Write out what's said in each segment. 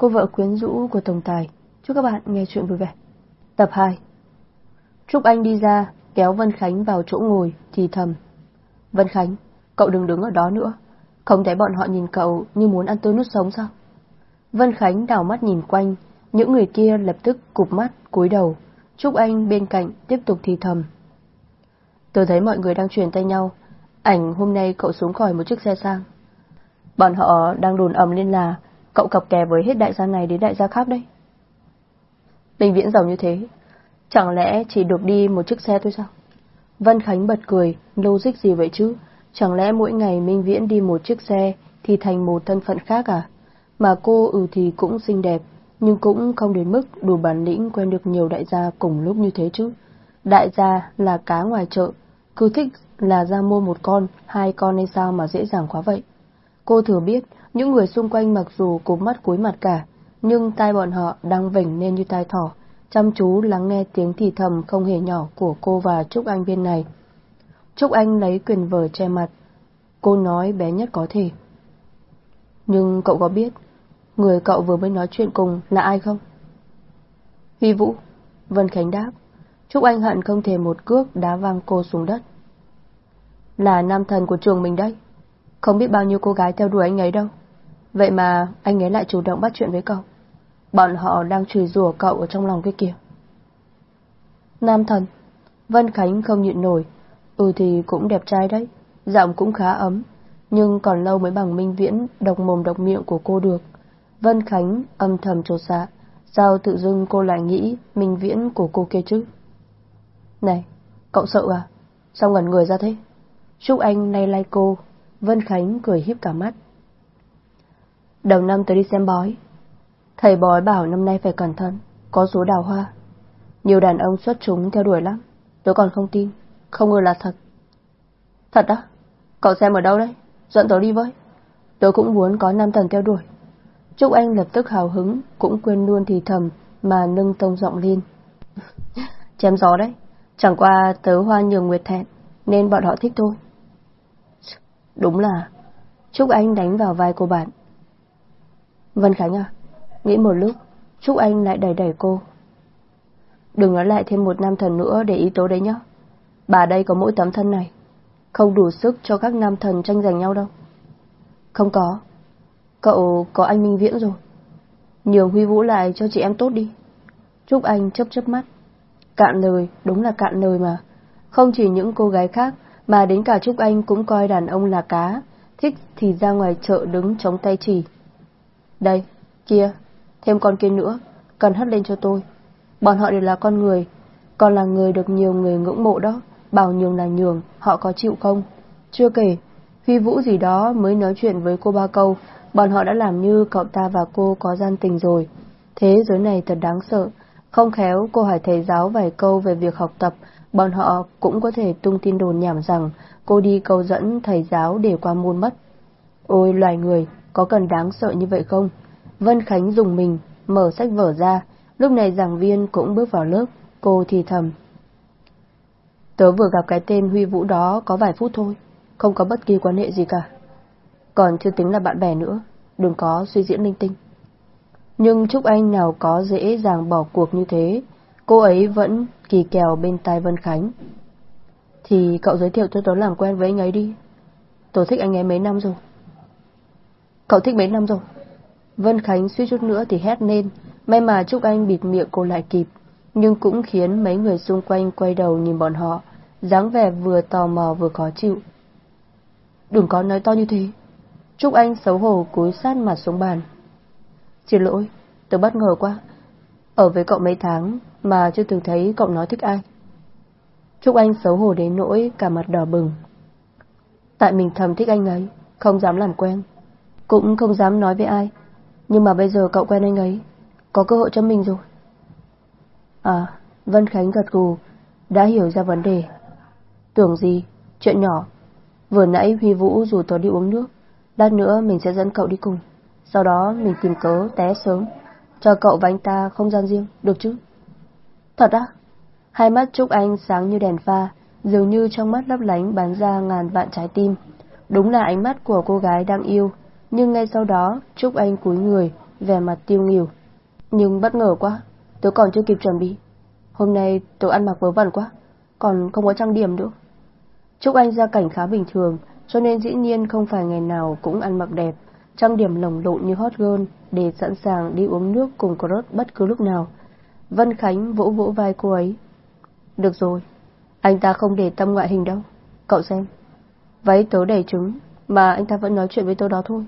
cô vợ quyến rũ của Tổng Tài. Chúc các bạn nghe chuyện vui vẻ. Tập 2 Trúc Anh đi ra, kéo Vân Khánh vào chỗ ngồi, thì thầm. Vân Khánh, cậu đừng đứng ở đó nữa. Không thấy bọn họ nhìn cậu như muốn ăn tươi nuốt sống sao? Vân Khánh đảo mắt nhìn quanh, những người kia lập tức cụp mắt, cúi đầu. Trúc Anh bên cạnh tiếp tục thì thầm. Tôi thấy mọi người đang truyền tay nhau. Ảnh hôm nay cậu xuống khỏi một chiếc xe sang. Bọn họ đang đồn ầm lên là cậu cặp kè với hết đại gia này đến đại gia khác đấy. Bình viễn giàu như thế, chẳng lẽ chỉ được đi một chiếc xe thôi sao? Vân Khánh bật cười, logic gì vậy chứ? Chẳng lẽ mỗi ngày Minh Viễn đi một chiếc xe thì thành một thân phận khác à? Mà cô ừ thì cũng xinh đẹp, nhưng cũng không đến mức đủ bản lĩnh quen được nhiều đại gia cùng lúc như thế chứ. Đại gia là cá ngoài chợ, cứ thích là ra mua một con, hai con hay sao mà dễ dàng quá vậy. Cô thừa biết, những người xung quanh mặc dù cúm mắt cúi mặt cả, nhưng tai bọn họ đang vểnh nên như tai thỏ, chăm chú lắng nghe tiếng thì thầm không hề nhỏ của cô và Trúc Anh bên này. Trúc Anh lấy quyền vở che mặt, cô nói bé nhất có thể. Nhưng cậu có biết, người cậu vừa mới nói chuyện cùng là ai không? Huy Vũ, Vân Khánh đáp. Trúc Anh hận không thể một cước đá văng cô xuống đất. Là nam thần của trường mình đây. Không biết bao nhiêu cô gái theo đuổi anh ấy đâu. Vậy mà anh ấy lại chủ động bắt chuyện với cậu. Bọn họ đang chửi rủa cậu ở trong lòng cái kia. Nam thần. Vân Khánh không nhịn nổi. Ừ thì cũng đẹp trai đấy. Giọng cũng khá ấm. Nhưng còn lâu mới bằng minh viễn độc mồm độc miệng của cô được. Vân Khánh âm thầm trột dạ. Sao tự dưng cô lại nghĩ minh viễn của cô kia chứ? Này, cậu sợ à? Sao ngẩn người ra thế? Trúc Anh nay lai cô. Vân Khánh cười hiếp cả mắt. Đầu năm tôi đi xem bói. Thầy bói bảo năm nay phải cẩn thận, có số đào hoa. Nhiều đàn ông xuất chúng theo đuổi lắm. Tôi còn không tin, không ngờ là thật. Thật á? Cậu xem ở đâu đấy? Dẫn tớ đi với. Tôi cũng muốn có nam thần theo đuổi. Trúc Anh lập tức hào hứng, cũng quên luôn thì thầm, mà nâng tông giọng lên. Chém gió đấy, chẳng qua tớ hoa nhường nguyệt thẹn, nên bọn họ thích thôi. Đúng là, Trúc Anh đánh vào vai cô bạn. Vân Khánh à, nghĩ một lúc, Trúc Anh lại đẩy đẩy cô. Đừng nói lại thêm một nam thần nữa để ý tố đấy nhá. Bà đây có mỗi tấm thân này, không đủ sức cho các nam thần tranh giành nhau đâu. Không có, cậu có anh Minh Viễn rồi. Nhường Huy Vũ lại cho chị em tốt đi. Trúc Anh chấp chấp mắt. Cạn lời, đúng là cạn lời mà. Không chỉ những cô gái khác, mà đến cả Trúc Anh cũng coi đàn ông là cá, thích thì ra ngoài chợ đứng chống tay chỉ. Đây, kia, thêm con kia nữa, cần hất lên cho tôi. Bọn họ đều là con người, còn là người được nhiều người ngưỡng mộ đó, bảo nhường là nhường, họ có chịu không? Chưa kể, Huy Vũ gì đó mới nói chuyện với cô ba câu, bọn họ đã làm như cậu ta và cô có gian tình rồi. Thế giới này thật đáng sợ, không khéo cô hỏi thầy giáo vài câu về việc học tập, bọn họ cũng có thể tung tin đồn nhảm rằng cô đi câu dẫn thầy giáo để qua môn mất. Ôi loài người, có cần đáng sợ như vậy không? Vân Khánh dùng mình, mở sách vở ra, lúc này giảng viên cũng bước vào lớp, cô thì thầm. Tớ vừa gặp cái tên Huy Vũ đó có vài phút thôi, không có bất kỳ quan hệ gì cả. Còn chưa tính là bạn bè nữa, đừng có suy diễn linh tinh. Nhưng Trúc Anh nào có dễ dàng bỏ cuộc như thế, cô ấy vẫn kỳ kèo bên tai Vân Khánh. Thì cậu giới thiệu cho tớ làm quen với anh ấy đi. Tớ thích anh ấy mấy năm rồi. Cậu thích mấy năm rồi? Vân Khánh suy chút nữa thì hét lên, may mà Trúc Anh bịt miệng cô lại kịp, nhưng cũng khiến mấy người xung quanh quay đầu nhìn bọn họ, dáng vẻ vừa tò mò vừa khó chịu. Đừng có nói to như thế. Trúc Anh xấu hổ cúi sát mặt xuống bàn. Xin lỗi, tớ bất ngờ quá. Ở với cậu mấy tháng mà chưa từng thấy cậu nói thích ai. Trúc Anh xấu hổ đến nỗi cả mặt đỏ bừng. Tại mình thầm thích anh ấy, không dám làm quen. Cũng không dám nói với ai. Nhưng mà bây giờ cậu quen anh ấy, có cơ hội cho mình rồi. À, Vân Khánh gật gù, đã hiểu ra vấn đề. Tưởng gì, chuyện nhỏ. Vừa nãy Huy Vũ rủ tớ đi uống nước, lát nữa mình sẽ dẫn cậu đi cùng. Sau đó mình tìm cớ té sớm, cho cậu và anh ta không gian riêng, được chứ? Thật á? Hai mắt Trúc Anh sáng như đèn pha, dường như trong mắt lấp lánh bắn ra ngàn vạn trái tim. Đúng là ánh mắt của cô gái đang yêu, nhưng ngay sau đó Trúc Anh cúi người, vẻ mặt tiêu nghỉu. Nhưng bất ngờ quá, tớ còn chưa kịp chuẩn bị. Hôm nay tớ ăn mặc vớ vẩn quá, còn không có trang điểm nữa. Trúc Anh ra cảnh khá bình thường, cho nên dĩ nhiên không phải ngày nào cũng ăn mặc đẹp, trang điểm lồng lộn như hot girl để sẵn sàng đi uống nước cùng Crush bất cứ lúc nào. Vân Khánh vỗ vỗ vai cô ấy. Được rồi, anh ta không để tâm ngoại hình đâu. Cậu xem, váy tớ đầy trứng, mà anh ta vẫn nói chuyện với tôi đó thôi.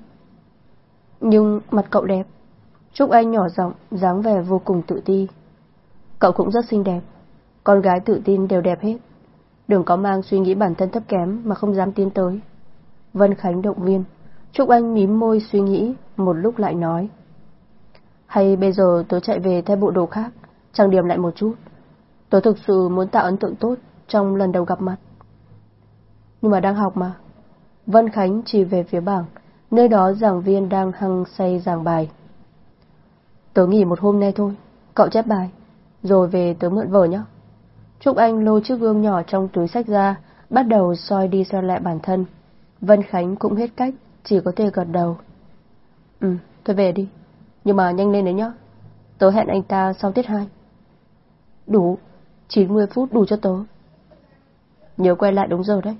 Nhưng mặt cậu đẹp. Trúc Anh nhỏ giọng, dáng vẻ vô cùng tự ti. Cậu cũng rất xinh đẹp. Con gái tự tin đều đẹp hết. Đừng có mang suy nghĩ bản thân thấp kém mà không dám tiến tới. Vân Khánh động viên. Trúc Anh mím môi suy nghĩ, một lúc lại nói. Hay bây giờ tớ chạy về thay bộ đồ khác, trang điểm lại một chút. Tớ thực sự muốn tạo ấn tượng tốt trong lần đầu gặp mặt. Nhưng mà đang học mà. Vân Khánh chỉ về phía bảng, nơi đó giảng viên đang hăng say giảng bài. Tớ nghỉ một hôm nay thôi, cậu chép bài, rồi về tớ mượn vở nhé. Trúc Anh lôi chiếc gương nhỏ trong túi sách ra, bắt đầu soi đi soi lại bản thân. Vân Khánh cũng hết cách, chỉ có thể gật đầu. Ừ, thôi về đi, nhưng mà nhanh lên đấy nhá. Tớ hẹn anh ta sau tiết 2. Đủ, 90 phút đủ cho tớ. Nhớ quay lại đúng giờ đấy.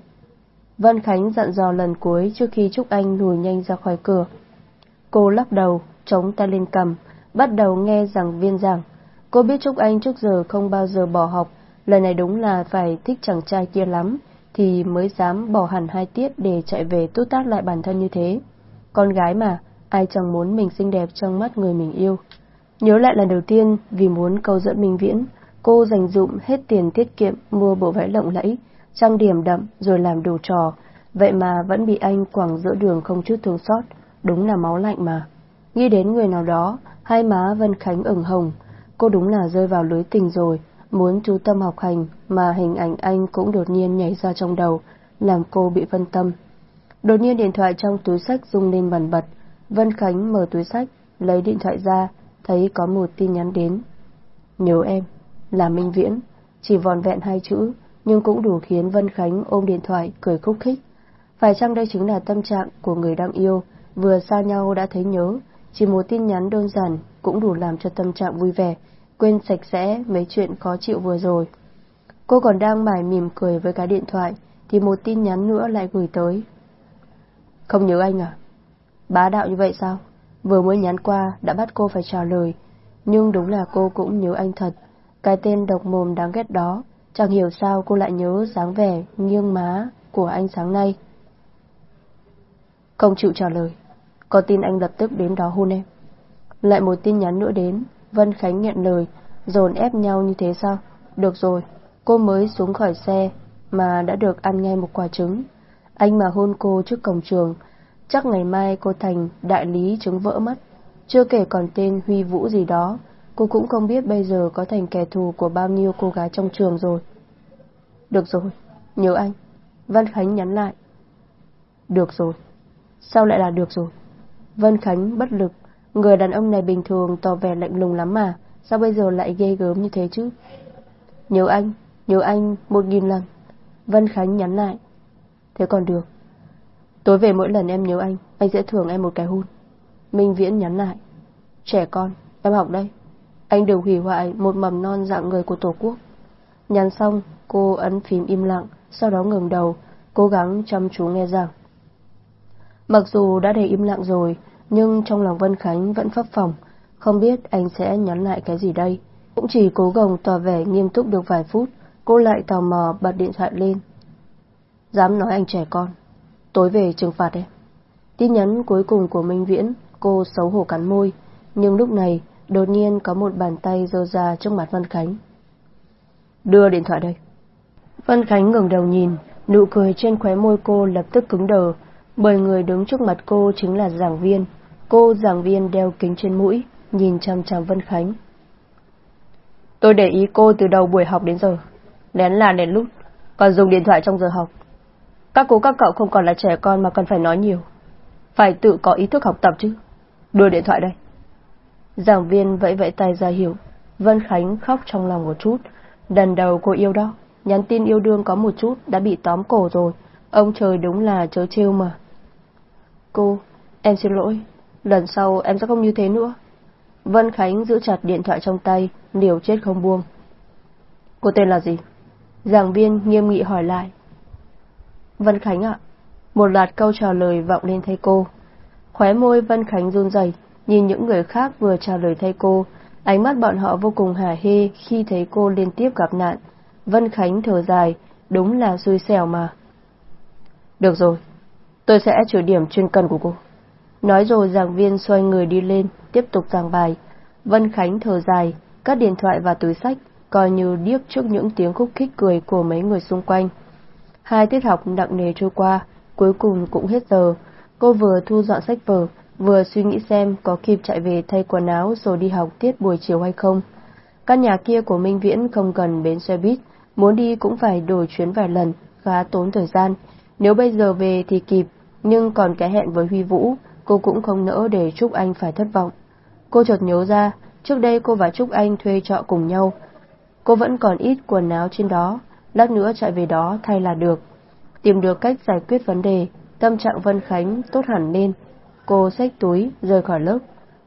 Vân Khánh dặn dò lần cuối trước khi Trúc Anh lùi nhanh ra khỏi cửa. Cô lắc đầu, chống tay lên cầm, bắt đầu nghe giảng viên giảng. Cô biết Trúc Anh trước giờ không bao giờ bỏ học, lần này đúng là phải thích chàng trai kia lắm, thì mới dám bỏ hẳn hai tiết để chạy về tút tát lại bản thân như thế. Con gái mà, ai chẳng muốn mình xinh đẹp trong mắt người mình yêu. Nhớ lại lần đầu tiên, vì muốn câu dẫn Minh Viễn, cô dành dụm hết tiền tiết kiệm mua bộ váy lộng lẫy, trang điểm đậm rồi làm đồ trò, vậy mà vẫn bị anh quẳng giữa đường không chút thương xót, đúng là máu lạnh mà. Nghĩ đến người nào đó, hai má Vân Khánh ửng hồng, cô đúng là rơi vào lưới tình rồi, muốn chú tâm học hành mà hình ảnh anh cũng đột nhiên nhảy ra trong đầu, làm cô bị phân tâm. Đột nhiên điện thoại trong túi sách rung lên bẩn bật, Vân Khánh mở túi sách, lấy điện thoại ra, thấy có một tin nhắn đến. Nhớ em, là Minh Viễn, chỉ vòn vẹn hai chữ, nhưng cũng đủ khiến Vân Khánh ôm điện thoại cười khúc khích. Phải chăng đây chính là tâm trạng của người đang yêu, vừa xa nhau đã thấy nhớ, chỉ một tin nhắn đơn giản cũng đủ làm cho tâm trạng vui vẻ, quên sạch sẽ mấy chuyện khó chịu vừa rồi. Cô còn đang mải mỉm cười với cái điện thoại, thì một tin nhắn nữa lại gửi tới. Không nhớ anh à? Bá đạo như vậy sao? Vừa mới nhắn qua đã bắt cô phải trả lời, nhưng đúng là cô cũng nhớ anh thật. Cái tên độc mồm đáng ghét đó, chẳng hiểu sao cô lại nhớ dáng vẻ nghiêng má của anh sáng nay. Không chịu trả lời, có tin anh lập tức đến đó hôn em. Lại một tin nhắn nữa đến, Vân Khánh nhận lời, dồn ép nhau như thế sao? Được rồi, cô mới xuống khỏi xe mà đã được ăn ngay một quả trứng. Anh mà hôn cô trước cổng trường, chắc ngày mai cô thành đại lý trứng vỡ mất. Chưa kể còn tên Huy Vũ gì đó, cô cũng không biết bây giờ có thành kẻ thù của bao nhiêu cô gái trong trường rồi. Được rồi, nhớ anh. Văn Khánh nhắn lại. Được rồi. Sao lại là được rồi? Vân Khánh bất lực, người đàn ông này bình thường tỏ vẻ lạnh lùng lắm mà, sao bây giờ lại ghê gớm như thế chứ? Nhớ anh, nhớ anh một nghìn lần. Vân Khánh nhắn lại. Thế còn được. Tối về mỗi lần em nhớ anh, anh sẽ thưởng em một cái hôn. Minh Viễn nhắn lại. Trẻ con, em học đây. Anh đều hủy hoại một mầm non dạng người của Tổ quốc. Nhắn xong, cô ấn phím im lặng, sau đó ngừng đầu, cố gắng chăm chú nghe giảng. Mặc dù đã để im lặng rồi, nhưng trong lòng Vân Khánh vẫn phấp phồng, không biết anh sẽ nhắn lại cái gì đây. Cũng chỉ cố gồng tỏ vẻ nghiêm túc được vài phút, cô lại tò mò bật điện thoại lên. Dám nói anh trẻ con, tối về trừng phạt em. Tin nhắn cuối cùng của Minh Viễn, cô xấu hổ cắn môi, nhưng lúc này đột nhiên có một bàn tay dơ ra trước mặt Vân Khánh. Đưa điện thoại đây. Vân Khánh ngẩng đầu nhìn, nụ cười trên khóe môi cô lập tức cứng đờ, bởi người đứng trước mặt cô chính là giảng viên. Cô giảng viên đeo kính trên mũi, nhìn chăm chăm Vân Khánh. Tôi để ý cô từ đầu buổi học đến giờ, lén là lén lút, còn dùng điện thoại trong giờ học. Các cô các cậu không còn là trẻ con mà cần phải nói nhiều. Phải tự có ý thức học tập chứ. Đưa điện thoại đây. Giảng viên vẫy vẫy tay ra hiểu. Vân Khánh khóc trong lòng một chút. Đần đầu cô yêu đó. Nhắn tin yêu đương có một chút đã bị tóm cổ rồi. Ông trời đúng là chớ trêu mà. Cô, em xin lỗi. Lần sau em sẽ không như thế nữa. Vân Khánh giữ chặt điện thoại trong tay, liều chết không buông. Cô tên là gì? Giảng viên nghiêm nghị hỏi lại. Vân Khánh ạ. Một loạt câu trả lời vọng lên thay cô. Khóe môi Vân Khánh run rẩy, nhìn những người khác vừa trả lời thay cô, ánh mắt bọn họ vô cùng hả hê khi thấy cô liên tiếp gặp nạn. Vân Khánh thở dài, đúng là xui xẻo mà. Được rồi, tôi sẽ trừ điểm chuyên cần của cô. Nói rồi giảng viên xoay người đi lên, tiếp tục giảng bài. Vân Khánh thở dài, Cắt điện thoại và túi sách, coi như điếc trước những tiếng khúc khích cười của mấy người xung quanh. Hai tiết học nặng nề trôi qua, cuối cùng cũng hết giờ. Cô vừa thu dọn sách vở, vừa suy nghĩ xem có kịp chạy về thay quần áo rồi đi học tiết buổi chiều hay không. Căn nhà kia của Minh Viễn không gần bến xe buýt, muốn đi cũng phải đổi chuyến vài lần, khá tốn thời gian. Nếu bây giờ về thì kịp, nhưng còn cái hẹn với Huy Vũ, cô cũng không nỡ để Trúc Anh phải thất vọng. Cô chợt nhớ ra, trước đây cô và Trúc Anh thuê trọ cùng nhau. Cô vẫn còn ít quần áo trên đó, lát nữa chạy về đó thay là được. Tìm được cách giải quyết vấn đề, tâm trạng Vân Khánh tốt hẳn lên. Cô xách túi, rời khỏi lớp.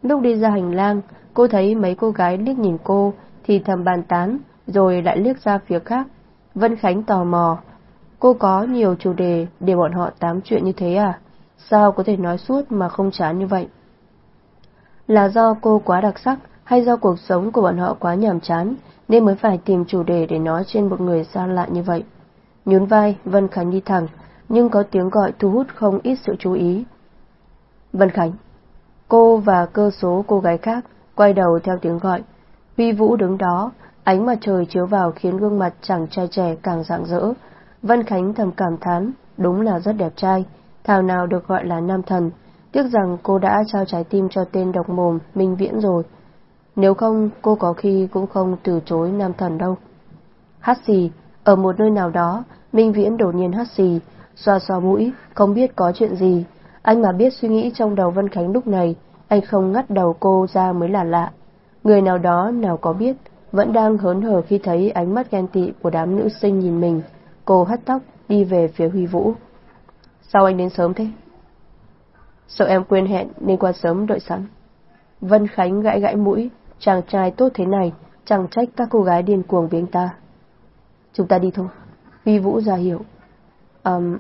Lúc đi ra hành lang, cô thấy mấy cô gái liếc nhìn cô, thì thầm bàn tán, rồi lại liếc ra phía khác. Vân Khánh tò mò. Cô có nhiều chủ đề để bọn họ tám chuyện như thế à? Sao có thể nói suốt mà không chán như vậy? Là do cô quá đặc sắc hay do cuộc sống của bọn họ quá nhàm chán nên mới phải tìm chủ đề để nói trên một người xa lạ như vậy? Nhún vai, Vân Khánh đi thẳng, nhưng có tiếng gọi thu hút không ít sự chú ý. Vân Khánh. Cô và cơ số cô gái khác quay đầu theo tiếng gọi. Huy Vũ đứng đó, ánh mặt trời chiếu vào khiến gương mặt chàng trai trẻ càng rạng rỡ. Vân Khánh thầm cảm thán, đúng là rất đẹp trai, thảo nào được gọi là nam thần. Tiếc rằng cô đã trao trái tim cho tên độc mồm Minh Viễn rồi. Nếu không, cô có khi cũng không từ chối nam thần đâu. Hát xì, ở một nơi nào đó, Minh Viễn đột nhiên hát xì, xoa xoa mũi, không biết có chuyện gì. Anh mà biết suy nghĩ trong đầu Vân Khánh lúc này, anh không ngắt đầu cô ra mới là lạ. Người nào đó nào có biết, vẫn đang hớn hở khi thấy ánh mắt ghen tị của đám nữ sinh nhìn mình. Cô hất tóc, đi về phía Huy Vũ. Sao anh đến sớm thế? Sợ em quên hẹn nên qua sớm đợi sẵn. Vân Khánh gãi gãi mũi, chàng trai tốt thế này, chẳng trách các cô gái điên cuồng với anh ta. Chúng ta đi thôi. Huy Vũ ra hiểu. Um,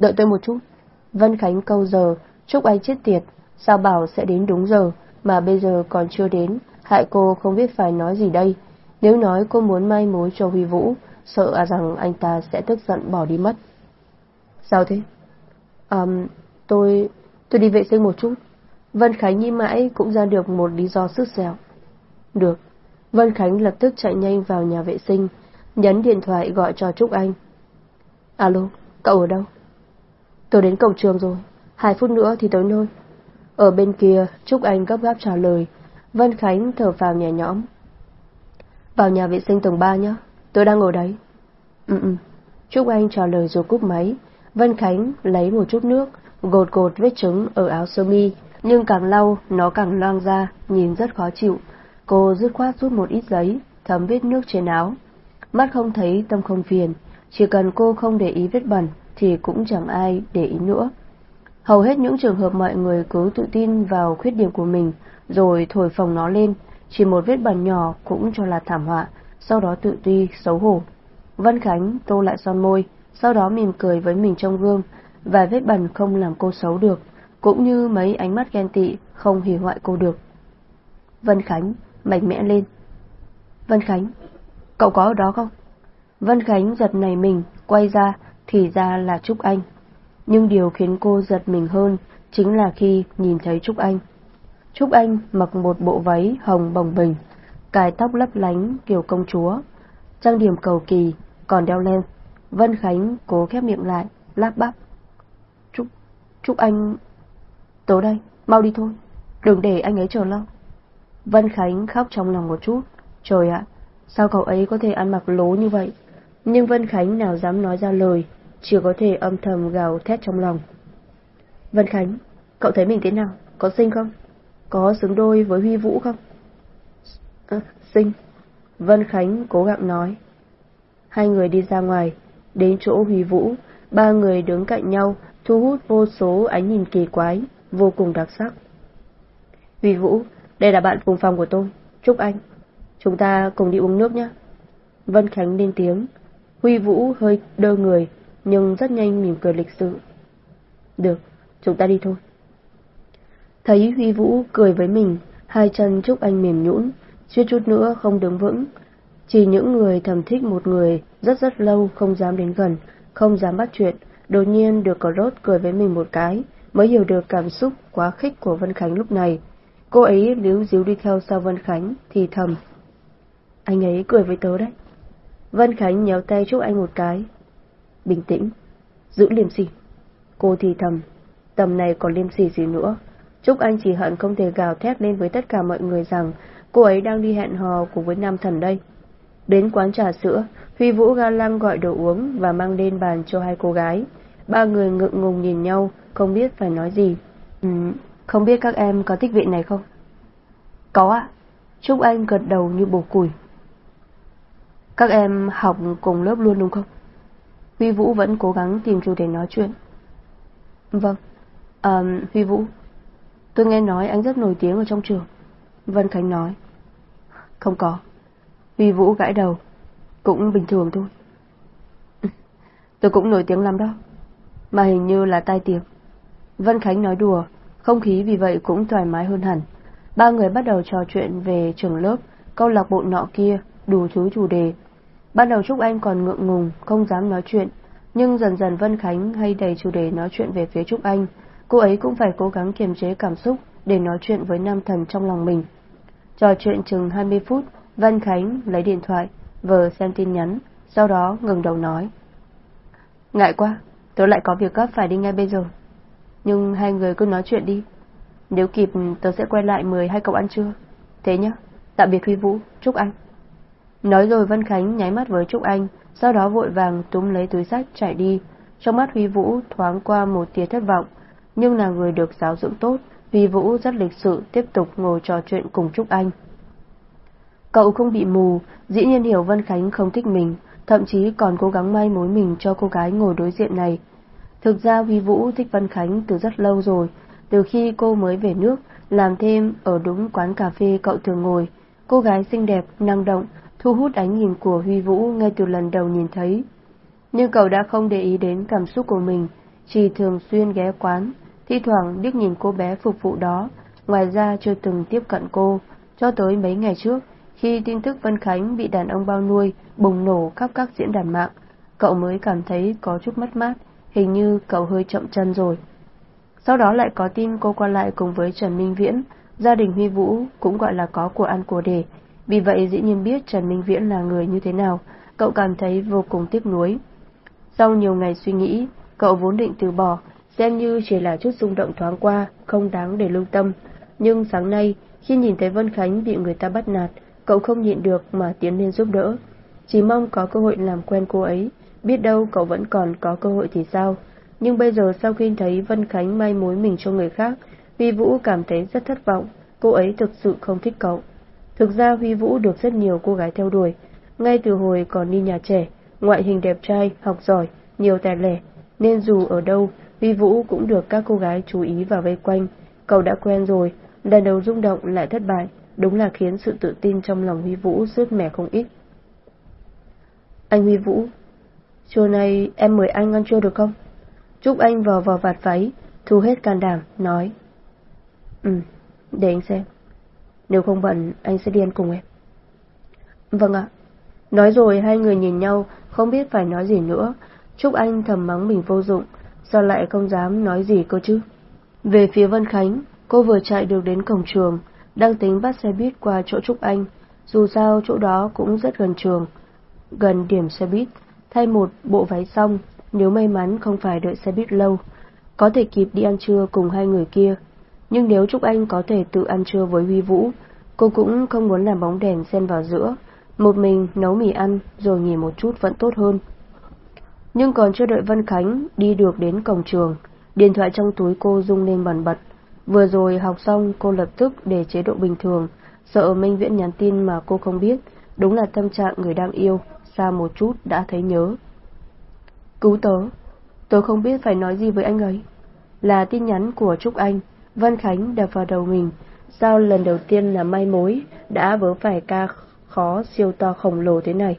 đợi tôi một chút. Vân Khánh câu giờ, chúc anh chết tiệt, sao bảo sẽ đến đúng giờ, mà bây giờ còn chưa đến, hại cô không biết phải nói gì đây. Nếu nói cô muốn mai mối cho Huy Vũ, sợ rằng anh ta sẽ tức giận bỏ đi mất. Sao thế? Um, tôi... tôi đi vệ sinh một chút. Vân Khánh nghĩ mãi cũng ra được một lý do sức xẻo. Được. Vân Khánh lập tức chạy nhanh vào nhà vệ sinh, nhấn điện thoại gọi cho Trúc Anh. Alo, cậu ở đâu? Tôi đến cổng trường rồi, hai phút nữa thì tới nơi. Ở bên kia, Trúc Anh gấp gáp trả lời, Vân Khánh thở vào nhẹ nhõm. Vào nhà vệ sinh tầng 3 nhé, tôi đang ở đấy. Ừ ừ, Trúc Anh trả lời rồi cúp máy, Vân Khánh lấy một chút nước, gột gột vết trứng ở áo sơ mi, nhưng càng lau nó càng loang ra, nhìn rất khó chịu. Cô dứt khoát rút một ít giấy, thấm vết nước trên áo. Mắt không thấy tâm không phiền, chỉ cần cô không để ý vết bẩn thì cũng chẳng ai để ý nữa. Hầu hết những trường hợp mọi người cứ tự tin vào khuyết điểm của mình rồi thổi phồng nó lên, chỉ một vết bẩn nhỏ cũng cho là thảm họa, sau đó tự ti, xấu hổ. Vân Khánh tô lại son môi, sau đó mỉm cười với mình trong gương, và vết bẩn không làm cô xấu được, cũng như mấy ánh mắt ghen tị không hủy hoại cô được. Vân Khánh mạnh mẽ lên. Vân Khánh, cậu có ở đó không? Vân Khánh giật nảy mình, quay ra, thì ra là Trúc Anh. Nhưng điều khiến cô giật mình hơn chính là khi nhìn thấy Trúc Anh. Trúc Anh mặc một bộ váy hồng bồng bềnh, cài tóc lấp lánh kiểu công chúa, trang điểm cầu kỳ, còn đeo len. Vân Khánh cố khép miệng lại, lắp bắp. Trúc, Trúc Anh... tối đây, mau đi thôi, đừng để anh ấy chờ lâu. Vân Khánh khóc trong lòng một chút. Trời ạ, sao cậu ấy có thể ăn mặc lố như vậy? Nhưng Vân Khánh nào dám nói ra lời, chỉ có thể âm thầm gào thét trong lòng. Vân Khánh, cậu thấy mình thế nào? Có xinh không? Có xứng đôi với Huy Vũ không? À, xinh. Vân Khánh cố gắng nói. Hai người đi ra ngoài, đến chỗ Huy Vũ, ba người đứng cạnh nhau, thu hút vô số ánh nhìn kỳ quái, vô cùng đặc sắc. Huy Vũ, Đây là bạn cùng phòng của tôi, Chúc Anh. Chúng ta cùng đi uống nước nhé. Vân Khánh lên tiếng. Huy Vũ hơi đơ người, nhưng rất nhanh mỉm cười lịch sự. Được, chúng ta đi thôi. Thấy Huy Vũ cười với mình, hai chân Trúc Anh mềm nhũn, suýt chút nữa không đứng vững. Chỉ những người thầm thích một người rất rất lâu không dám đến gần, không dám bắt chuyện, đột nhiên được cỏ rốt cười với mình một cái, mới hiểu được cảm xúc quá khích của Vân Khánh lúc này. Cô ấy líu díu đi theo sau Vân Khánh, thì thầm. Anh ấy cười với tớ đấy. Vân Khánh nhéo tay trúc anh một cái. Bình tĩnh, giữ liêm sỉ. Cô thì thầm, tầm này còn liêm sỉ gì nữa. Trúc Anh chỉ hận không thể gào thét lên với tất cả mọi người rằng cô ấy đang đi hẹn hò cùng với nam thần đây. Đến quán trà sữa, Huy Vũ ga lăng gọi đồ uống và mang lên bàn cho hai cô gái. Ba người ngượng ngùng nhìn nhau, không biết phải nói gì. Ừ, không biết các em có thích vị này không? Có ạ. Trúc Anh gật đầu như bổ củi. Các em học cùng lớp luôn đúng không? Huy Vũ vẫn cố gắng tìm chủ đề nói chuyện. Vâng. À, Huy Vũ, tôi nghe nói anh rất nổi tiếng ở trong trường. Vân Khánh nói. Không có. Huy Vũ gãi đầu. Cũng bình thường thôi. tôi cũng nổi tiếng lắm đó. Mà hình như là tai tiếng. Vân Khánh nói đùa, không khí vì vậy cũng thoải mái hơn hẳn. Ba người bắt đầu trò chuyện về trường lớp, câu lạc bộ nọ kia, đủ thứ chủ đề. Ban đầu Trúc Anh còn ngượng ngùng, không dám nói chuyện, nhưng dần dần Vân Khánh hay đầy chủ đề nói chuyện về phía Trúc Anh, cô ấy cũng phải cố gắng kiềm chế cảm xúc để nói chuyện với nam thần trong lòng mình. Trò chuyện chừng 20 phút, Vân Khánh lấy điện thoại, vờ xem tin nhắn, sau đó ngừng đầu nói. Ngại quá, tớ lại có việc gấp phải đi ngay bây giờ. Nhưng hai người cứ nói chuyện đi. Nếu kịp tớ sẽ quay lại mời hai cậu ăn trưa. Thế nhá, tạm biệt Huy Vũ, chúc anh. Nói rồi Vân Khánh nháy mắt với Trúc Anh, sau đó vội vàng túm lấy túi sách chạy đi. Trong mắt Huy Vũ thoáng qua một tia thất vọng, nhưng là người được giáo dưỡng tốt, Huy Vũ rất lịch sự tiếp tục ngồi trò chuyện cùng Trúc Anh. Cậu không bị mù, dĩ nhiên hiểu Vân Khánh không thích mình, thậm chí còn cố gắng may mối mình cho cô gái ngồi đối diện này. Thực ra Huy Vũ thích Vân Khánh từ rất lâu rồi, từ khi cô mới về nước, làm thêm ở đúng quán cà phê cậu thường ngồi. Cô gái xinh đẹp, năng động, thu hút ánh nhìn của Huy Vũ ngay từ lần đầu nhìn thấy. Nhưng cậu đã không để ý đến cảm xúc của mình, chỉ thường xuyên ghé quán, thi thoảng điếc nhìn cô bé phục vụ đó, ngoài ra chưa từng tiếp cận cô, cho tới mấy ngày trước, khi tin tức Vân Khánh bị đàn ông bao nuôi bùng nổ khắp các diễn đàn mạng, cậu mới cảm thấy có chút mất mát, hình như cậu hơi chậm chân rồi. Sau đó lại có tin cô qua lại cùng với Trần Minh Viễn, gia đình Huy Vũ cũng gọi là có của ăn của để, vì vậy dĩ nhiên biết Trần Minh Viễn là người như thế nào, cậu cảm thấy vô cùng tiếc nuối. Sau nhiều ngày suy nghĩ, cậu vốn định từ bỏ, xem như chỉ là chút xung động thoáng qua, không đáng để lưu tâm. Nhưng sáng nay, khi nhìn thấy Vân Khánh bị người ta bắt nạt, cậu không nhịn được mà tiến lên giúp đỡ. Chỉ mong có cơ hội làm quen cô ấy, biết đâu cậu vẫn còn có cơ hội thì sao. Nhưng bây giờ sau khi thấy Vân Khánh may mối mình cho người khác, Vi Vũ cảm thấy rất thất vọng, cô ấy thực sự không thích cậu. Thực ra Huy Vũ được rất nhiều cô gái theo đuổi, ngay từ hồi còn đi nhà trẻ, ngoại hình đẹp trai, học giỏi, nhiều tài lẻ, nên dù ở đâu, Huy Vũ cũng được các cô gái chú ý và vây quanh. Cậu đã quen rồi, lần đầu rung động lại thất bại, đúng là khiến sự tự tin trong lòng Huy Vũ rớt mẻ không ít. Anh Huy Vũ, trưa nay em mời anh ăn trưa được không? Chúc anh vào vào vạt váy, thu hết can đảm, nói. Ừ, để anh xem. Nếu không bận, anh sẽ đi ăn cùng em. Vâng ạ. Nói rồi hai người nhìn nhau, không biết phải nói gì nữa. Trúc Anh thầm mắng mình vô dụng, sao lại không dám nói gì cơ chứ? Về phía Vân Khánh, cô vừa chạy được đến cổng trường, đang tính bắt xe buýt qua chỗ Trúc Anh. Dù sao chỗ đó cũng rất gần trường, gần điểm xe buýt, thay một bộ váy xong, nếu may mắn không phải đợi xe buýt lâu, có thể kịp đi ăn trưa cùng hai người kia. Nhưng nếu Trúc Anh có thể tự ăn trưa với Huy Vũ, cô cũng không muốn làm bóng đèn xen vào giữa, một mình nấu mì ăn rồi nghỉ một chút vẫn tốt hơn. Nhưng còn chưa đợi Vân Khánh đi được đến cổng trường, điện thoại trong túi cô rung lên bẩn bật. Vừa rồi học xong cô lập tức để chế độ bình thường, sợ Minh Viễn nhắn tin mà cô không biết, đúng là tâm trạng người đang yêu, xa một chút đã thấy nhớ. Cứu tớ, tôi không biết phải nói gì với anh ấy. Là tin nhắn của Trúc Anh, Vân Khánh đập vào đầu mình, sao lần đầu tiên là may mối đã vớ phải ca khó siêu to khổng lồ thế này.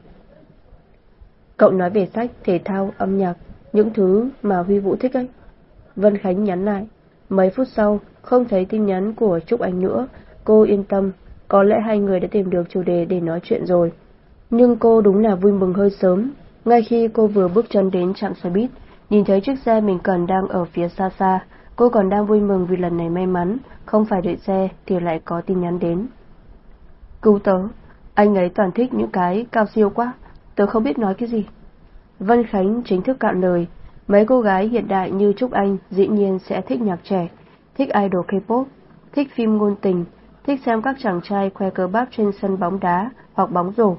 Cậu nói về sách, thể thao, âm nhạc, những thứ mà Huy Vũ thích ấy. Vân Khánh nhắn lại. Mấy phút sau, không thấy tin nhắn của Trúc Anh nữa, cô yên tâm, có lẽ hai người đã tìm được chủ đề để nói chuyện rồi. Nhưng cô đúng là vui mừng hơi sớm. Ngay khi cô vừa bước chân đến trạm xe buýt, nhìn thấy chiếc xe mình cần đang ở phía xa xa, cô còn đang vui mừng vì lần này may mắn, không phải đợi xe thì lại có tin nhắn đến. Cứu tớ, anh ấy toàn thích những cái cao siêu quá, tớ không biết nói cái gì. Vân Khánh chính thức cạn lời, mấy cô gái hiện đại như Trúc Anh dĩ nhiên sẽ thích nhạc trẻ, thích idol K-pop, thích phim ngôn tình, thích xem các chàng trai khoe cơ bắp trên sân bóng đá hoặc bóng rổ.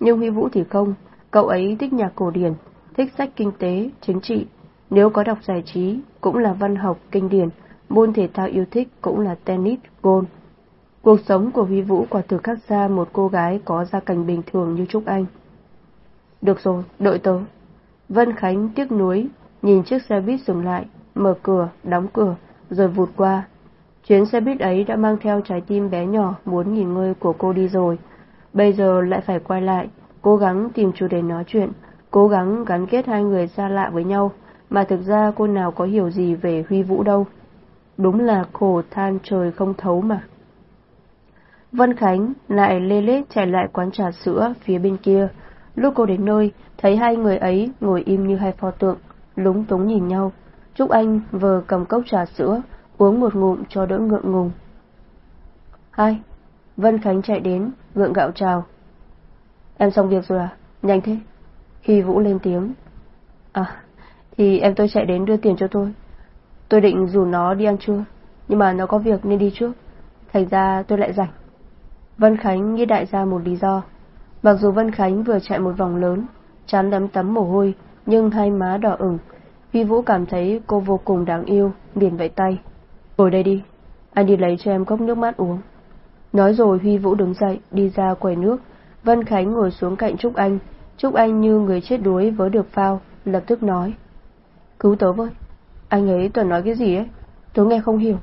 Nhưng Huy Vũ thì không, cậu ấy thích nhạc cổ điển, thích sách kinh tế, chính trị, nếu có đọc giải trí cũng là văn học kinh điển, môn thể thao yêu thích cũng là tennis, golf. Cuộc sống của Huy Vũ quả thực khác xa một cô gái có gia cảnh bình thường như Trúc Anh. Được rồi, đợi tớ. Vân Khánh tiếc nuối, nhìn chiếc xe buýt dừng lại, mở cửa, đóng cửa, rồi vụt qua. Chuyến xe buýt ấy đã mang theo trái tim bé nhỏ muốn nghỉ ngơi của cô đi rồi. Bây giờ lại phải quay lại, cố gắng tìm chủ đề nói chuyện, cố gắng gắn kết hai người xa lạ với nhau, mà thực ra cô nào có hiểu gì về Huy Vũ đâu. Đúng là khổ than trời không thấu mà. Vân Khánh lại lê lết chạy lại quán trà sữa phía bên kia. Lúc cô đến nơi, thấy hai người ấy ngồi im như hai pho tượng, lúng túng nhìn nhau. Trúc Anh vừa cầm cốc trà sữa, uống một ngụm cho đỡ ngượng ngùng. Hai, Vân Khánh chạy đến, gượng gạo chào. Em xong việc rồi à? Nhanh thế. Khi Vũ lên tiếng. À, thì em tôi chạy đến đưa tiền cho tôi. Tôi định rủ nó đi ăn trưa, nhưng mà nó có việc nên đi trước. Thành ra tôi lại rảnh. Vân Khánh nghĩ đại ra một lý do. Mặc dù Vân Khánh vừa chạy một vòng lớn, chán đấm tấm mồ hôi, nhưng hai má đỏ ửng. Vi Vũ cảm thấy cô vô cùng đáng yêu, liền vẫy tay. Ngồi đây đi, anh đi lấy cho em cốc nước mát uống. Nói rồi Huy Vũ đứng dậy, đi ra quầy nước. Vân Khánh ngồi xuống cạnh Trúc Anh. Trúc Anh như người chết đuối với được phao, lập tức nói. Cứu tớ với. Anh ấy toàn nói cái gì ấy? Tớ nghe không hiểu.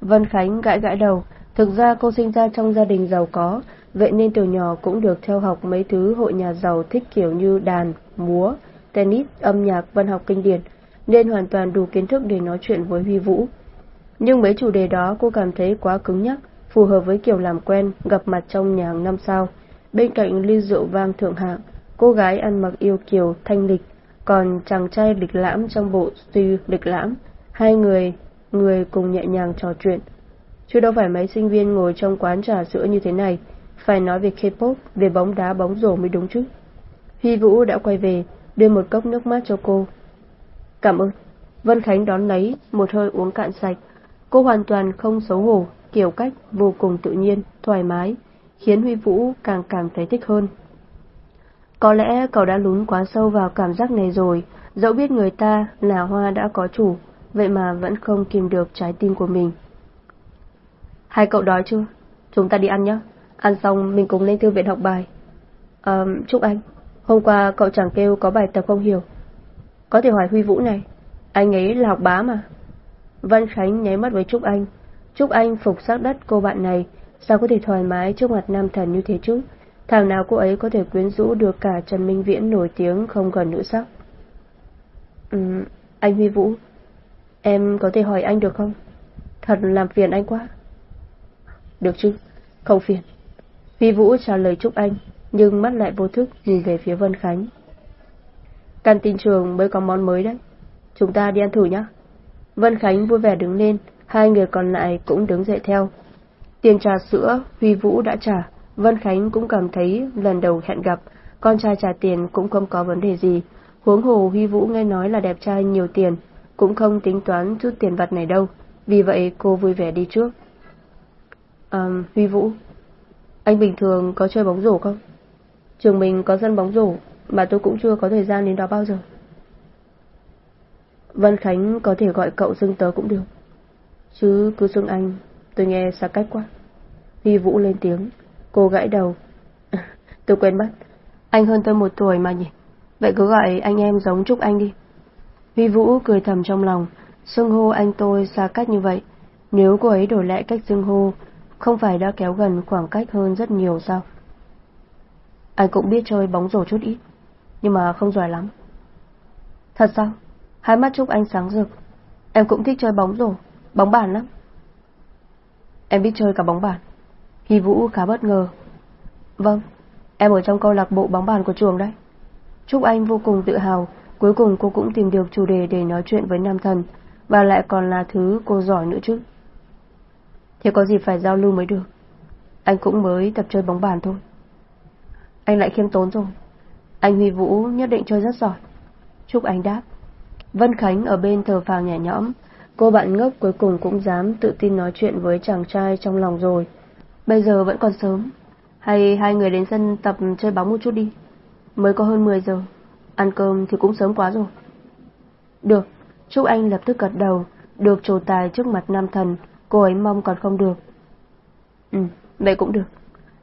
Vân Khánh gãi gãi đầu. Thực ra cô sinh ra trong gia đình giàu có, vậy nên từ nhỏ cũng được theo học mấy thứ hội nhà giàu thích kiểu như đàn, múa, tennis, âm nhạc, văn học kinh điển, nên hoàn toàn đủ kiến thức để nói chuyện với Huy Vũ. Nhưng mấy chủ đề đó cô cảm thấy quá cứng nhắc, phù hợp với kiểu làm quen, gặp mặt trong nhà hàng năm sao. Bên cạnh ly rượu vang thượng hạng, cô gái ăn mặc yêu kiều, thanh lịch, còn chàng trai lịch lãm trong bộ suy lịch lãm, hai người, người cùng nhẹ nhàng trò chuyện. Chứ đâu phải mấy sinh viên ngồi trong quán trà sữa như thế này, phải nói về K-pop, về bóng đá bóng rổ mới đúng chứ. Huy Vũ đã quay về, đưa một cốc nước mát cho cô. Cảm ơn. Vân Khánh đón lấy, một hơi uống cạn sạch. Cô hoàn toàn không xấu hổ, kiểu cách vô cùng tự nhiên, thoải mái, khiến Huy Vũ càng càng thấy thích hơn. Có lẽ cậu đã lún quá sâu vào cảm giác này rồi, dẫu biết người ta là hoa đã có chủ, vậy mà vẫn không kìm được trái tim của mình. Hai cậu đói chưa? Chúng ta đi ăn nhé. Ăn xong mình cùng lên thư viện học bài. À, Trúc Anh, hôm qua cậu chẳng kêu có bài tập không hiểu. Có thể hỏi Huy Vũ này, anh ấy là học bá mà. Văn Khánh nháy mắt với Trúc Anh. Trúc Anh phục sắc đất cô bạn này, sao có thể thoải mái trước mặt nam thần như thế chứ? Thằng nào cô ấy có thể quyến rũ được cả Trần Minh Viễn nổi tiếng không gần nữ sắc. Ừ, anh Huy Vũ, em có thể hỏi anh được không? Thật làm phiền anh quá. Được chứ, không phiền. Huy Vũ trả lời chúc anh, nhưng mắt lại vô thức nhìn về phía Vân Khánh. Căn tin trường mới có món mới đấy. Chúng ta đi ăn thử nhé. Vân Khánh vui vẻ đứng lên, hai người còn lại cũng đứng dậy theo. Tiền trà sữa Huy Vũ đã trả, Vân Khánh cũng cảm thấy lần đầu hẹn gặp, con trai trả tiền cũng không có vấn đề gì. Huống hồ Huy Vũ nghe nói là đẹp trai nhiều tiền, cũng không tính toán chút tiền vặt này đâu. Vì vậy cô vui vẻ đi trước. À, Huy Vũ, anh bình thường có chơi bóng rổ không? Trường mình có sân bóng rổ, mà tôi cũng chưa có thời gian đến đó bao giờ. Vân Khánh có thể gọi cậu xưng tớ cũng được. Chứ cứ xưng anh, tôi nghe xa cách quá. Huy Vũ lên tiếng, cô gãi đầu. tôi quên mất, anh hơn tôi một tuổi mà nhỉ. Vậy cứ gọi anh em giống Trúc Anh đi. Huy Vũ cười thầm trong lòng, xưng hô anh tôi xa cách như vậy. Nếu cô ấy đổi lại cách xưng hô, Không phải đã kéo gần khoảng cách hơn rất nhiều sao? Anh cũng biết chơi bóng rổ chút ít, nhưng mà không giỏi lắm. Thật sao? Hai mắt Trúc Anh sáng rực. Em cũng thích chơi bóng rổ, bóng bàn lắm. Em biết chơi cả bóng bàn. Hy Vũ khá bất ngờ. Vâng, em ở trong câu lạc bộ bóng bàn của trường đấy. Trúc Anh vô cùng tự hào, cuối cùng cô cũng tìm được chủ đề để nói chuyện với Nam Thần, và lại còn là thứ cô giỏi nữa chứ. Thế có gì phải giao lưu mới được. Anh cũng mới tập chơi bóng bàn thôi. Anh lại khiêm tốn rồi. Anh Huy Vũ nhất định chơi rất giỏi. Trúc Anh đáp. Vân Khánh ở bên thờ phào nhẹ nhõm, cô bạn ngốc cuối cùng cũng dám tự tin nói chuyện với chàng trai trong lòng rồi. Bây giờ vẫn còn sớm, hay hai người đến sân tập chơi bóng một chút đi. Mới có hơn 10 giờ, ăn cơm thì cũng sớm quá rồi. Được, Trúc Anh lập tức gật đầu, được trổ tài trước mặt nam thần, cô ấy mong còn không được. Ừ, vậy cũng được.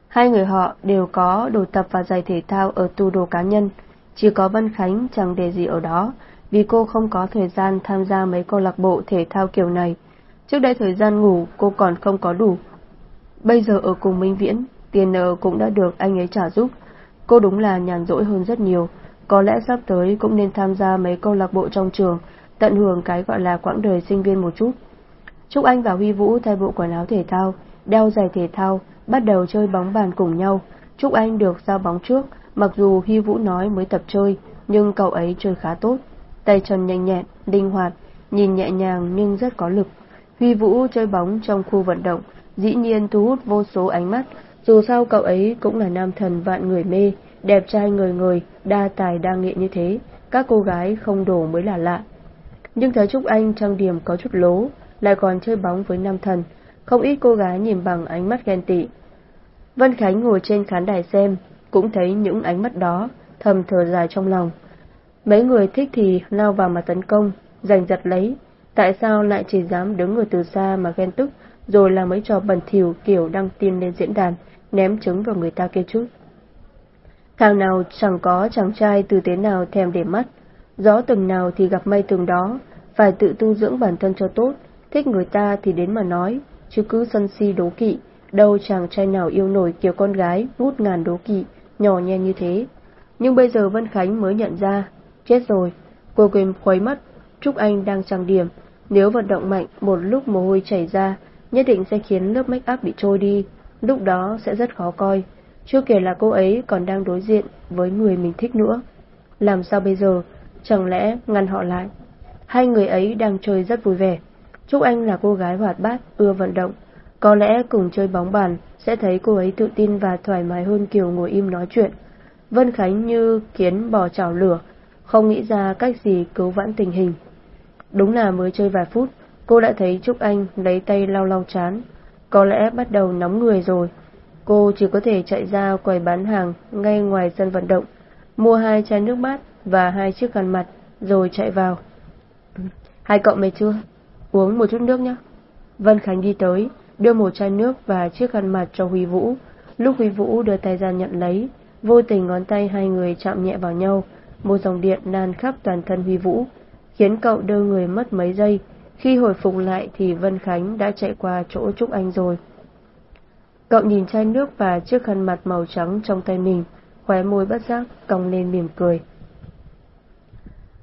Hai người họ đều có đồ tập và giày thể thao ở tủ đồ cá nhân, chỉ có Vân Khánh chẳng để gì ở đó, vì cô không có thời gian tham gia mấy câu lạc bộ thể thao kiểu này. Trước đây thời gian ngủ cô còn không có đủ. Bây giờ ở cùng Minh Viễn, tiền nợ cũng đã được anh ấy trả giúp. Cô đúng là nhàn rỗi hơn rất nhiều, có lẽ sắp tới cũng nên tham gia mấy câu lạc bộ trong trường, tận hưởng cái gọi là quãng đời sinh viên một chút. Trúc Anh và Huy Vũ thay bộ quần áo thể thao, đeo giày thể thao, bắt đầu chơi bóng bàn cùng nhau. Trúc Anh được giao bóng trước, mặc dù Huy Vũ nói mới tập chơi, nhưng cậu ấy chơi khá tốt. Tay chân nhanh nhẹn, linh hoạt, nhìn nhẹ nhàng nhưng rất có lực. Huy Vũ chơi bóng trong khu vận động, dĩ nhiên thu hút vô số ánh mắt, dù sao cậu ấy cũng là nam thần vạn người mê, đẹp trai người người, đa tài đa nghệ như thế, các cô gái không đổ mới là lạ. Nhưng thấy Trúc Anh trang điểm có chút lố, lại còn chơi bóng với nam thần, không ít cô gái nhìn bằng ánh mắt ghen tị. Vân Khánh ngồi trên khán đài xem, cũng thấy những ánh mắt đó, thầm thở dài trong lòng. Mấy người thích thì lao vào mà tấn công, giành giật lấy, tại sao lại chỉ dám đứng ở từ xa mà ghen tức, rồi là mấy trò bẩn thỉu kiểu đăng tin lên diễn đàn, ném trứng vào người ta kia chút. Thằng nào chẳng có chàng trai từ thế nào thèm để mắt, gió từng nào thì gặp mây từng đó, phải tự tu dưỡng bản thân cho tốt, thích người ta thì đến mà nói, chứ cứ sân si đố kỵ, đâu chàng trai nào yêu nổi kiểu con gái ngút ngàn đố kỵ, nhỏ nhen như thế. Nhưng bây giờ Vân Khánh mới nhận ra, chết rồi, cô quên khuấy mất, Trúc Anh đang trang điểm, nếu vận động mạnh một lúc mồ hôi chảy ra, nhất định sẽ khiến lớp make up bị trôi đi, lúc đó sẽ rất khó coi. Chưa kể là cô ấy còn đang đối diện với người mình thích nữa. Làm sao bây giờ? Chẳng lẽ ngăn họ lại? Hai người ấy đang chơi rất vui vẻ. Trúc Anh là cô gái hoạt bát, ưa vận động. Có lẽ cùng chơi bóng bàn sẽ thấy cô ấy tự tin và thoải mái hơn kiểu ngồi im nói chuyện. Vân Khánh như kiến bò chảo lửa, không nghĩ ra cách gì cứu vãn tình hình. Đúng là mới chơi vài phút, cô đã thấy Trúc Anh lấy tay lau lau chán. Có lẽ bắt đầu nóng người rồi. Cô chỉ có thể chạy ra quầy bán hàng ngay ngoài sân vận động, mua hai chai nước mát và hai chiếc khăn mặt, rồi chạy vào. Hai cậu mệt chưa? Uống một chút nước nhé. Vân Khánh đi tới, đưa một chai nước và chiếc khăn mặt cho Huy Vũ. Lúc Huy Vũ đưa tay ra nhận lấy, vô tình ngón tay hai người chạm nhẹ vào nhau, một dòng điện nan khắp toàn thân Huy Vũ, khiến cậu đưa người mất mấy giây. Khi hồi phục lại thì Vân Khánh đã chạy qua chỗ Trúc Anh rồi. Cậu nhìn chai nước và chiếc khăn mặt màu trắng trong tay mình, khóe môi bất giác cong lên mỉm cười.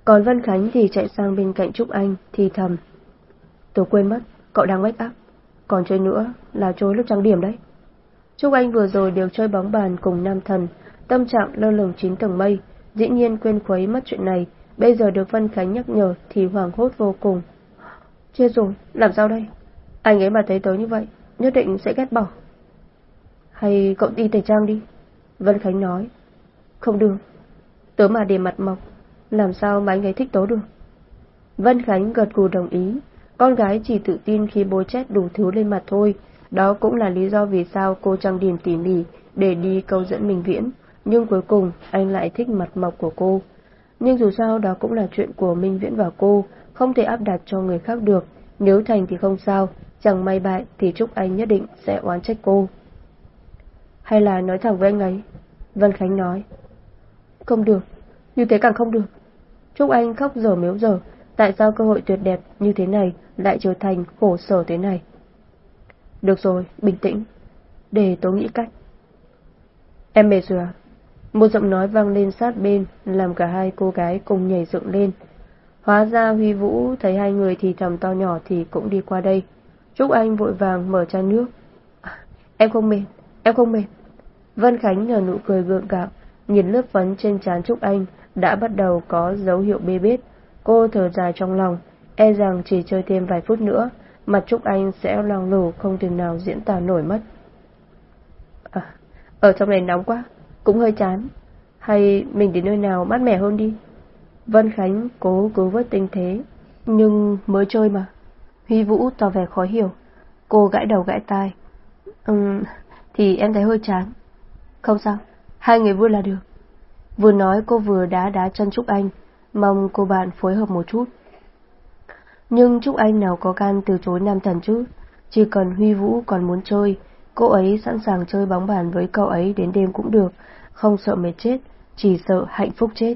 Còn Vân Khánh thì chạy sang bên cạnh Trúc Anh, thì thầm. Tôi quên mất, cậu đang wake up. Còn chơi nữa là trôi lúc trang điểm đấy. Trúc Anh vừa rồi đều chơi bóng bàn cùng nam thần, tâm trạng lơ lửng chín tầng mây, dĩ nhiên quên khuấy mất chuyện này, bây giờ được Vân Khánh nhắc nhở thì hoảng hốt vô cùng. Chết rồi, làm sao đây? Anh ấy mà thấy tớ như vậy, nhất định sẽ ghét bỏ. Hay cậu đi tẩy trang đi. Vân Khánh nói. Không được. Tớ mà để mặt mộc, làm sao mà anh ấy thích tớ được? Vân Khánh gật gù đồng ý. Con gái chỉ tự tin khi bôi chét đủ thứ lên mặt thôi. Đó cũng là lý do vì sao cô trang điểm tỉ mỉ để đi câu dẫn Minh Viễn. Nhưng cuối cùng anh lại thích mặt mộc của cô. Nhưng dù sao đó cũng là chuyện của Minh Viễn và cô, không thể áp đặt cho người khác được. Nếu thành thì không sao, chẳng may bại thì Trúc Anh nhất định sẽ oán trách cô. Hay là nói thẳng với anh ấy? Vân Khánh nói. Không được, như thế càng không được. Trúc Anh khóc dở miếu dở, tại sao cơ hội tuyệt đẹp như thế này lại trở thành khổ sở thế này? Được rồi, bình tĩnh. Để tớ nghĩ cách. Em mệt rồi à? Một giọng nói vang lên sát bên, làm cả hai cô gái cùng nhảy dựng lên. Hóa ra Huy Vũ thấy hai người thì thầm to nhỏ thì cũng đi qua đây. Trúc Anh vội vàng mở chai nước. À, em không mệt, em không mệt. Vân Khánh nở nụ cười gượng gạo, nhìn lớp phấn trên trán Trúc Anh đã bắt đầu có dấu hiệu bê bết. Cô thở dài trong lòng, e rằng chỉ chơi thêm vài phút nữa, mặt Trúc Anh sẽ loang lổ không thể nào diễn tả nổi mất. À, ở trong này nóng quá, cũng hơi chán. Hay mình đến nơi nào mát mẻ hơn đi? Vân Khánh cố cứ vớt tình thế, nhưng mới chơi mà. Huy Vũ tỏ vẻ khó hiểu. Cô gãi đầu gãi tai. Ừm, thì em thấy hơi chán. Không sao, hai người vui là được. Vừa nói cô vừa đá đá chân Trúc Anh, mong cô bạn phối hợp một chút. Nhưng Trúc Anh nào có can từ chối nam thần chứ, chỉ cần Huy Vũ còn muốn chơi, cô ấy sẵn sàng chơi bóng bàn với cậu ấy đến đêm cũng được, không sợ mệt chết, chỉ sợ hạnh phúc chết.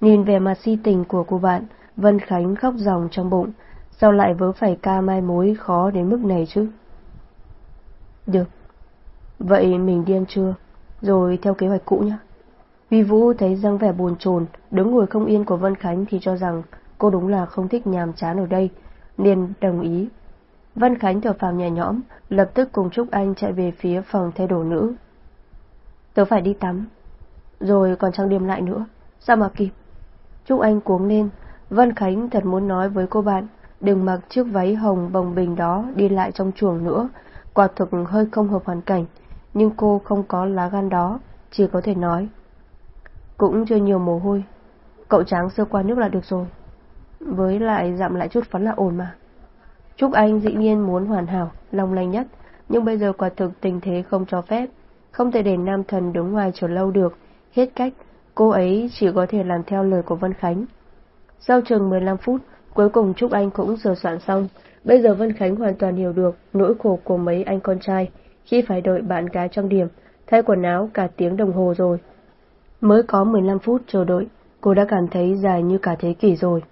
Nhìn về mặt si tình của cô bạn, Vân Khánh khóc ròng trong bụng, sao lại vớ phải ca mai mối khó đến mức này chứ? Được, vậy mình điên chưa? rồi theo kế hoạch cũ nhé. Vi Vũ thấy răng vẻ buồn chồn, đứng ngồi không yên của Vân Khánh thì cho rằng cô đúng là không thích nhàm chán ở đây, liền đồng ý. Vân Khánh thở phào nhẹ nhõm, lập tức cùng Trúc Anh chạy về phía phòng thay đồ nữ. Tớ phải đi tắm, rồi còn trang điểm lại nữa, sao mà kịp. Trúc Anh cuống lên, Vân Khánh thật muốn nói với cô bạn, đừng mặc chiếc váy hồng bồng bình đó đi lại trong chuồng nữa, quả thực hơi không hợp hoàn cảnh, nhưng cô không có lá gan đó, chỉ có thể nói. Cũng chưa nhiều mồ hôi, cậu tráng sơ qua nước là được rồi. Với lại dặm lại chút phấn là ổn mà. Trúc Anh dĩ nhiên muốn hoàn hảo, long lanh nhất, nhưng bây giờ quả thực tình thế không cho phép, không thể để nam thần đứng ngoài chờ lâu được, hết cách, cô ấy chỉ có thể làm theo lời của Vân Khánh. Sau chừng 15 phút, cuối cùng Trúc Anh cũng sửa soạn xong, bây giờ Vân Khánh hoàn toàn hiểu được nỗi khổ của mấy anh con trai khi phải đợi bạn gái trang điểm, thay quần áo cả tiếng đồng hồ rồi. Mới có 15 phút chờ đợi, cô đã cảm thấy dài như cả thế kỷ rồi.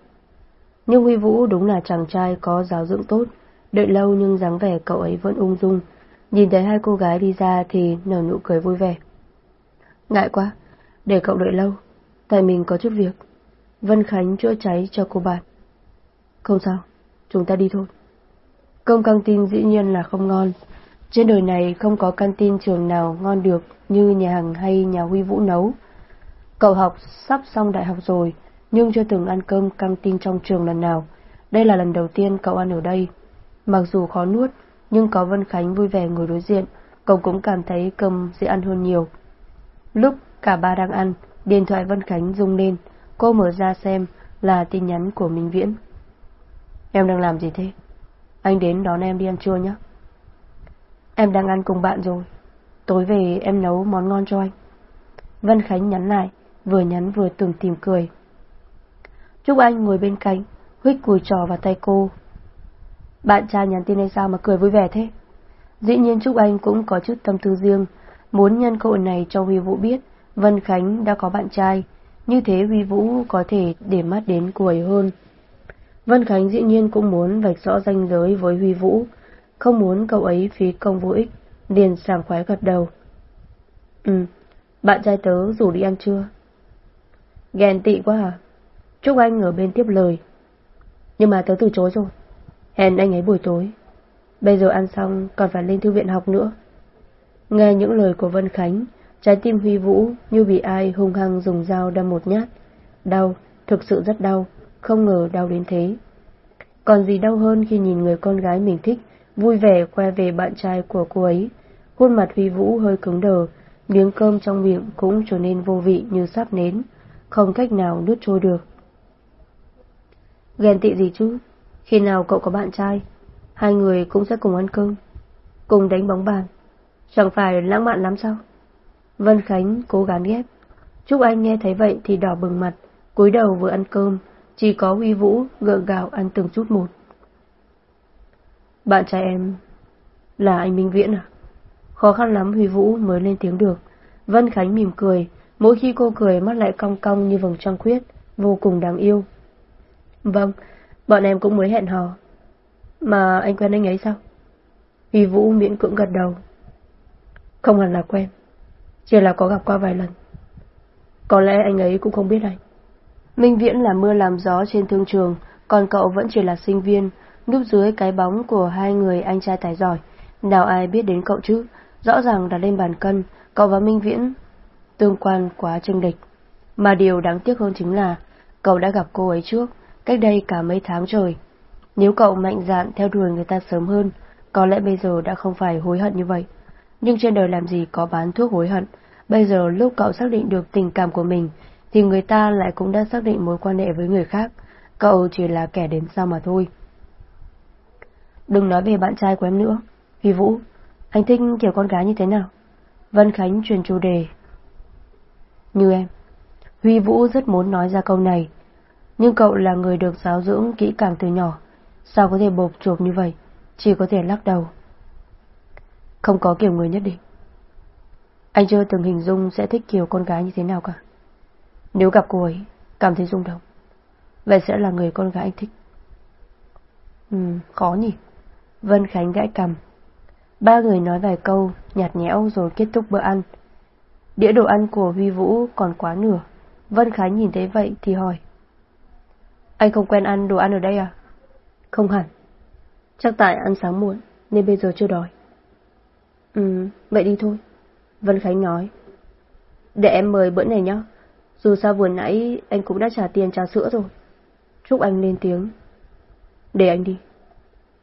Nhưng Huy Vũ đúng là chàng trai có giáo dưỡng tốt, đợi lâu nhưng dáng vẻ cậu ấy vẫn ung dung. Nhìn thấy hai cô gái đi ra thì nở nụ cười vui vẻ. Ngại quá, để cậu đợi lâu, tại mình có chút việc. Vân Khánh chữa cháy cho cô bạn. Không sao, chúng ta đi thôi. Cơm căng tin dĩ nhiên là không ngon. Trên đời này không có căng tin trường nào ngon được như nhà hàng hay nhà Huy Vũ nấu. Cậu học sắp xong đại học rồi, nhưng chưa từng ăn cơm căng tin trong trường lần nào. Đây là lần đầu tiên cậu ăn ở đây. Mặc dù khó nuốt, nhưng có Vân Khánh vui vẻ ngồi đối diện, cậu cũng cảm thấy cơm dễ ăn hơn nhiều. Lúc cả ba đang ăn, điện thoại Vân Khánh rung lên, cô mở ra xem là tin nhắn của Minh Viễn. Em đang làm gì thế? Anh đến đón em đi ăn trưa nhé. Em đang ăn cùng bạn rồi. Tối về em nấu món ngon cho anh. Vân Khánh nhắn lại, vừa nhắn vừa tưởng tìm cười. Trúc Anh ngồi bên cạnh, huyết cùi trò vào tay cô. Bạn trai nhắn tin hay sao mà cười vui vẻ thế? Dĩ nhiên Trúc Anh cũng có chút tâm tư riêng, muốn nhân cơ hội này cho Huy Vũ biết Vân Khánh đã có bạn trai, như thế Huy Vũ có thể để mắt đến cô ấy hơn. Vân Khánh dĩ nhiên cũng muốn vạch rõ ranh giới với Huy Vũ, không muốn cậu ấy phí công vô ích, liền sảng khoái gật đầu. Ừ, bạn trai tớ rủ đi ăn trưa. Ghen tị quá à? Trúc Anh ở bên tiếp lời. Nhưng mà tớ từ chối rồi. Hẹn anh ấy buổi tối. Bây giờ ăn xong còn phải lên thư viện học nữa. Nghe những lời của Vân Khánh, trái tim Huy Vũ như bị ai hung hăng dùng dao đâm một nhát. Đau, thực sự rất đau, không ngờ đau đến thế. Còn gì đau hơn khi nhìn người con gái mình thích vui vẻ khoe về bạn trai của cô ấy. Khuôn mặt Huy Vũ hơi cứng đờ, miếng cơm trong miệng cũng trở nên vô vị như sáp nến, không cách nào nuốt trôi được. Ghen tị gì chứ? Khi nào cậu có bạn trai, hai người cũng sẽ cùng ăn cơm, cùng đánh bóng bàn. Chẳng phải lãng mạn lắm sao? Vân Khánh cố gắng ghép. Trúc Anh nghe thấy vậy thì đỏ bừng mặt, cúi đầu vừa ăn cơm, chỉ có Huy Vũ gượng gạo ăn từng chút một. Bạn trai em là anh Minh Viễn à? Khó khăn lắm Huy Vũ mới lên tiếng được. Vân Khánh mỉm cười, mỗi khi cô cười mắt lại cong cong như vầng trăng khuyết, vô cùng đáng yêu. Vâng, bọn em cũng mới hẹn hò. Mà anh quen anh ấy sao? Huy Vũ miễn cưỡng gật đầu. Không hẳn là quen, chỉ là có gặp qua vài lần. Có lẽ anh ấy cũng không biết anh. Minh Viễn là mưa làm gió trên thương trường, còn cậu vẫn chỉ là sinh viên, núp dưới cái bóng của hai người anh trai tài giỏi. Nào ai biết đến cậu chứ, rõ ràng đã lên bàn cân, cậu và Minh Viễn tương quan quá tranh địch. Mà điều đáng tiếc hơn chính là cậu đã gặp cô ấy trước, cách đây cả mấy tháng trời. Nếu cậu mạnh dạn theo đuổi người ta sớm hơn, có lẽ bây giờ đã không phải hối hận như vậy. Nhưng trên đời làm gì có bán thuốc hối hận, bây giờ lúc cậu xác định được tình cảm của mình, thì người ta lại cũng đã xác định mối quan hệ với người khác, cậu chỉ là kẻ đến sau mà thôi. Đừng nói về bạn trai của em nữa, Huy Vũ, anh thích kiểu con gái như thế nào? Vân Khánh truyền chủ đề. Như em. Huy Vũ rất muốn nói ra câu này, nhưng cậu là người được giáo dưỡng kỹ càng từ nhỏ, sao có thể bộc chộp như vậy, chỉ có thể lắc đầu. Không có kiểu người nhất định. Anh chưa từng hình dung sẽ thích kiểu con gái như thế nào cả. Nếu gặp cô ấy, cảm thấy rung động, vậy sẽ là người con gái anh thích. Ừ, khó nhỉ. Vân Khánh gãi cầm. Ba người nói vài câu, nhạt nhẽo rồi kết thúc bữa ăn. Đĩa đồ ăn của Huy Vũ còn quá nửa. Vân Khánh nhìn thấy vậy thì hỏi. Anh không quen ăn đồ ăn ở đây à? Không hẳn. Chắc tại ăn sáng muộn, nên bây giờ chưa đói. Ừ, vậy đi thôi. Vân Khánh nói. Để em mời bữa này nhá. Dù sao vừa nãy anh cũng đã trả tiền trà sữa rồi. Trúc Anh lên tiếng. Để anh đi.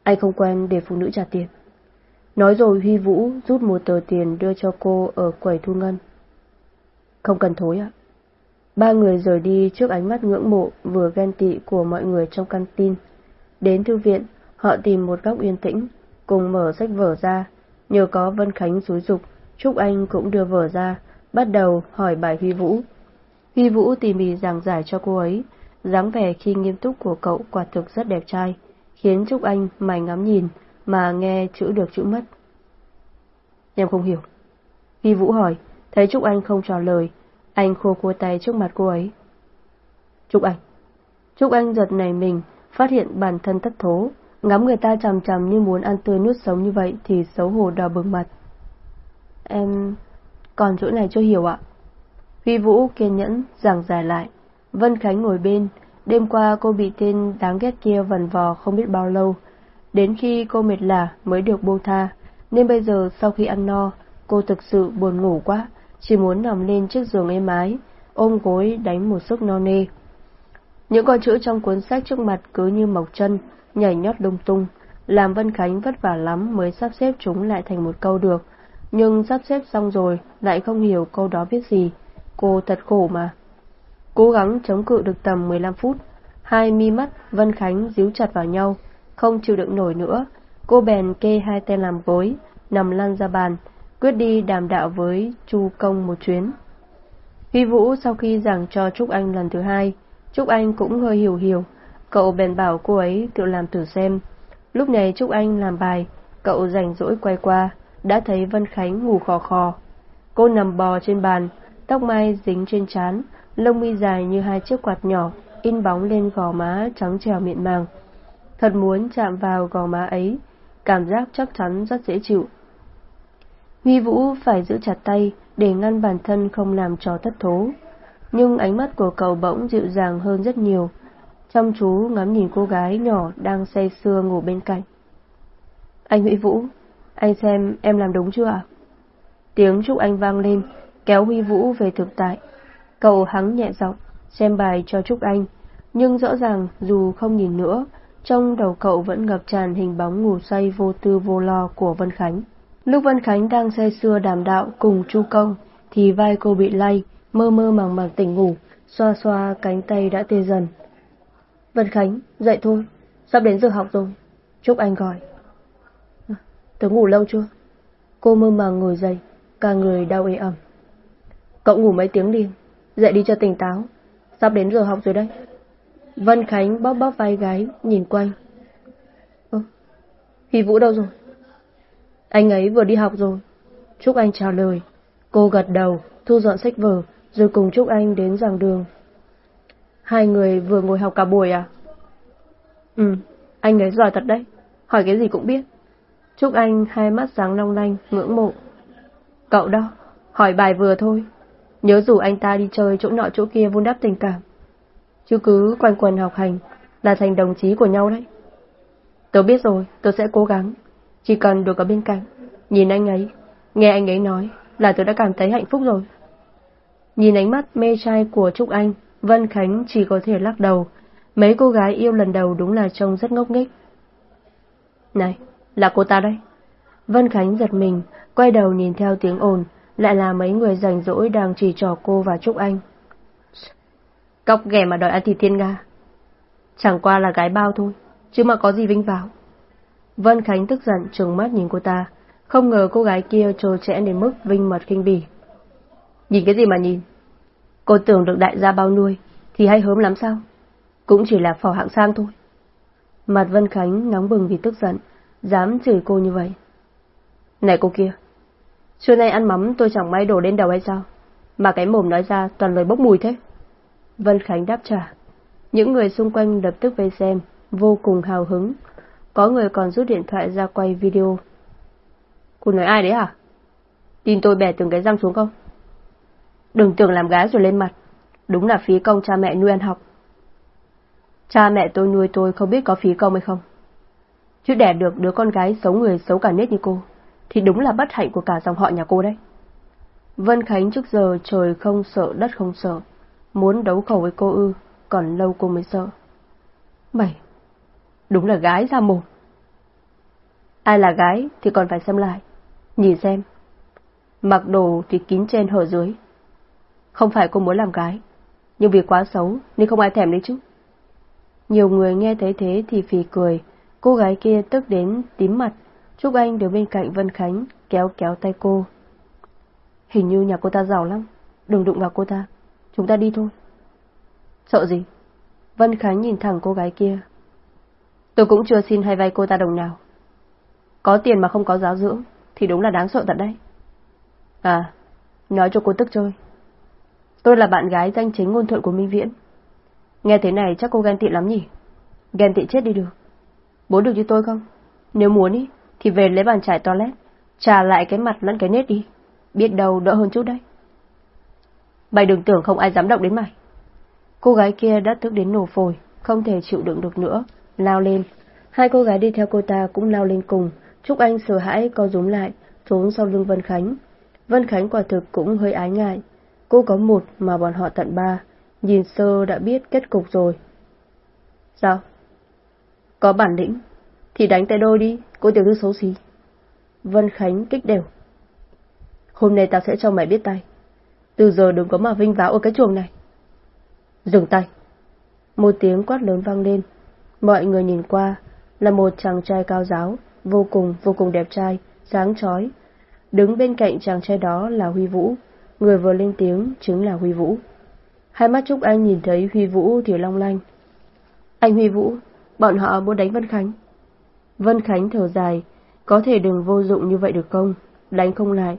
Anh không quen để phụ nữ trả tiền. Nói rồi Huy Vũ rút một tờ tiền đưa cho cô ở quầy thu ngân. Không cần thối ạ. Ba người rời đi trước ánh mắt ngưỡng mộ vừa ghen tị của mọi người trong căn tin. Đến thư viện, họ tìm một góc yên tĩnh, cùng mở sách vở ra. Nhờ có Vân Khánh xúi dục, Trúc Anh cũng đưa vở ra, bắt đầu hỏi bài Huy Vũ. Huy Vũ tỉ mỉ giảng giải cho cô ấy, dáng vẻ khi nghiêm túc của cậu quả thực rất đẹp trai, khiến Trúc Anh mày ngắm nhìn mà nghe chữ được chữ mất. Em không hiểu. Huy Vũ hỏi, thấy Trúc Anh không trả lời, anh khô khô tay trước mặt cô ấy. Trúc Anh. Trúc Anh giật nảy mình, phát hiện bản thân thất thố, ngắm người ta chằm chằm như muốn ăn tươi nuốt sống như vậy thì xấu hổ đỏ bừng mặt. Em... còn chỗ này chưa hiểu ạ. Huy Vũ kiên nhẫn giảng giải lại. Vân Khánh ngồi bên, đêm qua cô bị tên đáng ghét kia vần vò không biết bao lâu. Đến khi cô mệt lả mới được buông tha, nên bây giờ sau khi ăn no, cô thực sự buồn ngủ quá, chỉ muốn nằm lên chiếc giường êm ái, ôm gối đánh một sức no nê. Những con chữ trong cuốn sách trước mặt cứ như mọc chân, nhảy nhót lung tung, làm Vân Khánh vất vả lắm mới sắp xếp chúng lại thành một câu được, nhưng sắp xếp xong rồi lại không hiểu câu đó viết gì. Cô thật khổ mà. Cố gắng chống cự được tầm 15 phút, hai mi mắt Vân Khánh díu chặt vào nhau, không chịu đựng nổi nữa. Cô bèn kê hai tên làm gối, nằm lăn ra bàn, quyết đi đàm đạo với Chu Công một chuyến. Huy Vũ sau khi giảng cho Trúc Anh lần thứ hai, Trúc Anh cũng hơi hiểu hiểu, cậu bèn bảo cô ấy tự làm thử xem. Lúc này Trúc Anh làm bài, cậu rảnh rỗi quay qua, đã thấy Vân Khánh ngủ khò khò. Cô nằm bò trên bàn, tóc mai dính trên trán, lông mi dài như hai chiếc quạt nhỏ, in bóng lên gò má trắng trèo mịn màng. Thật muốn chạm vào gò má ấy, cảm giác chắc chắn rất dễ chịu. Huy Vũ phải giữ chặt tay để ngăn bản thân không làm trò thất thố. Nhưng ánh mắt của cậu bỗng dịu dàng hơn rất nhiều, chăm chú ngắm nhìn cô gái nhỏ đang say sưa ngủ bên cạnh. Anh Huy Vũ, anh xem em làm đúng chưa ạ? Tiếng Trúc Anh vang lên, kéo Huy Vũ về thực tại. Cậu hắng nhẹ giọng, xem bài cho Trúc Anh, nhưng rõ ràng dù không nhìn nữa, trong đầu cậu vẫn ngập tràn hình bóng ngủ say vô tư vô lo của Vân Khánh. Lúc Vân Khánh đang say sưa đàm đạo cùng Chu Công, thì vai cô bị lay, mơ mơ màng màng tỉnh ngủ, xoa xoa cánh tay đã tê dần. Vân Khánh, dậy thôi, sắp đến giờ học rồi. Trúc Anh gọi. Tớ ngủ lâu chưa? Cô mơ màng ngồi dậy, cả người đau ê ẩm. Cậu ngủ mấy tiếng liền, dậy đi cho tỉnh táo, sắp đến giờ học rồi đấy. Vân Khánh bóp bóp vai gái, nhìn quanh. Ơ, Huy Vũ đâu rồi? Anh ấy vừa đi học rồi. Trúc Anh chào lời. Cô gật đầu, thu dọn sách vở, rồi cùng Trúc Anh đến giảng đường. Hai người vừa ngồi học cả buổi à? Ừ, anh ấy giỏi thật đấy, hỏi cái gì cũng biết. chúc Anh hai mắt sáng long lanh, ngưỡng mộ. Cậu đó, hỏi bài vừa thôi. Nhớ rủ anh ta đi chơi chỗ nọ chỗ kia vun đắp tình cảm. Chứ cứ quanh quần học hành là thành đồng chí của nhau đấy. Tớ biết rồi, tớ sẽ cố gắng. Chỉ cần được ở bên cạnh, nhìn anh ấy, nghe anh ấy nói là tớ đã cảm thấy hạnh phúc rồi. Nhìn ánh mắt mê trai của Trúc Anh, Vân Khánh chỉ có thể lắc đầu. Mấy cô gái yêu lần đầu đúng là trông rất ngốc nghếch. Này, là cô ta đây. Vân Khánh giật mình, quay đầu nhìn theo tiếng ồn, lại là mấy người rảnh rỗi đang chỉ trò cô và Trúc Anh. Cóc ghẻ mà đòi ăn thịt thiên nga. Chẳng qua là gái bao thôi, chứ mà có gì vinh vào. Vân Khánh tức giận trừng mắt nhìn cô ta, không ngờ cô gái kia trồ trẽ đến mức vinh mật khinh bỉ. Nhìn cái gì mà nhìn? Cô tưởng được đại gia bao nuôi, thì hay hớm lắm sao? Cũng chỉ là phò hạng sang thôi. Mặt Vân Khánh nóng bừng vì tức giận, dám chửi cô như vậy. Này cô kia, trưa nay ăn mắm tôi chẳng may đổ lên đầu hay sao? Mà cái mồm nói ra toàn lời bốc mùi thế. Vân Khánh đáp trả. Những người xung quanh lập tức vây xem, vô cùng hào hứng. Có người còn rút điện thoại ra quay video. Cô nói ai đấy hả? Tin tôi bẻ từng cái răng xuống không? Đừng tưởng làm gái rồi lên mặt. Đúng là phí công cha mẹ nuôi ăn học. Cha mẹ tôi nuôi tôi không biết có phí công hay không. Chứ đẻ được đứa con gái xấu người xấu cả nết như cô, thì đúng là bất hạnh của cả dòng họ nhà cô đấy. Vân Khánh trước giờ trời không sợ đất không sợ, muốn đấu khẩu với cô ư, còn lâu cô mới sợ. Mày, đúng là gái ra mồm. Ai là gái thì còn phải xem lại, nhìn xem. Mặc đồ thì kín trên hở dưới. Không phải cô muốn làm gái, nhưng vì quá xấu nên không ai thèm đấy chứ. Nhiều người nghe thấy thế thì phì cười, cô gái kia tức đến tím mặt, Trúc Anh đứng bên cạnh Vân Khánh, kéo kéo tay cô. Hình như nhà cô ta giàu lắm, đừng đụng vào cô ta, chúng ta đi thôi. Sợ gì? Vân Khánh nhìn thẳng cô gái kia. Tôi cũng chưa xin hay vay cô ta đồng nào. Có tiền mà không có giáo dưỡng, thì đúng là đáng sợ thật đấy. À, nói cho cô tức chơi. Tôi là bạn gái danh chính ngôn thuận của Minh Viễn. Nghe thế này chắc cô ghen tị lắm nhỉ? Ghen tị chết đi được. Bố được như tôi không? Nếu muốn ý, thì về lấy bàn chải toilet, trà lại cái mặt lẫn cái nết đi. Biết đâu đỡ hơn chút đấy. Mày đừng tưởng không ai dám động đến mày. Cô gái kia đã tức đến nổ phổi, không thể chịu đựng được nữa, lao lên. Hai cô gái đi theo cô ta cũng lao lên cùng, Trúc Anh sợ hãi co rúm lại, trốn sau lưng Vân Khánh. Vân Khánh quả thực cũng hơi ái ngại. Cô có một mà bọn họ tận ba, nhìn sơ đã biết kết cục rồi. Sao? Có bản lĩnh, thì đánh tay đôi đi, cô tiểu thư xấu xí. Vân Khánh kích đều. Hôm nay tao sẽ cho mày biết tay. Từ giờ đừng có mà vinh váo ở cái chuồng này. Dừng tay. Một tiếng quát lớn vang lên. Mọi người nhìn qua, là một chàng trai cao giáo, vô cùng, vô cùng đẹp trai, sáng chói. Đứng bên cạnh chàng trai đó là Huy Vũ, người vừa lên tiếng chính là Huy Vũ. Hai mắt Trúc Anh nhìn thấy Huy Vũ thì long lanh. Anh Huy Vũ, bọn họ muốn đánh Vân Khánh. Vân Khánh thở dài, có thể đừng vô dụng như vậy được không, đánh không lại,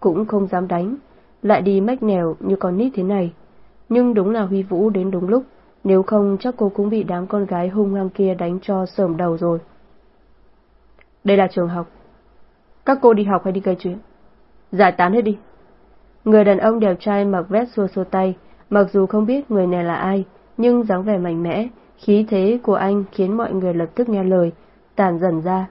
cũng không dám đánh, lại đi mách nèo như con nít thế này. Nhưng đúng là Huy Vũ đến đúng lúc, nếu không chắc cô cũng bị đám con gái hung hăng kia đánh cho sờm đầu rồi. Đây là trường học. Các cô đi học hay đi gây chuyện? Giải tán hết đi. Người đàn ông đẹp trai mặc vest xua xua tay, mặc dù không biết người này là ai, nhưng dáng vẻ mạnh mẽ, khí thế của anh khiến mọi người lập tức nghe lời, tàn dần ra.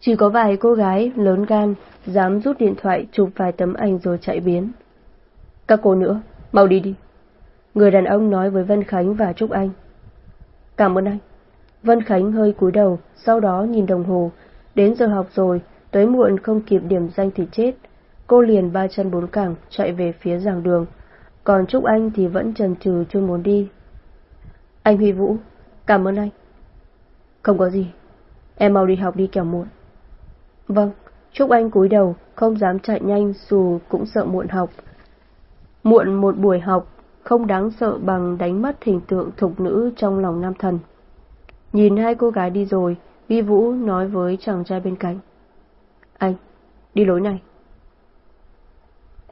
Chỉ có vài cô gái lớn gan dám rút điện thoại chụp vài tấm ảnh rồi chạy biến. Các cô nữa, mau đi đi. Người đàn ông nói với Vân Khánh và Trúc Anh. Cảm ơn anh. Vân Khánh hơi cúi đầu, sau đó nhìn đồng hồ. Đến giờ học rồi, tới muộn không kịp điểm danh thì chết. Cô liền ba chân bốn cẳng chạy về phía giảng đường. Còn Trúc Anh thì vẫn chần chừ chưa muốn đi. Anh Huy Vũ, cảm ơn anh. Không có gì, em mau đi học đi kẻo muộn. Vâng, Trúc Anh cúi đầu, không dám chạy nhanh dù cũng sợ muộn học. Muộn một buổi học, không đáng sợ bằng đánh mất hình tượng thục nữ trong lòng nam thần. Nhìn hai cô gái đi rồi, Vi Vũ nói với chàng trai bên cạnh. Anh, đi lối này.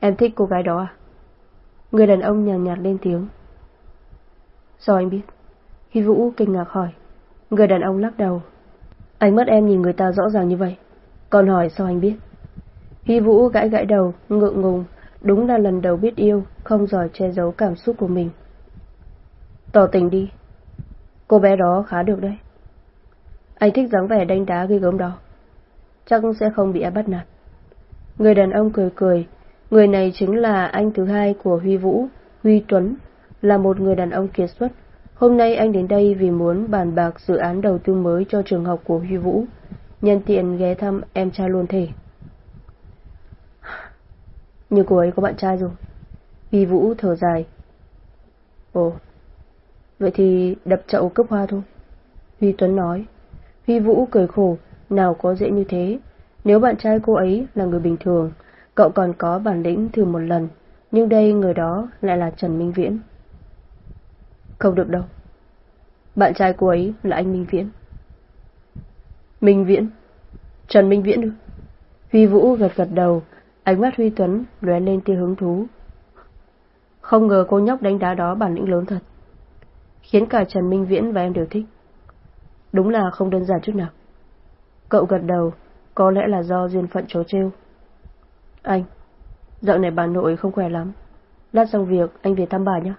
Em thích cô gái đó à? Người đàn ông nhàn nhạt, nhạt lên tiếng. Sao anh biết? Hi Vũ kinh ngạc hỏi. Người đàn ông lắc đầu. Ánh mắt em nhìn người ta rõ ràng như vậy. Còn hỏi sao anh biết? Huy Vũ gãi gãi đầu, ngượng ngùng, đúng là lần đầu biết yêu, không giỏi che giấu cảm xúc của mình. Tỏ tình đi. Cô bé đó khá được đấy. Anh thích dáng vẻ đánh đá ghi gớm đó. Chắc sẽ không bị bắt nạt. Người đàn ông cười cười, người này chính là anh thứ hai của Huy Vũ, Huy Tuấn, là một người đàn ông kiệt xuất. Hôm nay anh đến đây vì muốn bàn bạc dự án đầu tư mới cho trường học của Huy Vũ, nhân tiện ghé thăm em trai luôn thể. Nhưng cô ấy có bạn trai rồi. Huy Vũ thở dài. Ồ, vậy thì đập chậu cấp hoa thôi. Huy Tuấn nói. Huy Vũ cười khổ, nào có dễ như thế. Nếu bạn trai cô ấy là người bình thường, cậu còn có bản lĩnh thử một lần, nhưng đây người đó lại là Trần Minh Viễn. Không được đâu. Bạn trai cô ấy là anh Minh Viễn. Minh Viễn? Trần Minh Viễn ư? Huy Vũ gật gật đầu, ánh mắt Huy Tuấn lóe lên tia hứng thú. Không ngờ cô nhóc đánh đá đó bản lĩnh lớn thật. Khiến cả Trần Minh Viễn và em đều thích. Đúng là không đơn giản chút nào. Cậu gật đầu, có lẽ là do duyên phận chố trêu. Anh, dạo này bà nội không khỏe lắm. Lát xong việc, anh về thăm bà nhé.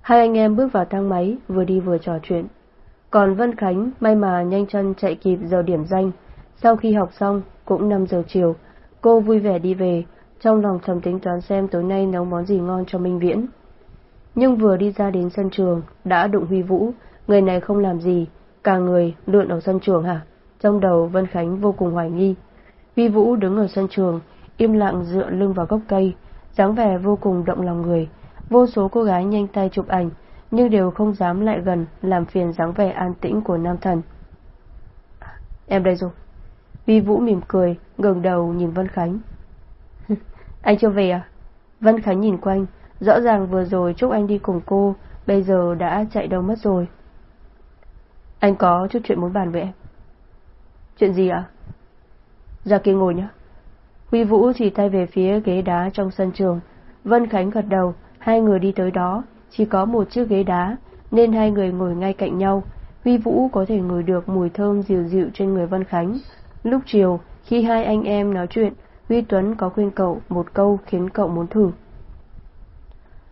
Hai anh em bước vào thang máy, vừa đi vừa trò chuyện. Còn Vân Khánh may mà nhanh chân chạy kịp giờ điểm danh. Sau khi học xong, cũng 5 giờ chiều, cô vui vẻ đi về, trong lòng thầm tính toán xem tối nay nấu món gì ngon cho Minh Viễn. Nhưng vừa đi ra đến sân trường, đã đụng Huy Vũ, người này không làm gì, cả người lượn ở sân trường hả? Trong đầu Vân Khánh vô cùng hoài nghi. Huy Vũ đứng ở sân trường, im lặng dựa lưng vào gốc cây, dáng vẻ vô cùng động lòng người. Vô số cô gái nhanh tay chụp ảnh, nhưng đều không dám lại gần làm phiền dáng vẻ an tĩnh của nam thần. Em đây rồi. Vi Vũ mỉm cười, ngẩng đầu nhìn Vân Khánh. anh chưa về à? Vân Khánh nhìn quanh, rõ ràng vừa rồi chúc anh đi cùng cô, bây giờ đã chạy đâu mất rồi. Anh có chút chuyện muốn bàn với em. Chuyện gì ạ? Ra kia ngồi nhé. Huy Vũ chỉ tay về phía ghế đá trong sân trường. Vân Khánh gật đầu, hai người đi tới đó, chỉ có một chiếc ghế đá, nên hai người ngồi ngay cạnh nhau. Huy Vũ có thể ngửi được mùi thơm dịu dịu trên người Vân Khánh. Lúc chiều, khi hai anh em nói chuyện, Huy Tuấn có khuyên cậu một câu khiến cậu muốn thử.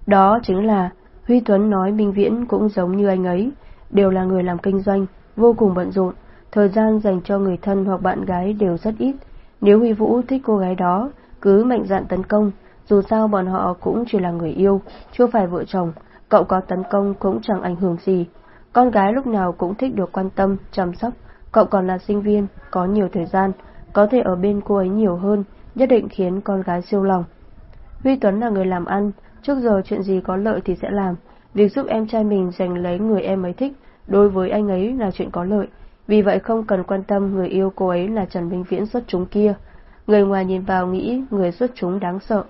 Đó chính là, Huy Tuấn nói Minh Viễn cũng giống như anh ấy, đều là người làm kinh doanh, vô cùng bận rộn, thời gian dành cho người thân hoặc bạn gái đều rất ít. Nếu Huy Vũ thích cô gái đó, cứ mạnh dạn tấn công, dù sao bọn họ cũng chỉ là người yêu, chưa phải vợ chồng, cậu có tấn công cũng chẳng ảnh hưởng gì. Con gái lúc nào cũng thích được quan tâm, chăm sóc, cậu còn là sinh viên, có nhiều thời gian, có thể ở bên cô ấy nhiều hơn, nhất định khiến con gái siêu lòng. Huy Tuấn là người làm ăn, trước giờ chuyện gì có lợi thì sẽ làm, việc giúp em trai mình giành lấy người em ấy thích, đối với anh ấy là chuyện có lợi, vì vậy không cần quan tâm người yêu cô ấy là Trần Minh Viễn xuất chúng kia. Người ngoài nhìn vào nghĩ người xuất chúng đáng sợ,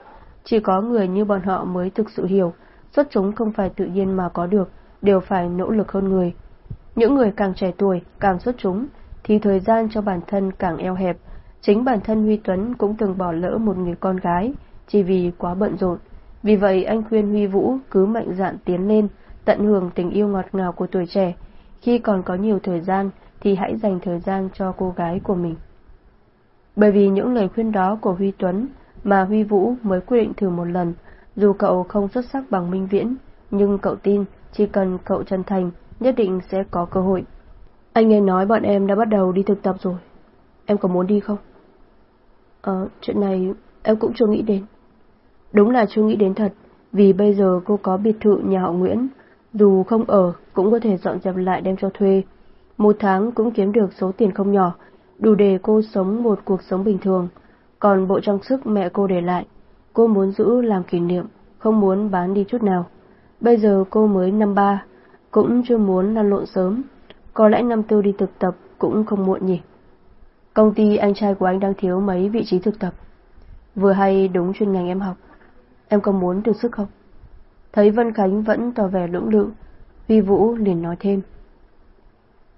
chỉ có người như bọn họ mới thực sự hiểu, xuất chúng không phải tự nhiên mà có được, đều phải nỗ lực hơn người. Những người càng trẻ tuổi, càng xuất chúng, thì thời gian cho bản thân càng eo hẹp. Chính bản thân Huy Tuấn cũng từng bỏ lỡ một người con gái, chỉ vì quá bận rộn. Vì vậy anh khuyên Huy Vũ cứ mạnh dạn tiến lên, tận hưởng tình yêu ngọt ngào của tuổi trẻ. Khi còn có nhiều thời gian, thì hãy dành thời gian cho cô gái của mình. Bởi vì những lời khuyên đó của Huy Tuấn mà Huy Vũ mới quyết định thử một lần, dù cậu không xuất sắc bằng Minh Viễn, nhưng cậu tin chỉ cần cậu chân thành, nhất định sẽ có cơ hội. Anh nghe nói bọn em đã bắt đầu đi thực tập rồi. Em có muốn đi không? Ờ, chuyện này em cũng chưa nghĩ đến. Đúng là chưa nghĩ đến thật, vì bây giờ cô có biệt thự nhà họ Nguyễn, dù không ở cũng có thể dọn dẹp lại đem cho thuê. Một tháng cũng kiếm được số tiền không nhỏ, đủ để cô sống một cuộc sống bình thường. Còn bộ trang sức mẹ cô để lại, cô muốn giữ làm kỷ niệm, không muốn bán đi chút nào. Bây giờ cô mới năm ba, cũng chưa muốn lăn lộn sớm, có lẽ năm tư đi thực tập cũng không muộn nhỉ. Công ty anh trai của anh đang thiếu mấy vị trí thực tập. Vừa hay đúng chuyên ngành em học. Em có muốn được sức không? Thấy Vân Khánh vẫn tỏ vẻ lưỡng lự, Vi Vũ liền nói thêm.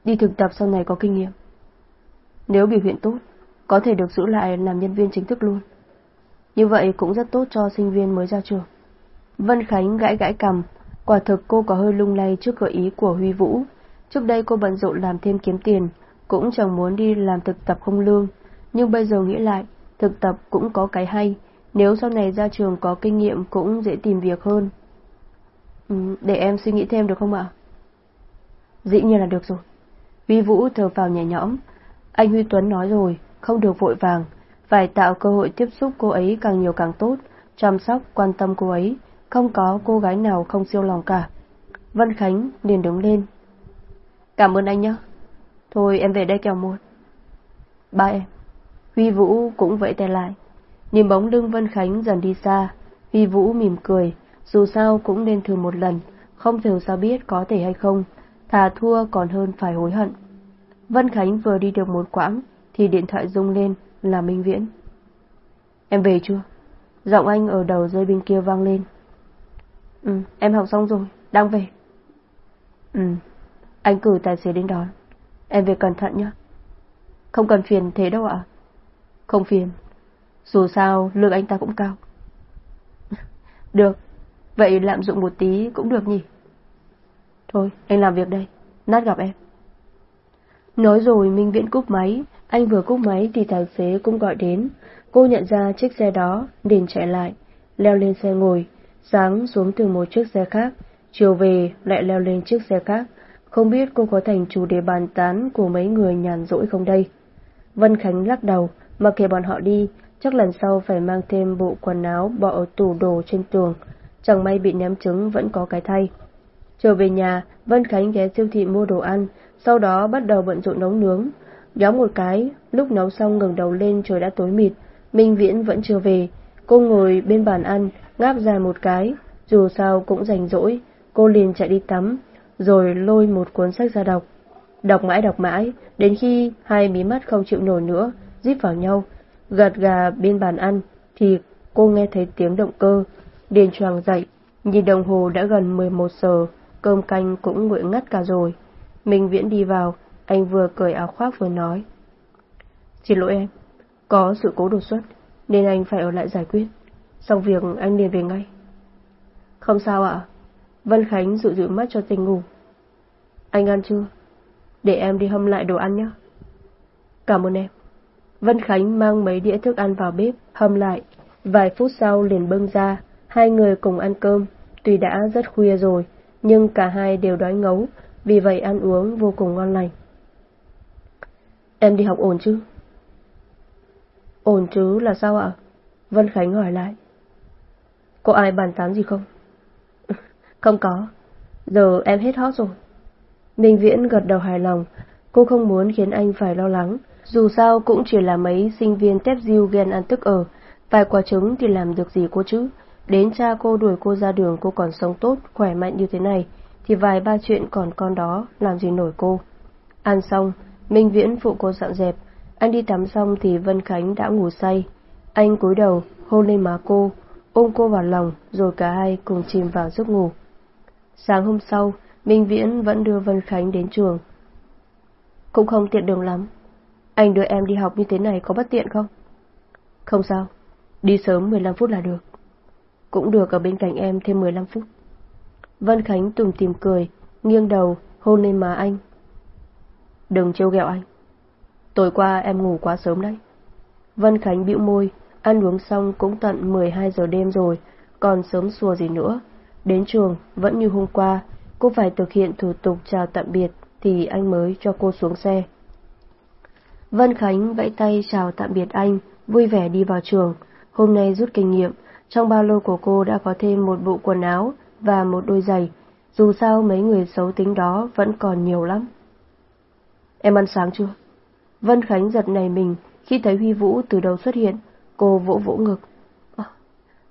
Đi thực tập sau này có kinh nghiệm. Nếu biểu hiện tốt, có thể được giữ lại làm nhân viên chính thức luôn. Như vậy cũng rất tốt cho sinh viên mới ra trường. Vân Khánh gãi gãi cầm, quả thực cô có hơi lung lay trước gợi ý của Huy Vũ. Trước đây cô bận rộn làm thêm kiếm tiền, cũng chẳng muốn đi làm thực tập không lương, nhưng bây giờ nghĩ lại, thực tập cũng có cái hay, nếu sau này ra trường có kinh nghiệm cũng dễ tìm việc hơn. Ừ, để em suy nghĩ thêm được không ạ? Dĩ nhiên là được rồi. Vi Vũ thở vào nhẹ nhõm. Anh Huy Tuấn nói rồi, không được vội vàng, phải tạo cơ hội tiếp xúc cô ấy càng nhiều càng tốt, chăm sóc, quan tâm cô ấy, không có cô gái nào không siêu lòng cả. Vân Khánh liền đứng lên. Cảm ơn anh nhé. Thôi em về đây kèo một. Ba em. Huy Vũ cũng vẫy tay lại. Nhìn bóng lưng Vân Khánh dần đi xa, Huy Vũ mỉm cười, dù sao cũng nên thử một lần, không thử sao biết có thể hay không, thà thua còn hơn phải hối hận. Vân Khánh vừa đi được một quãng, thì điện thoại rung lên là Minh Viễn. Em về chưa? Giọng anh ở đầu dây bên kia vang lên. Ừ, em học xong rồi, đang về. Ừ, anh cử tài xế đến đón. Em về cẩn thận nhé. Không cần phiền thế đâu ạ. Không phiền. Dù sao, lương anh ta cũng cao. được, vậy lạm dụng một tí cũng được nhỉ? Thôi, anh làm việc đây. Nát gặp em. Nói rồi Minh Viễn cúp máy, anh vừa cúp máy thì tài xế cũng gọi đến. Cô nhận ra chiếc xe đó, liền chạy lại, leo lên xe ngồi, sáng xuống từ một chiếc xe khác, chiều về lại leo lên chiếc xe khác. Không biết cô có thành chủ đề bàn tán của mấy người nhàn rỗi không đây? Vân Khánh lắc đầu, mặc kệ bọn họ đi, chắc lần sau phải mang thêm bộ quần áo bỏ ở tủ đồ trên tường. Chẳng may bị ném trứng vẫn có cái thay. Trở về nhà, Vân Khánh ghé siêu thị mua đồ ăn, sau đó bắt đầu bận rộn nấu nướng. Nhóm một cái, lúc nấu xong ngẩng đầu lên trời đã tối mịt, Minh Viễn vẫn chưa về. Cô ngồi bên bàn ăn, ngáp dài một cái, dù sao cũng rảnh rỗi, cô liền chạy đi tắm, rồi lôi một cuốn sách ra đọc. Đọc mãi đọc mãi, đến khi hai mí mắt không chịu nổi nữa, díp vào nhau, gật gà bên bàn ăn, thì cô nghe thấy tiếng động cơ, Điền choàng dậy, nhìn đồng hồ đã gần 11 giờ, cơm canh cũng nguội ngắt cả rồi. Minh Viễn đi vào, anh vừa cởi áo khoác vừa nói. Xin lỗi em, có sự cố đột xuất, nên anh phải ở lại giải quyết. Xong việc anh liền về ngay. Không sao ạ. Vân Khánh dụ dụ mắt cho tình ngủ. Anh ăn chưa? Để em đi hâm lại đồ ăn nhé. Cảm ơn em. Vân Khánh mang mấy đĩa thức ăn vào bếp, hâm lại. Vài phút sau liền bưng ra, hai người cùng ăn cơm. Tuy đã rất khuya rồi, nhưng cả hai đều đói ngấu, vì vậy ăn uống vô cùng ngon lành. Em đi học ổn chứ? Ổn chứ là sao ạ? Vân Khánh hỏi lại. Có ai bàn tán gì không? không có. Giờ em hết hot rồi. Minh Viễn gật đầu hài lòng. Cô không muốn khiến anh phải lo lắng. Dù sao cũng chỉ là mấy sinh viên tép diêu ghen ăn tức ở. Vài quả trứng thì làm được gì cô chứ? Đến cha cô đuổi cô ra đường cô còn sống tốt, khỏe mạnh như thế này, thì vài ba chuyện còn con đó làm gì nổi cô. Ăn xong, Minh Viễn phụ cô dọn dẹp, anh đi tắm xong thì Vân Khánh đã ngủ say. Anh cúi đầu, hôn lên má cô, ôm cô vào lòng, rồi cả hai cùng chìm vào giấc ngủ. Sáng hôm sau, Minh Viễn vẫn đưa Vân Khánh đến trường. Cũng không tiện đường lắm. Anh đưa em đi học như thế này có bất tiện không? Không sao, đi sớm 15 phút là được. Cũng được ở bên cạnh em thêm 15 phút. Vân Khánh tùm tìm cười, nghiêng đầu, hôn lên má anh. Đừng trêu ghẹo anh. Tối qua em ngủ quá sớm đấy. Vân Khánh bĩu môi, ăn uống xong cũng tận 12 giờ đêm rồi, còn sớm xùa gì nữa. Đến trường, vẫn như hôm qua, cô phải thực hiện thủ tục chào tạm biệt thì anh mới cho cô xuống xe. Vân Khánh vẫy tay chào tạm biệt anh, vui vẻ đi vào trường. Hôm nay rút kinh nghiệm, trong ba lô của cô đã có thêm một bộ quần áo và một đôi giày. Dù sao mấy người xấu tính đó vẫn còn nhiều lắm. Em ăn sáng chưa? Vân Khánh giật này mình khi thấy Huy Vũ từ đầu xuất hiện, cô vỗ vỗ ngực. À,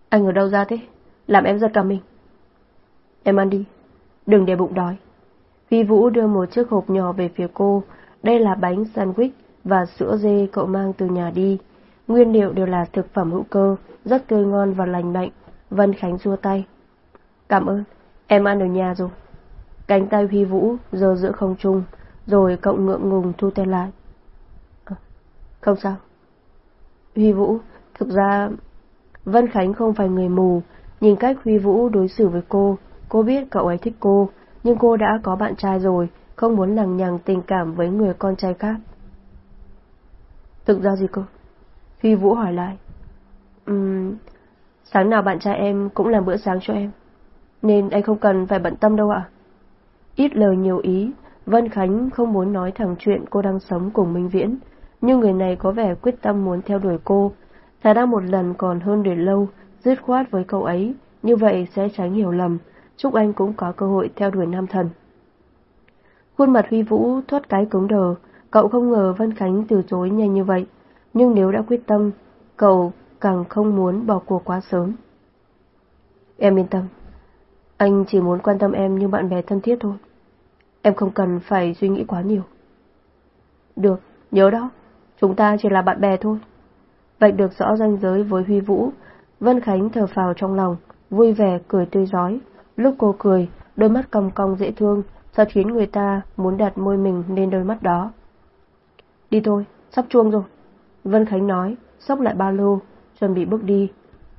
anh ở đâu ra thế? Làm em giật cả mình. Em ăn đi, đừng để bụng đói. Huy Vũ đưa một chiếc hộp nhỏ về phía cô, đây là bánh sandwich và sữa dê cậu mang từ nhà đi. Nguyên liệu đều là thực phẩm hữu cơ, rất tươi ngon và lành mạnh. Vân Khánh xua tay. Cảm ơn, em ăn ở nhà rồi. Cánh tay Huy Vũ giờ giữa không trung, rồi cậu ngượng ngùng thu tay lại. À, không sao. Huy Vũ, thực ra... Vân Khánh không phải người mù, nhìn cách Huy Vũ đối xử với cô, cô biết cậu ấy thích cô, nhưng cô đã có bạn trai rồi, không muốn lằng nhằng tình cảm với người con trai khác. Thực ra gì cơ? Huy Vũ hỏi lại. Ừm, sáng nào bạn trai em cũng làm bữa sáng cho em, nên anh không cần phải bận tâm đâu ạ. Ít lời nhiều ý, Vân Khánh không muốn nói thẳng chuyện cô đang sống cùng Minh Viễn, nhưng người này có vẻ quyết tâm muốn theo đuổi cô. Thà đang một lần còn hơn để lâu, dứt khoát với cậu ấy, như vậy sẽ tránh hiểu lầm, chúc anh cũng có cơ hội theo đuổi nam thần. Khuôn mặt Huy Vũ thoát cái cứng đờ, cậu không ngờ Vân Khánh từ chối nhanh như vậy, nhưng nếu đã quyết tâm, cậu càng không muốn bỏ cuộc quá sớm. Em yên tâm, anh chỉ muốn quan tâm em như bạn bè thân thiết thôi. Em không cần phải suy nghĩ quá nhiều. Được, nhớ đó, chúng ta chỉ là bạn bè thôi. Vạch được rõ ranh giới với Huy Vũ, Vân Khánh thở phào trong lòng, vui vẻ cười tươi giói. Lúc cô cười, đôi mắt cong cong dễ thương, sao khiến người ta muốn đặt môi mình lên đôi mắt đó. Đi thôi, sắp chuông rồi. Vân Khánh nói, xốc lại ba lô, chuẩn bị bước đi.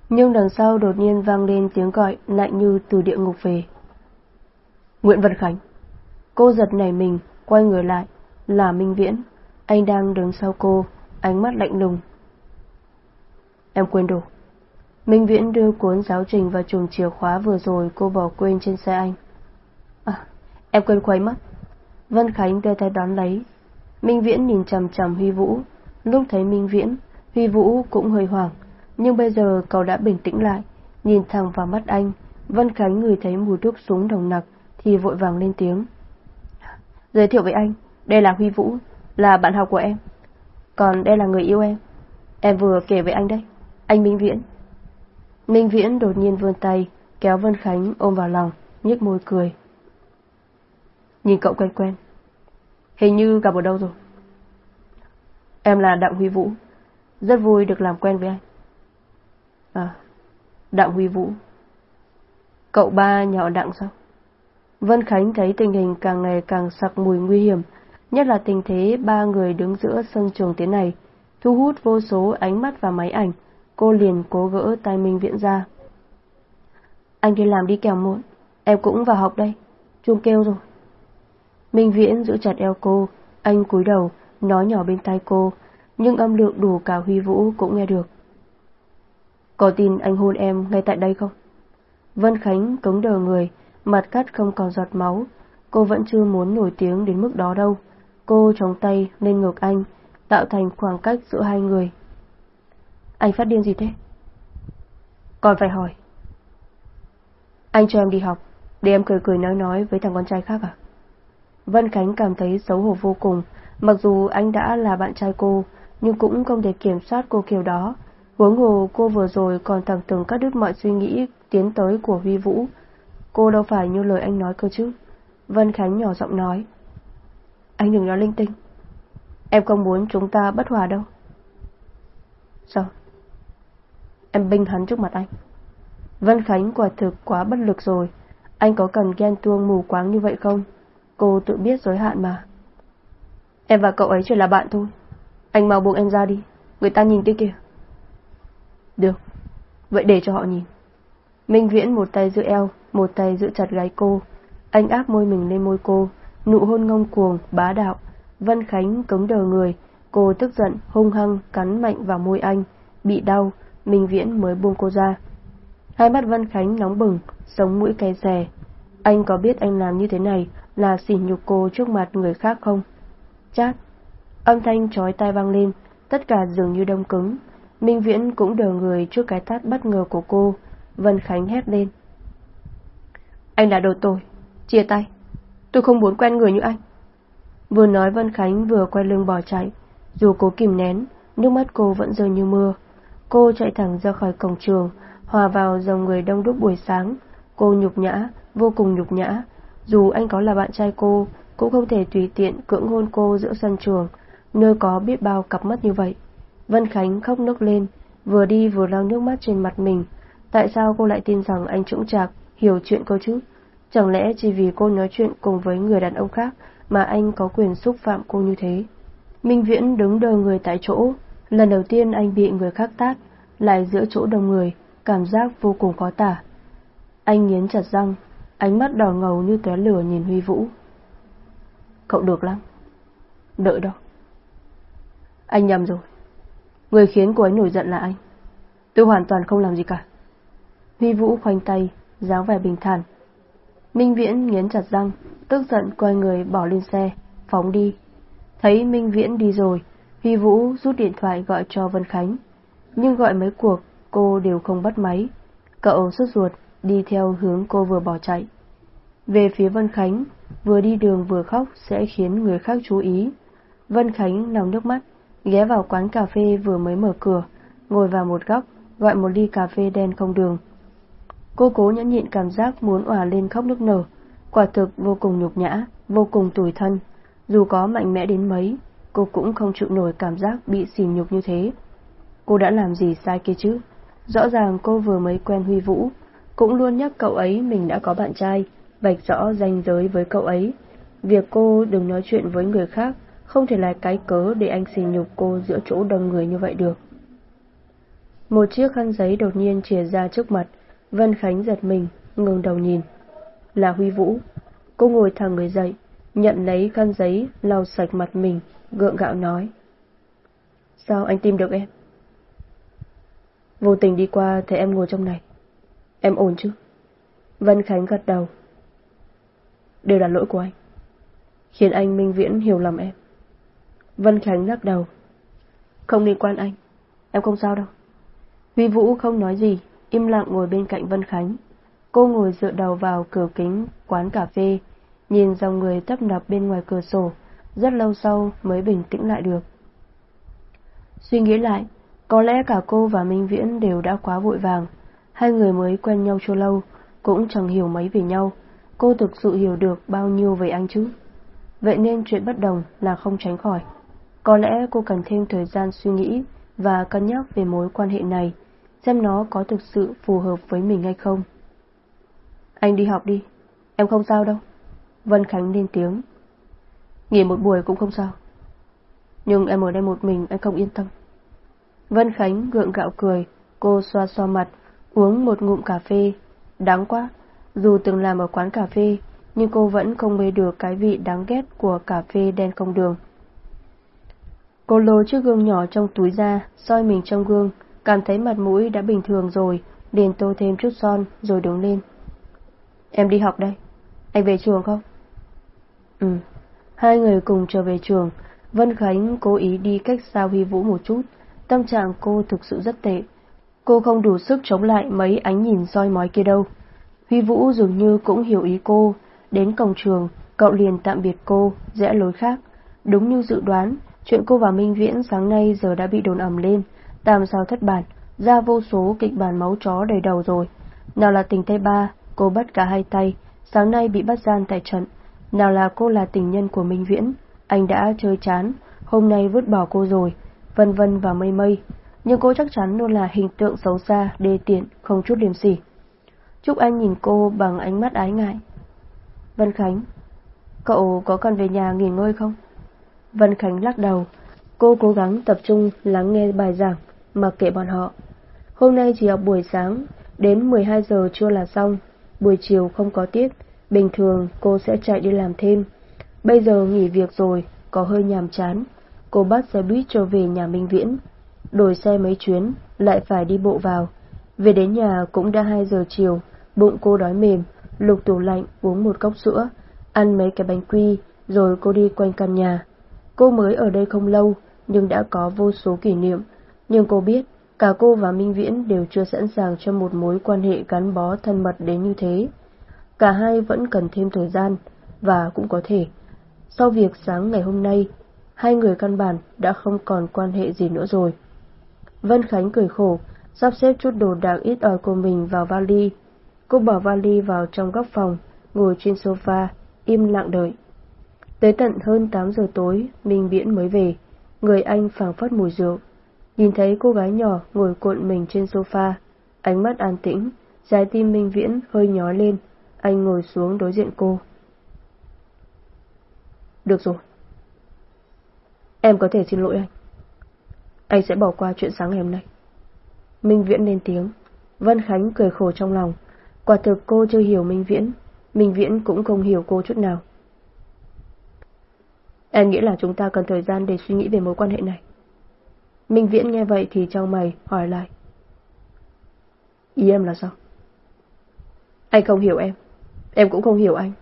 Nhưng đằng sau đột nhiên vang lên tiếng gọi lạnh như từ địa ngục về. Nguyễn Vân Khánh. Cô giật nảy mình, quay người lại, là Minh Viễn. Anh đang đứng sau cô, ánh mắt lạnh lùng. Em quên đồ. Minh Viễn đưa cuốn giáo trình và chùm chìa khóa vừa rồi cô bỏ quên trên xe anh. À, em quên khuấy mất. Vân Khánh đưa tay đón lấy. Minh Viễn nhìn chầm chầm Huy Vũ. Lúc thấy Minh Viễn, Huy Vũ cũng hơi hoảng. Nhưng bây giờ cậu đã bình tĩnh lại, nhìn thẳng vào mắt anh. Vân Khánh người thấy mùi thuốc súng đồng nặc thì vội vàng lên tiếng. Giới thiệu với anh, đây là Huy Vũ, là bạn học của em. Còn đây là người yêu em. Em vừa kể với anh đấy anh Minh Viễn. Minh Viễn đột nhiên vươn tay, kéo Vân Khánh ôm vào lòng, nhếch môi cười. Nhìn cậu quen quen. Hình như gặp ở đâu rồi. Em là Đặng Huy Vũ, rất vui được làm quen với anh. À, Đặng Huy Vũ. Cậu ba nhỏ Đặng sao? Vân Khánh thấy tình hình càng ngày càng sặc mùi nguy hiểm, nhất là tình thế ba người đứng giữa sân trường thế này, thu hút vô số ánh mắt và máy ảnh, cô liền cố gỡ tay Minh Viễn ra. Anh đi làm đi kèo muộn, em cũng vào học đây, chuông kêu rồi. Minh Viễn giữ chặt eo cô, anh cúi đầu, nói nhỏ bên tai cô, nhưng âm lượng đủ cả Huy Vũ cũng nghe được. Có tin anh hôn em ngay tại đây không? Vân Khánh cứng đờ người, mặt cắt không còn giọt máu, cô vẫn chưa muốn nổi tiếng đến mức đó đâu. Cô chống tay lên ngực anh, tạo thành khoảng cách giữa hai người. Anh phát điên gì thế? Còn phải hỏi. Anh cho em đi học, để em cười cười nói nói với thằng con trai khác à? Vân Khánh cảm thấy xấu hổ vô cùng, mặc dù anh đã là bạn trai cô, nhưng cũng không thể kiểm soát cô kiểu đó. Huống hồ cô vừa rồi còn thẳng từng cắt đứt mọi suy nghĩ tiến tới của Huy Vũ. Cô đâu phải như lời anh nói cơ chứ. Vân Khánh nhỏ giọng nói. Anh đừng nói linh tinh. Em không muốn chúng ta bất hòa đâu. Sao? Em binh hắn trước mặt anh. Vân Khánh quả thực quá bất lực rồi. Anh có cần ghen tuông mù quáng như vậy không? Cô tự biết giới hạn mà. Em và cậu ấy chỉ là bạn thôi. Anh mau buông em ra đi. Người ta nhìn kia kìa. Được. Vậy để cho họ nhìn. Minh Viễn một tay giữ eo, một tay giữ chặt gái cô. Anh áp môi mình lên môi cô, nụ hôn ngông cuồng, bá đạo. Vân Khánh cứng đờ người, cô tức giận, hung hăng, cắn mạnh vào môi anh. Bị đau, Minh Viễn mới buông cô ra. Hai mắt Vân Khánh nóng bừng, sống mũi cay xè. Anh có biết anh làm như thế này là sỉ nhục cô trước mặt người khác không? Chát. Âm thanh chói tai vang lên, tất cả dường như đông cứng. Minh Viễn cũng đờ người trước cái tát bất ngờ của cô. Vân Khánh hét lên. Anh đã đồ tôi. Chia tay. Tôi không muốn quen người như anh. Vừa nói Vân Khánh vừa quay lưng bỏ chạy. Dù cố kìm nén, nước mắt cô vẫn rơi như mưa. Cô chạy thẳng ra khỏi cổng trường, hòa vào dòng người đông đúc buổi sáng. Cô nhục nhã, vô cùng nhục nhã. Dù anh có là bạn trai cô, cũng không thể tùy tiện cưỡng hôn cô giữa sân trường, nơi có biết bao cặp mắt như vậy. Vân Khánh khóc nức lên, vừa đi vừa lau nước mắt trên mặt mình. Tại sao cô lại tin rằng anh trũng trạc, hiểu chuyện cô chứ? Chẳng lẽ chỉ vì cô nói chuyện cùng với người đàn ông khác mà anh có quyền xúc phạm cô như thế? Minh Viễn đứng đờ người tại chỗ, lần đầu tiên anh bị người khác tát, lại giữa chỗ đông người, cảm giác vô cùng khó tả. Anh nghiến chặt răng, ánh mắt đỏ ngầu như tóe lửa nhìn Huy Vũ. Cậu được lắm. Đợi đó. Anh nhầm rồi. Người khiến cô ấy nổi giận là anh. Tôi hoàn toàn không làm gì cả. Huy Vũ khoanh tay, dáng vẻ bình thản. Minh Viễn nghiến chặt răng, tức giận quay người bỏ lên xe, phóng đi. Thấy Minh Viễn đi rồi, Huy Vũ rút điện thoại gọi cho Vân Khánh. Nhưng gọi mấy cuộc, cô đều không bắt máy. Cậu sốt ruột, đi theo hướng cô vừa bỏ chạy. Về phía Vân Khánh, vừa đi đường vừa khóc sẽ khiến người khác chú ý. Vân Khánh lau nước mắt, ghé vào quán cà phê vừa mới mở cửa, ngồi vào một góc, gọi một ly cà phê đen không đường. Cô cố nhẫn nhịn cảm giác muốn òa lên khóc nức nở, quả thực vô cùng nhục nhã, vô cùng tủi thân. Dù có mạnh mẽ đến mấy, cô cũng không chịu nổi cảm giác bị xỉ nhục như thế. Cô đã làm gì sai kia chứ? Rõ ràng cô vừa mới quen Huy Vũ, cũng luôn nhắc cậu ấy mình đã có bạn trai, vạch rõ ranh giới với cậu ấy. Việc cô đừng nói chuyện với người khác không thể là cái cớ để anh xì nhục cô giữa chỗ đông người như vậy được. Một chiếc khăn giấy đột nhiên chìa ra trước mặt, Vân Khánh giật mình, ngừng đầu nhìn. Là Huy Vũ. Cô ngồi thẳng người dậy, nhận lấy khăn giấy, lau sạch mặt mình, gượng gạo nói. Sao anh tìm được em? Vô tình đi qua thấy em ngồi trong này. Em ổn chứ? Vân Khánh gật đầu. Đều là lỗi của anh. Khiến anh Minh Viễn hiểu lầm em. Vân Khánh lắc đầu. Không liên quan anh. Em không sao đâu. Huy Vũ không nói gì, im lặng ngồi bên cạnh Vân Khánh. Cô ngồi dựa đầu vào cửa kính quán cà phê, nhìn dòng người tấp nập bên ngoài cửa sổ, rất lâu sau mới bình tĩnh lại được. Suy nghĩ lại, có lẽ cả cô và Minh Viễn đều đã quá vội vàng, hai người mới quen nhau chưa lâu, cũng chẳng hiểu mấy về nhau, cô thực sự hiểu được bao nhiêu về anh chứ. Vậy nên chuyện bất đồng là không tránh khỏi. Có lẽ cô cần thêm thời gian suy nghĩ và cân nhắc về mối quan hệ này, xem nó có thực sự phù hợp với mình hay không. Anh đi học đi, em không sao đâu. Vân Khánh lên tiếng. Nghỉ một buổi cũng không sao. Nhưng em ở đây một mình anh không yên tâm. Vân Khánh gượng gạo cười, cô xoa xoa mặt, uống một ngụm cà phê. Đáng quá, dù từng làm ở quán cà phê, nhưng cô vẫn không mê được cái vị đáng ghét của cà phê đen không đường. Cô lôi chiếc gương nhỏ trong túi ra, soi mình trong gương, cảm thấy mặt mũi đã bình thường rồi, liền tô thêm chút son rồi đứng lên. Em đi học đây, anh về trường không? Ừ, hai người cùng trở về trường, Vân Khánh cố ý đi cách xa Huy Vũ một chút, tâm trạng cô thực sự rất tệ. Cô không đủ sức chống lại mấy ánh nhìn soi mói kia đâu. Huy Vũ dường như cũng hiểu ý cô, đến cổng trường, cậu liền tạm biệt cô, rẽ lối khác. Đúng như dự đoán, chuyện cô và Minh Viễn sáng nay giờ đã bị đồn ầm lên, tạm sao thất bản, ra vô số kịch bản máu chó đầy đầu rồi. Nào là tình tay ba, cô bắt cả hai tay, sáng nay bị bắt gian tại trận. Nào là cô là tình nhân của Minh Viễn, anh đã chơi chán, hôm nay vứt bỏ cô rồi, vân vân và mây mây. Nhưng cô chắc chắn luôn là hình tượng xấu xa, đê tiện, không chút liềm sỉ. Trúc Anh nhìn cô bằng ánh mắt ái ngại. Vân Khánh, cậu có cần về nhà nghỉ ngơi không? Vân Khánh lắc đầu, cô cố gắng tập trung lắng nghe bài giảng, mặc kệ bọn họ. Hôm nay chỉ học buổi sáng, đến 12 giờ chưa là xong, buổi chiều không có tiết, bình thường cô sẽ chạy đi làm thêm. Bây giờ nghỉ việc rồi, có hơi nhàm chán, cô bắt xe buýt trở về nhà Minh Viễn. Đổi xe mấy chuyến, lại phải đi bộ vào. Về đến nhà cũng đã 2 giờ chiều, bụng cô đói mềm, lục tủ lạnh uống một cốc sữa, ăn mấy cái bánh quy, rồi cô đi quanh căn nhà. Cô mới ở đây không lâu, nhưng đã có vô số kỷ niệm. Nhưng cô biết, cả cô và Minh Viễn đều chưa sẵn sàng cho một mối quan hệ gắn bó thân mật đến như thế. Cả hai vẫn cần thêm thời gian, và cũng có thể. Sau việc sáng ngày hôm nay, hai người căn bản đã không còn quan hệ gì nữa rồi. Vân Khánh cười khổ, sắp xếp chút đồ đạc ít ỏi của mình vào vali. Cô bỏ vali vào trong góc phòng, ngồi trên sofa, im lặng đợi. Tới tận hơn 8 giờ tối, Minh Viễn mới về, người anh phảng phất mùi rượu. Nhìn thấy cô gái nhỏ ngồi cuộn mình trên sofa, ánh mắt an tĩnh, trái tim Minh Viễn hơi nhói lên, anh ngồi xuống đối diện cô. Được rồi. Em có thể xin lỗi anh. Anh sẽ bỏ qua chuyện sáng ngày hôm nay. Minh Viễn lên tiếng. Vân Khánh cười khổ trong lòng. Quả thực cô chưa hiểu Minh Viễn. Minh Viễn cũng không hiểu cô chút nào. Em nghĩ là chúng ta cần thời gian để suy nghĩ về mối quan hệ này. Minh Viễn nghe vậy thì trong mày hỏi lại. Ý em là sao? Anh không hiểu em. Em cũng không hiểu anh.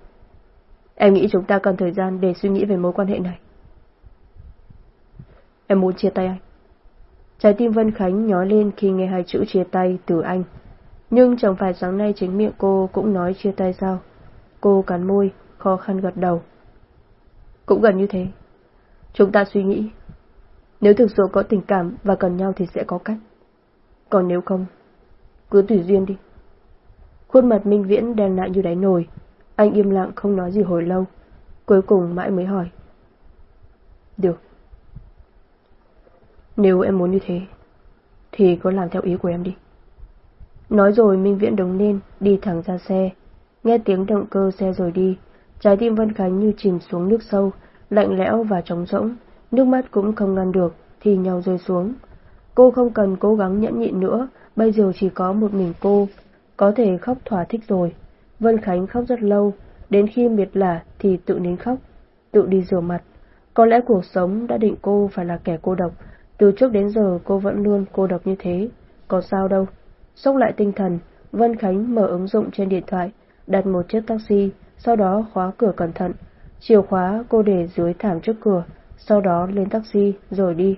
Em nghĩ chúng ta cần thời gian để suy nghĩ về mối quan hệ này. Em muốn chia tay anh. Trái tim Vân Khánh nhói lên khi nghe hai chữ chia tay từ anh. Nhưng chẳng phải sáng nay chính miệng cô cũng nói chia tay sao? Cô cắn môi, khó khăn gật đầu. Cũng gần như thế. Chúng ta suy nghĩ. Nếu thực sự có tình cảm và cần nhau thì sẽ có cách. Còn nếu không, cứ tùy duyên đi. Khuôn mặt Minh Viễn đen lại như đáy nồi. Anh im lặng không nói gì hồi lâu. Cuối cùng mãi mới hỏi. Được. Nếu em muốn như thế, thì cứ làm theo ý của em đi. Nói rồi Minh Viễn đứng lên, đi thẳng ra xe. Nghe tiếng động cơ xe rồi đi, trái tim Vân Khánh như chìm xuống nước sâu, lạnh lẽo và trống rỗng, nước mắt cũng không ngăn được, thì nhau rơi xuống. Cô không cần cố gắng nhẫn nhịn nữa, bây giờ chỉ có một mình cô, có thể khóc thỏa thích rồi. Vân Khánh khóc rất lâu, đến khi miệt lả thì tự nín khóc, tự đi rửa mặt. Có lẽ cuộc sống đã định cô phải là kẻ cô độc, từ trước đến giờ cô vẫn luôn cô độc như thế, có sao đâu. Xốc lại tinh thần, Vân Khánh mở ứng dụng trên điện thoại, đặt một chiếc taxi, sau đó khóa cửa cẩn thận. Chìa khóa cô để dưới thảm trước cửa, sau đó lên taxi rồi đi.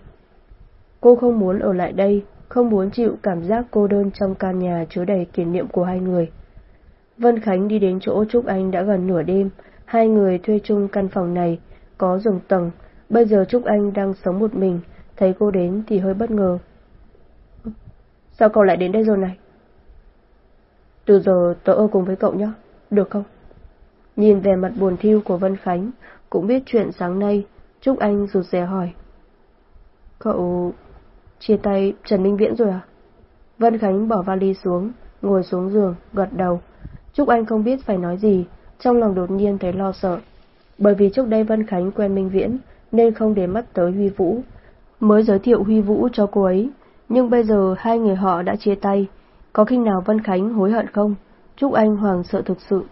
Cô không muốn ở lại đây, không muốn chịu cảm giác cô đơn trong căn nhà chứa đầy kỷ niệm của hai người. Vân Khánh đi đến chỗ Trúc Anh đã gần nửa đêm, hai người thuê chung căn phòng này, có giường tầng, bây giờ Trúc Anh đang sống một mình, thấy cô đến thì hơi bất ngờ. Sao cậu lại đến đây rồi này? Từ giờ tớ ở cùng với cậu nhé, được không? Nhìn về mặt buồn thiêu của Vân Khánh, cũng biết chuyện sáng nay, Trúc Anh rụt rè hỏi. Cậu chia tay Trần Minh Viễn rồi à? Vân Khánh bỏ vali xuống, ngồi xuống giường, gật đầu. Trúc Anh không biết phải nói gì, trong lòng đột nhiên thấy lo sợ. Bởi vì trước đây Vân Khánh quen Minh Viễn, nên không để mắt tới Huy Vũ. Mới giới thiệu Huy Vũ cho cô ấy, nhưng bây giờ hai người họ đã chia tay. Có khi nào Vân Khánh hối hận không? Trúc Anh hoàng sợ thực sự.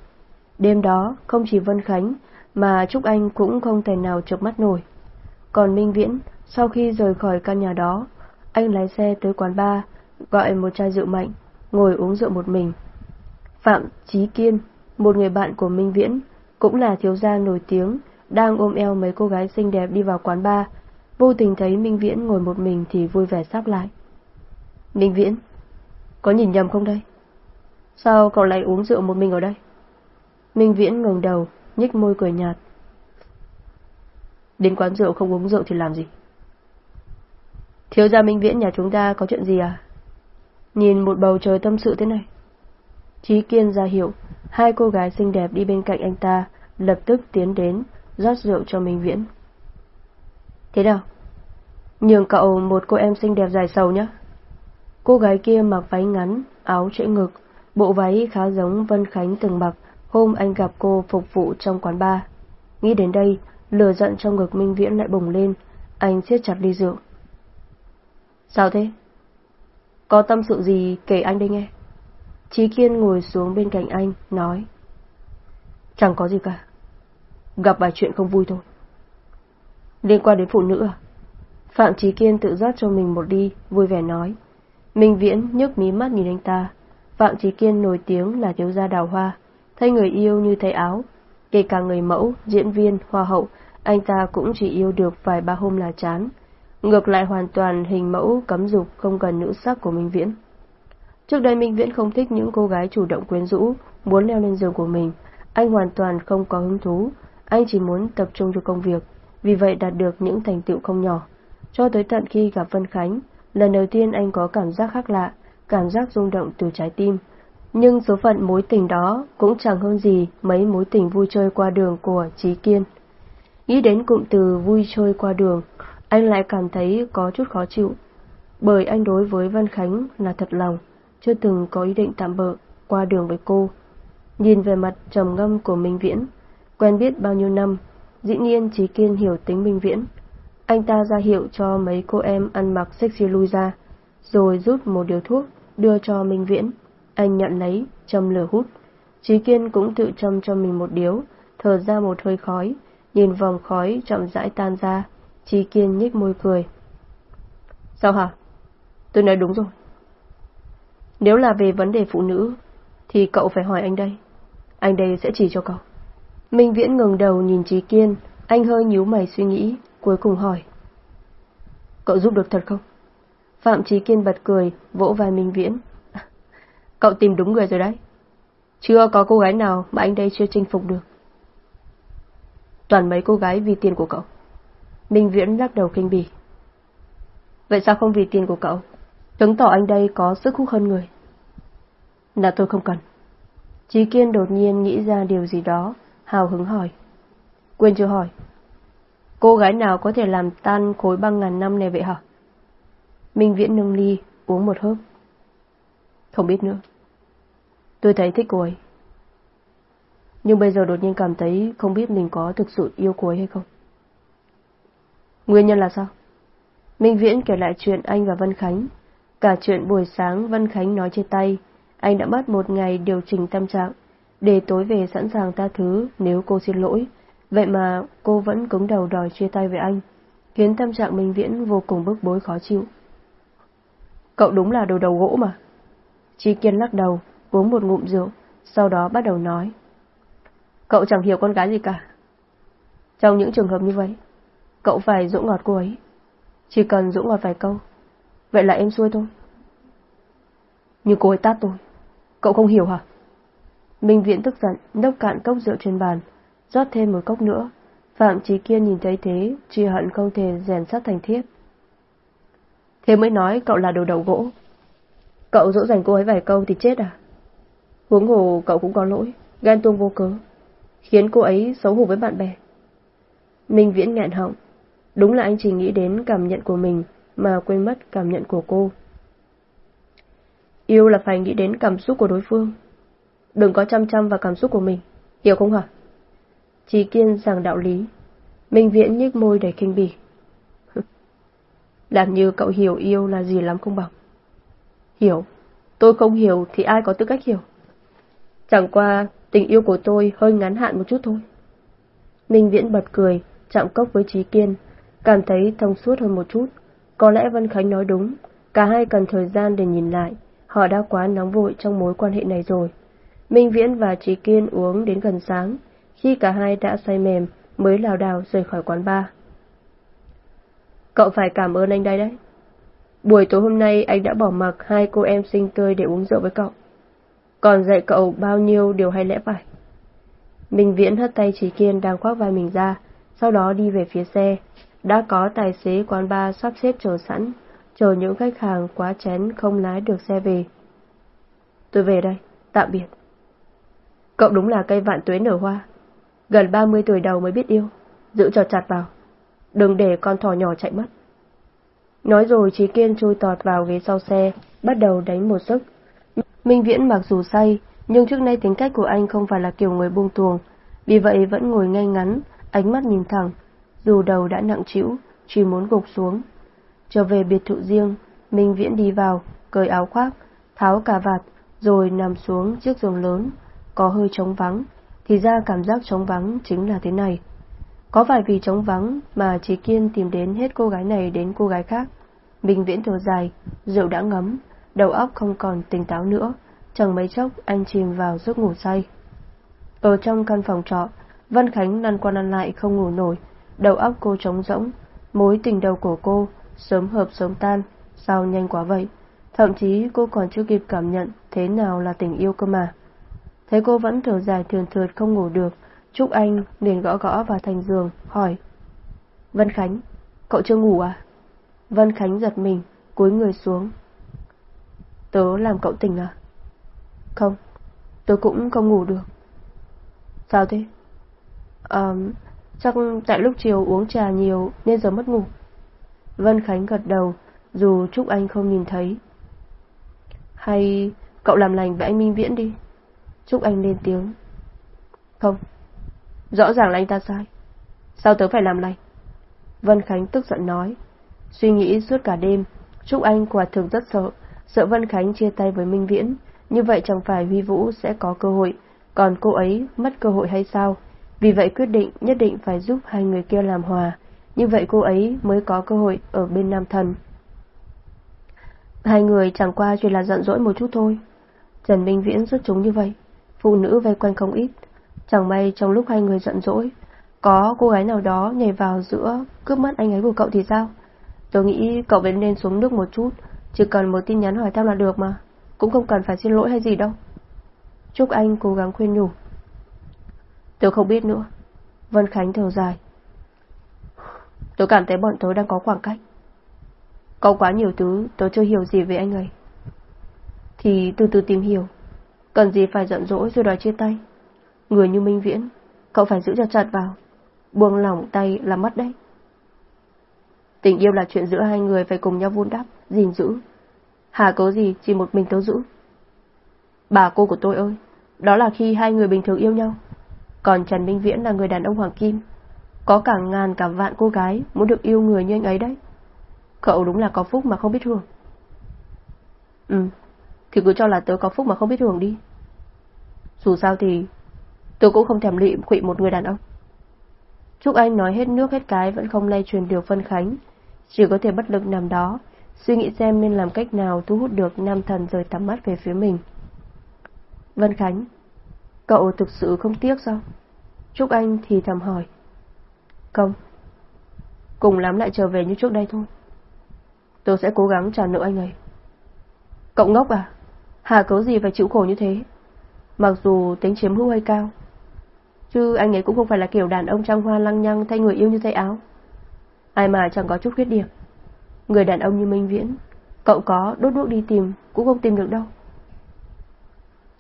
Đêm đó, không chỉ Vân Khánh, mà Trúc Anh cũng không thể nào chợp mắt nổi. Còn Minh Viễn, sau khi rời khỏi căn nhà đó, anh lái xe tới quán bar, gọi một chai rượu mạnh, ngồi uống rượu một mình. Phạm Chí Kiên, một người bạn của Minh Viễn, cũng là thiếu gia nổi tiếng, đang ôm eo mấy cô gái xinh đẹp đi vào quán bar, vô tình thấy Minh Viễn ngồi một mình thì vui vẻ sắp lại. Minh Viễn, có nhìn nhầm không đây? Sao cậu lại uống rượu một mình ở đây? Minh Viễn ngẩng đầu, nhếch môi cười nhạt. Đến quán rượu không uống rượu thì làm gì? Thiếu gia Minh Viễn nhà chúng ta có chuyện gì à? Nhìn một bầu trời tâm sự thế này. Chí Kiên ra hiệu, hai cô gái xinh đẹp đi bên cạnh anh ta, lập tức tiến đến, rót rượu cho Minh Viễn. Thế nào? Nhường cậu một cô em xinh đẹp dài sầu nhé. Cô gái kia mặc váy ngắn, áo trễ ngực, bộ váy khá giống Vân Khánh từng mặc hôm anh gặp cô phục vụ trong quán bar. Nghĩ đến đây, lửa giận trong ngực Minh Viễn lại bùng lên, anh siết chặt ly rượu. Sao thế? Có tâm sự gì kể anh đây nghe? Chí Kiên ngồi xuống bên cạnh anh, nói. Chẳng có gì cả. Gặp vài chuyện không vui thôi. Liên quan đến phụ nữ à? Phạm Chí Kiên tự rót cho mình một ly, vui vẻ nói. Minh Viễn nhức mí mắt nhìn anh ta. Phạm Chí Kiên nổi tiếng là thiếu gia đào hoa, thay người yêu như thay áo. Kể cả người mẫu, diễn viên, hoa hậu, anh ta cũng chỉ yêu được vài ba hôm là chán. Ngược lại hoàn toàn hình mẫu cấm dục không cần nữ sắc của Minh Viễn. Trước đây Minh Viễn không thích những cô gái chủ động quyến rũ, muốn leo lên giường của mình. Anh hoàn toàn không có hứng thú, anh chỉ muốn tập trung cho công việc, vì vậy đạt được những thành tựu không nhỏ. Cho tới tận khi gặp Vân Khánh, lần đầu tiên anh có cảm giác khác lạ, cảm giác rung động từ trái tim. Nhưng số phận mối tình đó cũng chẳng hơn gì mấy mối tình vui chơi qua đường của Trí Kiên. Nghĩ đến cụm từ vui chơi qua đường, anh lại cảm thấy có chút khó chịu, bởi anh đối với Văn Khánh là thật lòng, chưa từng có ý định tạm bỡ qua đường với cô. Nhìn về mặt trầm ngâm của Minh Viễn, quen biết bao nhiêu năm, dĩ nhiên Trí Kiên hiểu tính Minh Viễn. Anh ta ra hiệu cho mấy cô em ăn mặc sexy lui ra, rồi rút một điều thuốc đưa cho Minh Viễn. Anh nhận lấy, châm lửa hút. Trí Kiên cũng tự châm cho mình một điếu, thở ra một hơi khói, nhìn vòng khói chậm rãi tan ra, Trí Kiên nhếch môi cười. Sao hả? Tôi nói đúng rồi. Nếu là về vấn đề phụ nữ, thì cậu phải hỏi anh đây. Anh đây sẽ chỉ cho cậu. Minh Viễn ngừng đầu nhìn Trí Kiên, anh hơi nhíu mày suy nghĩ, cuối cùng hỏi. Cậu giúp được thật không? Phạm Trí Kiên bật cười, vỗ vai Minh Viễn. Cậu tìm đúng người rồi đấy. Chưa có cô gái nào mà anh đây chưa chinh phục được. Toàn mấy cô gái vì tiền của cậu. Minh Viễn lắc đầu kinh bỉ. Vậy sao không vì tiền của cậu? Chứng tỏ anh đây có sức hút hơn người. Là tôi không cần. Chí Kiên đột nhiên nghĩ ra điều gì đó, hào hứng hỏi. Quên chưa hỏi. Cô gái nào có thể làm tan khối băng ngàn năm này vậy hả? Minh Viễn nâng ly, uống một hớp. Không biết nữa. Tôi thấy thích cô ấy. Nhưng bây giờ đột nhiên cảm thấy không biết mình có thực sự yêu cô ấy hay không. Nguyên nhân là sao? Minh Viễn kể lại chuyện anh và Vân Khánh. Cả chuyện buổi sáng Vân Khánh nói chia tay, anh đã mất một ngày điều chỉnh tâm trạng, để tối về sẵn sàng tha thứ nếu cô xin lỗi. Vậy mà cô vẫn cứng đầu đòi chia tay với anh, khiến tâm trạng Minh Viễn vô cùng bức bối khó chịu. Cậu đúng là đồ đầu gỗ mà. Chi Kiên lắc đầu, uống một ngụm rượu, sau đó bắt đầu nói. Cậu chẳng hiểu con gái gì cả. Trong những trường hợp như vậy, cậu phải dỗ ngọt cô ấy. Chỉ cần dỗ ngọt vài câu, vậy là em xuôi thôi. Nhưng cô ấy tát tôi. Cậu không hiểu hả? Minh Viễn tức giận, đốc cạn cốc rượu trên bàn, rót thêm một cốc nữa. Phạm Trí Kiên nhìn thấy thế, chỉ hận không thể rèn sắt thành thiết. Thế mới nói cậu là đồ đầu gỗ. Cậu dỗ dành cô ấy vài câu thì chết à? Huống hồ cậu cũng có lỗi, ghen tuông vô cớ, khiến cô ấy xấu hổ với bạn bè. Minh Viễn nghẹn họng, đúng là anh chỉ nghĩ đến cảm nhận của mình mà quên mất cảm nhận của cô. Yêu là phải nghĩ đến cảm xúc của đối phương. Đừng có chăm chăm vào cảm xúc của mình, hiểu không hả? Chí kiên giảng đạo lý. Minh Viễn nhếch môi đầy kinh bỉ. Làm như cậu hiểu yêu là gì lắm không bằng. Hiểu. Tôi không hiểu thì ai có tư cách hiểu. Chẳng qua tình yêu của tôi hơi ngắn hạn một chút thôi. Minh Viễn bật cười, chạm cốc với Trí Kiên, cảm thấy thông suốt hơn một chút. Có lẽ Vân Khánh nói đúng, cả hai cần thời gian để nhìn lại, họ đã quá nóng vội trong mối quan hệ này rồi. Minh Viễn và Trí Kiên uống đến gần sáng, khi cả hai đã say mềm mới lào đào rời khỏi quán bar. Cậu phải cảm ơn anh đây đấy. Buổi tối hôm nay anh đã bỏ mặc hai cô em xinh tươi để uống rượu với cậu. Còn dạy cậu bao nhiêu điều hay lẽ phải. Minh Viễn hất tay Trí Kiên đang khoác vai mình ra, sau đó đi về phía xe. Đã có tài xế quán bar sắp xếp chờ sẵn, chờ những khách hàng quá chén không lái được xe về. Tôi về đây, tạm biệt. Cậu đúng là cây vạn tuế nở hoa. Gần 30 tuổi đầu mới biết yêu, giữ cho chặt vào. Đừng để con thỏ nhỏ chạy mất. Nói rồi Trí Kiên chui tọt vào ghế sau xe, bắt đầu đánh một sức. Minh Viễn mặc dù say, nhưng trước nay tính cách của anh không phải là kiểu người buông tuồng, vì vậy vẫn ngồi ngay ngắn, ánh mắt nhìn thẳng, dù đầu đã nặng trĩu, chỉ muốn gục xuống. Trở về biệt thự riêng, Minh Viễn đi vào, cởi áo khoác, tháo cà vạt, rồi nằm xuống chiếc giường lớn, có hơi trống vắng, thì ra cảm giác trống vắng chính là thế này. Có phải vì trống vắng mà Trí Kiên tìm đến hết cô gái này đến cô gái khác. bình Viễn thở dài, rượu đã ngấm, đầu óc không còn tỉnh táo nữa, chẳng mấy chốc anh chìm vào giấc ngủ say. Ở trong căn phòng trọ, Văn Khánh lăn qua lăn lại không ngủ nổi, đầu óc cô trống rỗng, mối tình đầu của cô, sớm hợp sớm tan, sao nhanh quá vậy. Thậm chí cô còn chưa kịp cảm nhận thế nào là tình yêu cơ mà. Thấy cô vẫn thở dài thườn thượt không ngủ được, Trúc Anh liền gõ gõ vào thành giường, hỏi. Vân Khánh, cậu chưa ngủ à? Vân Khánh giật mình, cúi người xuống. Tớ làm cậu tỉnh à? Không, tớ cũng không ngủ được. Sao thế? À, chắc tại lúc chiều uống trà nhiều nên giờ mất ngủ. Vân Khánh gật đầu, dù Trúc Anh không nhìn thấy. Hay cậu làm lành với anh Minh Viễn đi. Trúc Anh lên tiếng. Không, rõ ràng là anh ta sai. Sao tớ phải làm lành? Vân Khánh tức giận nói. Suy nghĩ suốt cả đêm, Trúc Anh quả thực rất sợ, sợ Vân Khánh chia tay với Minh Viễn, như vậy chẳng phải Huy Vũ sẽ có cơ hội, còn cô ấy mất cơ hội hay sao? Vì vậy quyết định nhất định phải giúp hai người kia làm hòa, như vậy cô ấy mới có cơ hội ở bên nam thần. Hai người chẳng qua chỉ là giận dỗi một chút thôi. Trần Minh Viễn rất chúng như vậy, phụ nữ vây quanh không ít. Chẳng may trong lúc hai người giận dỗi, có cô gái nào đó nhảy vào giữa cướp mất anh ấy của cậu thì sao? Tôi nghĩ cậu vẫn nên xuống nước một chút, chỉ cần một tin nhắn hỏi thăm là được mà, cũng không cần phải xin lỗi hay gì đâu. Trúc Anh cố gắng khuyên nhủ. Tôi không biết nữa. Vân Khánh thở dài. Tôi cảm thấy bọn tôi đang có khoảng cách. Có quá nhiều thứ tôi chưa hiểu gì về anh ấy. Thì từ từ tìm hiểu. Cần gì phải giận dỗi rồi đòi chia tay. Người như Minh Viễn, cậu phải giữ chặt chặt vào. Buông lỏng tay là mất đấy. Tình yêu là chuyện giữa hai người phải cùng nhau vun đắp, gìn giữ. Hà có gì chỉ một mình tớ giữ. Bà cô của tôi ơi, đó là khi hai người bình thường yêu nhau. Còn Trần Minh Viễn là người đàn ông Hoàng Kim. Có cả ngàn cả vạn cô gái muốn được yêu người như anh ấy đấy. Cậu đúng là có phúc mà không biết hưởng. Ừ, thì cứ cho là tớ có phúc mà không biết hưởng đi. Dù sao thì tôi cũng không thèm lụy khụy một người đàn ông. Trúc Anh nói hết nước hết cái vẫn không lay truyền điều phân khánh, chỉ có thể bất lực nằm đó, suy nghĩ xem nên làm cách nào thu hút được nam thần rời tầm mắt về phía mình. Vân Khánh, cậu thực sự không tiếc sao? Trúc Anh thì thầm hỏi. Không. Cùng lắm lại trở về như trước đây thôi. Tôi sẽ cố gắng trả nợ anh ấy. Cậu ngốc à? Hà cớ gì phải chịu khổ như thế? Mặc dù tính chiếm hữu hơi cao, chứ anh ấy cũng không phải là kiểu đàn ông trang hoa lăng nhăng thay người yêu như thay áo. Ai mà chẳng có chút khuyết điểm. Người đàn ông như Minh Viễn, cậu có đốt đuốc đi tìm cũng không tìm được đâu.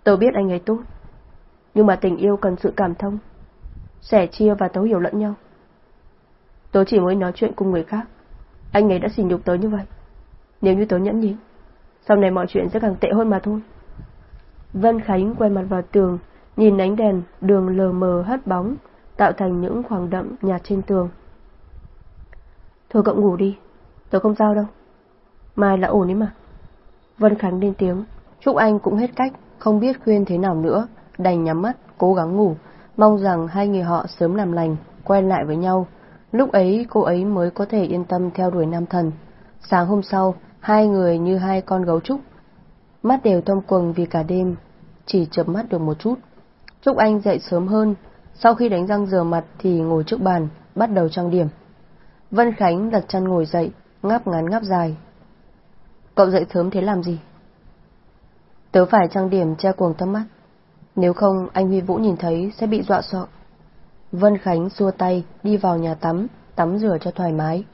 Tôi biết anh ấy tốt, nhưng mà tình yêu cần sự cảm thông, sẻ chia và thấu hiểu lẫn nhau. Tôi chỉ mới nói chuyện cùng người khác, anh ấy đã xỉ nhục tớ như vậy. Nếu như tớ nhẫn nhịn, sau này mọi chuyện sẽ càng tệ hơn mà thôi. Vân Khánh quay mặt vào tường, nhìn ánh đèn, đường lờ mờ hắt bóng, tạo thành những khoảng đậm nhạt trên tường. Thôi cậu ngủ đi, tôi không sao đâu. Mai là ổn ấy mà. Vân Khánh lên tiếng, Trúc Anh cũng hết cách, không biết khuyên thế nào nữa, đành nhắm mắt, cố gắng ngủ, mong rằng hai người họ sớm làm lành, quen lại với nhau. Lúc ấy cô ấy mới có thể yên tâm theo đuổi nam thần. Sáng hôm sau, hai người như hai con gấu trúc, mắt đều thâm quầng vì cả đêm, chỉ chợp mắt được một chút. Trúc Anh dậy sớm hơn, sau khi đánh răng rửa mặt thì ngồi trước bàn, bắt đầu trang điểm. Vân Khánh đặt chân ngồi dậy, ngáp ngắn ngáp dài. Cậu dậy sớm thế làm gì? Tớ phải trang điểm che cuồng tâm mắt. Nếu không anh Huy Vũ nhìn thấy sẽ bị dọa sợ. Vân Khánh xua tay đi vào nhà tắm, tắm rửa cho thoải mái.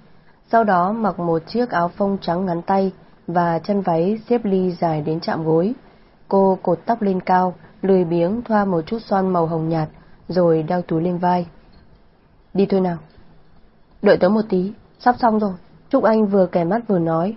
Sau đó mặc một chiếc áo phông trắng ngắn tay và chân váy xếp ly dài đến chạm gối. Cô cột tóc lên cao, lười biếng thoa một chút son màu hồng nhạt, rồi đeo túi lên vai. Đi thôi nào. Đợi tớ một tí, sắp xong rồi. Trúc Anh vừa kẻ mắt vừa nói.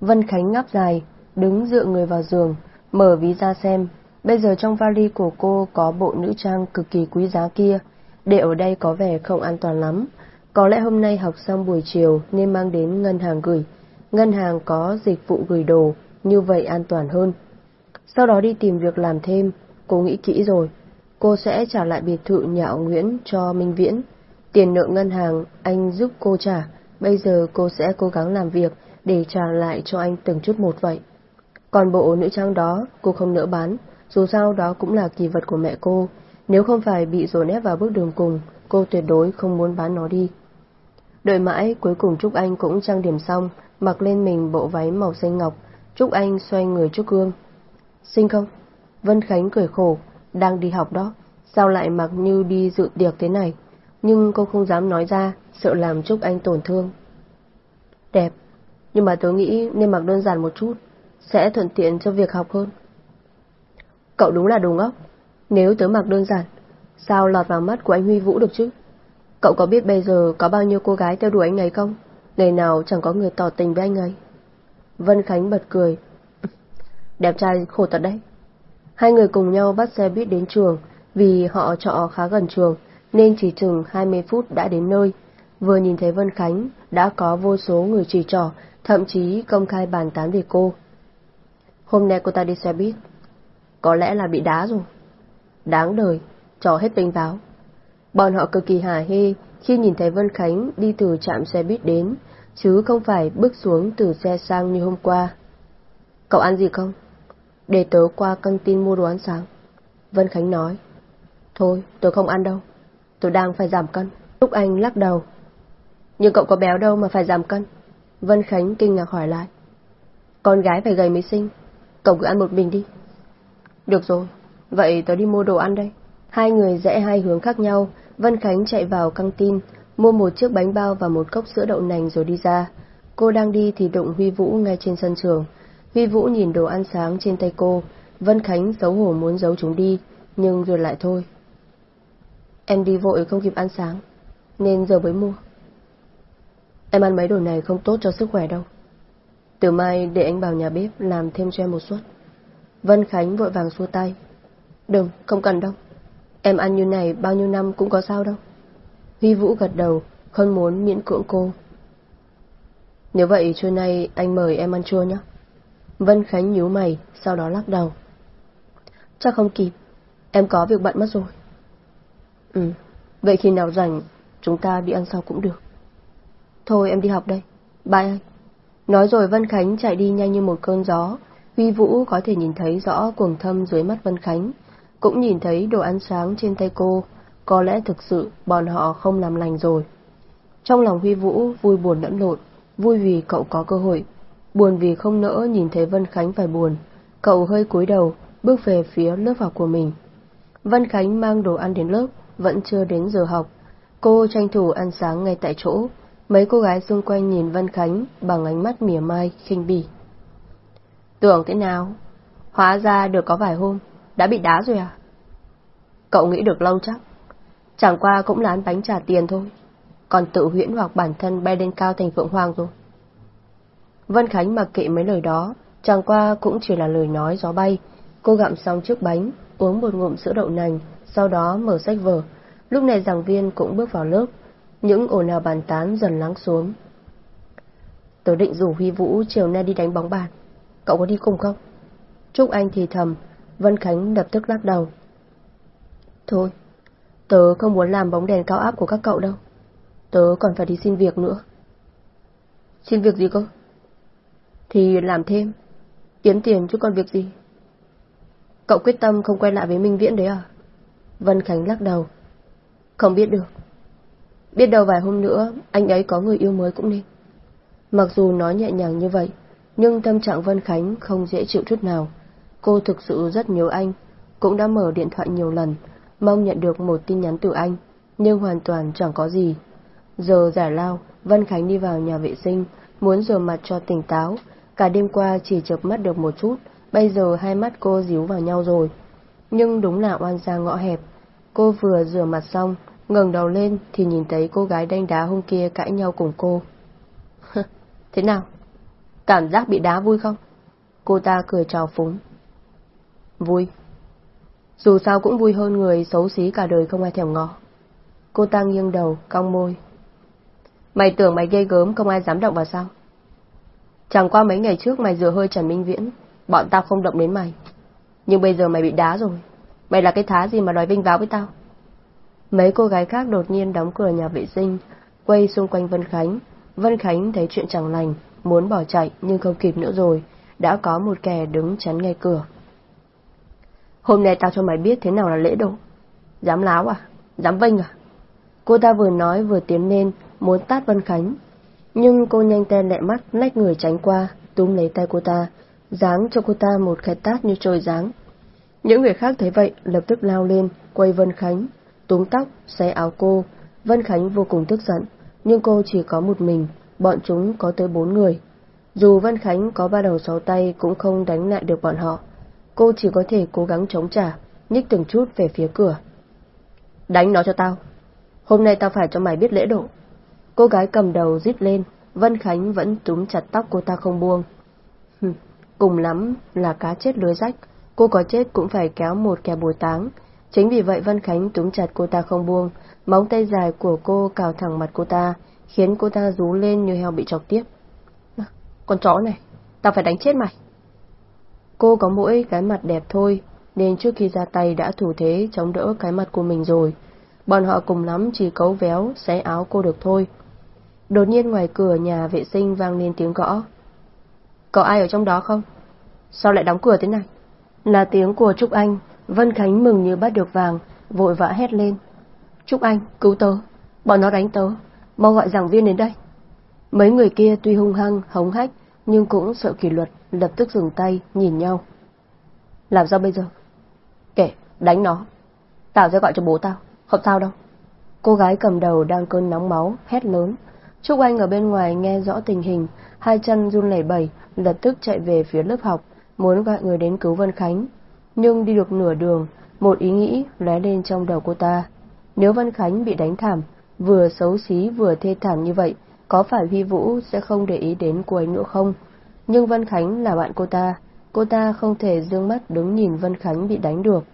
Vân Khánh ngáp dài, đứng dựa người vào giường, mở ví ra xem. Bây giờ trong vali của cô có bộ nữ trang cực kỳ quý giá kia, để ở đây có vẻ không an toàn lắm. Có lẽ hôm nay học xong buổi chiều nên mang đến ngân hàng gửi. Ngân hàng có dịch vụ gửi đồ, như vậy an toàn hơn. Sau đó đi tìm việc làm thêm, cô nghĩ kỹ rồi. Cô sẽ trả lại biệt thự nhà ông Nguyễn cho Minh Viễn. Tiền nợ ngân hàng anh giúp cô trả, bây giờ cô sẽ cố gắng làm việc để trả lại cho anh từng chút một vậy. Còn bộ nữ trang đó cô không nỡ bán, dù sao đó cũng là kỳ vật của mẹ cô. Nếu không phải bị dồn ép vào bước đường cùng, cô tuyệt đối không muốn bán nó đi. Đợi mãi, cuối cùng Trúc Anh cũng trang điểm xong, mặc lên mình bộ váy màu xanh ngọc. Trúc Anh xoay người trước gương. Xinh không? Vân Khánh cười khổ, đang đi học đó, sao lại mặc như đi dự tiệc thế này? Nhưng cô không dám nói ra, sợ làm Trúc Anh tổn thương. Đẹp, nhưng mà tớ nghĩ nên mặc đơn giản một chút, sẽ thuận tiện cho việc học hơn. Cậu đúng là đúng ốc, nếu tớ mặc đơn giản, sao lọt vào mắt của anh Huy Vũ được chứ? Cậu có biết bây giờ có bao nhiêu cô gái theo đuổi anh ấy không? Ngày nào chẳng có người tỏ tình với anh ấy. Vân Khánh bật cười. Đẹp trai khổ thật đấy. Hai người cùng nhau bắt xe buýt đến trường, vì họ trọ khá gần trường, nên chỉ chừng 20 phút đã đến nơi. Vừa nhìn thấy Vân Khánh, đã có vô số người chỉ trỏ, thậm chí công khai bàn tán về cô. Hôm nay cô ta đi xe buýt, có lẽ là bị đá rồi. Đáng đời, trò hết bình báo. Bọn họ cực kỳ hả hê khi nhìn thấy Vân Khánh đi từ trạm xe buýt đến, chứ không phải bước xuống từ xe sang như hôm qua. Cậu ăn gì không? Để tớ qua căng tin mua đồ ăn sáng. Vân Khánh nói. Thôi, tôi không ăn đâu. Tôi đang phải giảm cân. Lúc Anh lắc đầu. Nhưng cậu có béo đâu mà phải giảm cân. Vân Khánh kinh ngạc hỏi lại. Con gái phải gầy mới sinh. Cậu cứ ăn một mình đi. Được rồi, vậy tớ đi mua đồ ăn đây. Hai người rẽ hai hướng khác nhau, Vân Khánh chạy vào căng tin, mua một chiếc bánh bao và một cốc sữa đậu nành rồi đi ra. Cô đang đi thì đụng Huy Vũ ngay trên sân trường. Huy Vũ nhìn đồ ăn sáng trên tay cô, Vân Khánh xấu hổ muốn giấu chúng đi, nhưng rồi lại thôi. Em đi vội không kịp ăn sáng, nên giờ mới mua. Em ăn mấy đồ này không tốt cho sức khỏe đâu. Từ mai để anh vào nhà bếp làm thêm cho em một suất. Vân Khánh vội vàng xua tay. Đừng, không cần đâu. Em ăn như này bao nhiêu năm cũng có sao đâu. Huy Vũ gật đầu, không muốn miễn cưỡng cô. Nếu vậy trưa nay anh mời em ăn chua nhé. Vân Khánh nhíu mày, sau đó lắc đầu. Chắc không kịp, em có việc bận mất rồi. Ừ, vậy khi nào rảnh, chúng ta đi ăn sau cũng được. Thôi em đi học đây, bye anh. Nói rồi Vân Khánh chạy đi nhanh như một cơn gió, Huy Vũ có thể nhìn thấy rõ cuồng thâm dưới mắt Vân Khánh, cũng nhìn thấy đồ ăn sáng trên tay cô, có lẽ thực sự bọn họ không làm lành rồi. Trong lòng Huy Vũ vui buồn lẫn lộn, vui vì cậu có cơ hội, buồn vì không nỡ nhìn thấy Vân Khánh phải buồn. Cậu hơi cúi đầu, bước về phía lớp học của mình. Vân Khánh mang đồ ăn đến lớp, vẫn chưa đến giờ học. Cô tranh thủ ăn sáng ngay tại chỗ, mấy cô gái xung quanh nhìn Vân Khánh bằng ánh mắt mỉa mai, khinh bỉ. Tưởng thế nào? Hóa ra được có vài hôm, đã bị đá rồi à? Cậu nghĩ được lâu chắc. Chẳng qua cũng là ăn bánh trả tiền thôi. Còn tự huyễn hoặc bản thân bay lên cao thành Phượng Hoàng rồi. Vân Khánh mặc kệ mấy lời đó, chẳng qua cũng chỉ là lời nói gió bay. Cô gặm xong chiếc bánh, uống một ngụm sữa đậu nành, sau đó mở sách vở. Lúc này giảng viên cũng bước vào lớp, những ồn ào bàn tán dần lắng xuống. Tớ định rủ Huy Vũ chiều nay đi đánh bóng bàn. Cậu có đi cùng không? Trúc Anh thì thầm, Vân Khánh lập tức lắc đầu. Thôi, tớ không muốn làm bóng đèn cao áp của các cậu đâu. Tớ còn phải đi xin việc nữa. Xin việc gì cơ? Thì làm thêm, kiếm tiền chứ còn việc gì. Cậu quyết tâm không quay lại với Minh Viễn đấy à? Vân Khánh lắc đầu. Không biết được. Biết đâu vài hôm nữa, anh ấy có người yêu mới cũng nên. Mặc dù nói nhẹ nhàng như vậy, nhưng tâm trạng Vân Khánh không dễ chịu chút nào. Cô thực sự rất nhớ anh, cũng đã mở điện thoại nhiều lần, mong nhận được một tin nhắn từ anh, nhưng hoàn toàn chẳng có gì. Giờ giải lao, Vân Khánh đi vào nhà vệ sinh, muốn rửa mặt cho tỉnh táo, cả đêm qua chỉ chợp mắt được một chút, bây giờ hai mắt cô díu vào nhau rồi. Nhưng đúng là oan gia ngõ hẹp, cô vừa rửa mặt xong, ngẩng đầu lên thì nhìn thấy cô gái đanh đá hôm kia cãi nhau cùng cô. Thế nào? Cảm giác bị đá vui không? Cô ta cười trào phúng. Vui. Dù sao cũng vui hơn người xấu xí cả đời không ai thèm ngó. Cô ta nghiêng đầu, cong môi. Mày tưởng mày gây gớm không ai dám động vào sao? Chẳng qua mấy ngày trước mày rửa hơi Trần Minh Viễn, bọn tao không động đến mày. Nhưng bây giờ mày bị đá rồi. Mày là cái thá gì mà đòi vinh váo với tao? Mấy cô gái khác đột nhiên đóng cửa nhà vệ sinh, quay xung quanh Vân Khánh. Vân Khánh thấy chuyện chẳng lành, muốn bỏ chạy nhưng không kịp nữa rồi, đã có một kẻ đứng chắn ngay cửa. Hôm nay tao cho mày biết thế nào là lễ độ. Dám láo à? Dám vênh à? Cô ta vừa nói vừa tiến lên, muốn tát Vân Khánh. Nhưng cô nhanh tay lẹ mắt, lách người tránh qua, túm lấy tay cô ta, giáng cho cô ta một cái tát như trôi giáng. Những người khác thấy vậy, lập tức lao lên, quay Vân Khánh, túm tóc, xé áo cô. Vân Khánh vô cùng tức giận, nhưng cô chỉ có một mình, bọn chúng có tới bốn người. Dù Vân Khánh có ba đầu sáu tay cũng không đánh lại được bọn họ. Cô chỉ có thể cố gắng chống trả, nhích từng chút về phía cửa. Đánh nó cho tao. Hôm nay tao phải cho mày biết lễ độ. Cô gái cầm đầu rít lên, Vân Khánh vẫn túm chặt tóc cô ta không buông. Hừm, cùng lắm là cá chết lưới rách, cô có chết cũng phải kéo một kẻ bồi táng. Chính vì vậy Vân Khánh túm chặt cô ta không buông, móng tay dài của cô cào thẳng mặt cô ta, khiến cô ta rú lên như heo bị chọc tiếp. Con chó này, tao phải đánh chết mày. Cô có mỗi cái mặt đẹp thôi, nên trước khi ra tay đã thủ thế chống đỡ cái mặt của mình rồi. bọn họ cùng lắm chỉ cấu véo, xé áo cô được thôi. Đột nhiên ngoài cửa nhà vệ sinh vang lên tiếng gõ. Có ai ở trong đó không? Sao lại đóng cửa thế này? Là tiếng của Trúc Anh, Vân Khánh mừng như bắt được vàng, vội vã hét lên. Trúc Anh, cứu tớ, bọn nó đánh tớ, mau gọi giảng viên đến đây. Mấy người kia tuy hung hăng, hống hách, nhưng cũng sợ kỷ luật, lập tức dừng tay, nhìn nhau. Làm sao bây giờ? Kể, đánh nó. Tao sẽ gọi cho bố tao, không sao đâu. Cô gái cầm đầu đang cơn nóng máu, hét lớn. Trúc Anh ở bên ngoài nghe rõ tình hình, hai chân run lẩy bẩy, lập tức chạy về phía lớp học, muốn gọi người đến cứu Vân Khánh. Nhưng đi được nửa đường, một ý nghĩ lóe lên trong đầu cô ta. Nếu Vân Khánh bị đánh thảm, vừa xấu xí vừa thê thảm như vậy, có phải Huy Vũ sẽ không để ý đến cô ấy nữa không? Nhưng Vân Khánh là bạn cô ta, cô ta không thể dương mắt đứng nhìn Vân Khánh bị đánh được.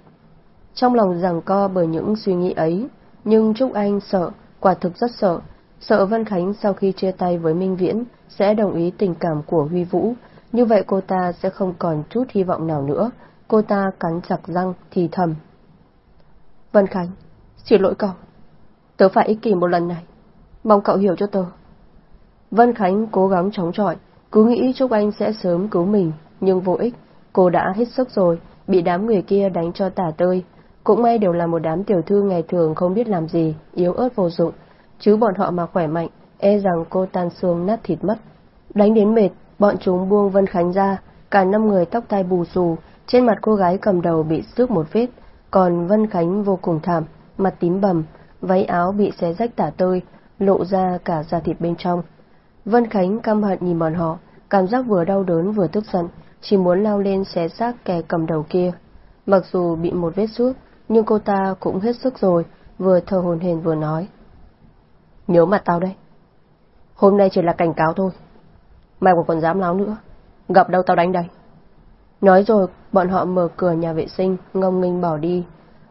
Trong lòng rằng co bởi những suy nghĩ ấy, nhưng Trúc Anh sợ, quả thực rất sợ, sợ Vân Khánh sau khi chia tay với Minh Viễn sẽ đồng ý tình cảm của Huy Vũ, như vậy cô ta sẽ không còn chút hy vọng nào nữa, cô ta cắn chặt răng thì thầm. Vân Khánh, xin lỗi cậu, tớ phải ích kỷ một lần này, mong cậu hiểu cho tớ. Vân Khánh cố gắng chống chọi, cứ nghĩ Trúc Anh sẽ sớm cứu mình, nhưng vô ích, cô đã hết sức rồi, bị đám người kia đánh cho tả tơi. Cũng may đều là một đám tiểu thư ngày thường không biết làm gì, yếu ớt vô dụng, chứ bọn họ mà khỏe mạnh, e rằng cô tan xương nát thịt mất. Đánh đến mệt, bọn chúng buông Vân Khánh ra, cả năm người tóc tai bù xù, trên mặt cô gái cầm đầu bị xước một vết, còn Vân Khánh vô cùng thảm, mặt tím bầm, váy áo bị xé rách tả tơi, lộ ra cả da thịt bên trong. Vân Khánh căm hận nhìn bọn họ, cảm giác vừa đau đớn vừa tức giận, chỉ muốn lao lên xé xác kẻ cầm đầu kia. Mặc dù bị một vết xước, nhưng cô ta cũng hết sức rồi, vừa thở hồn hển vừa nói. Nhớ mặt tao đây. Hôm nay chỉ là cảnh cáo thôi. Mai còn dám láo nữa. Gặp đâu tao đánh đây. Nói rồi, bọn họ mở cửa nhà vệ sinh, ngông nghênh bỏ đi.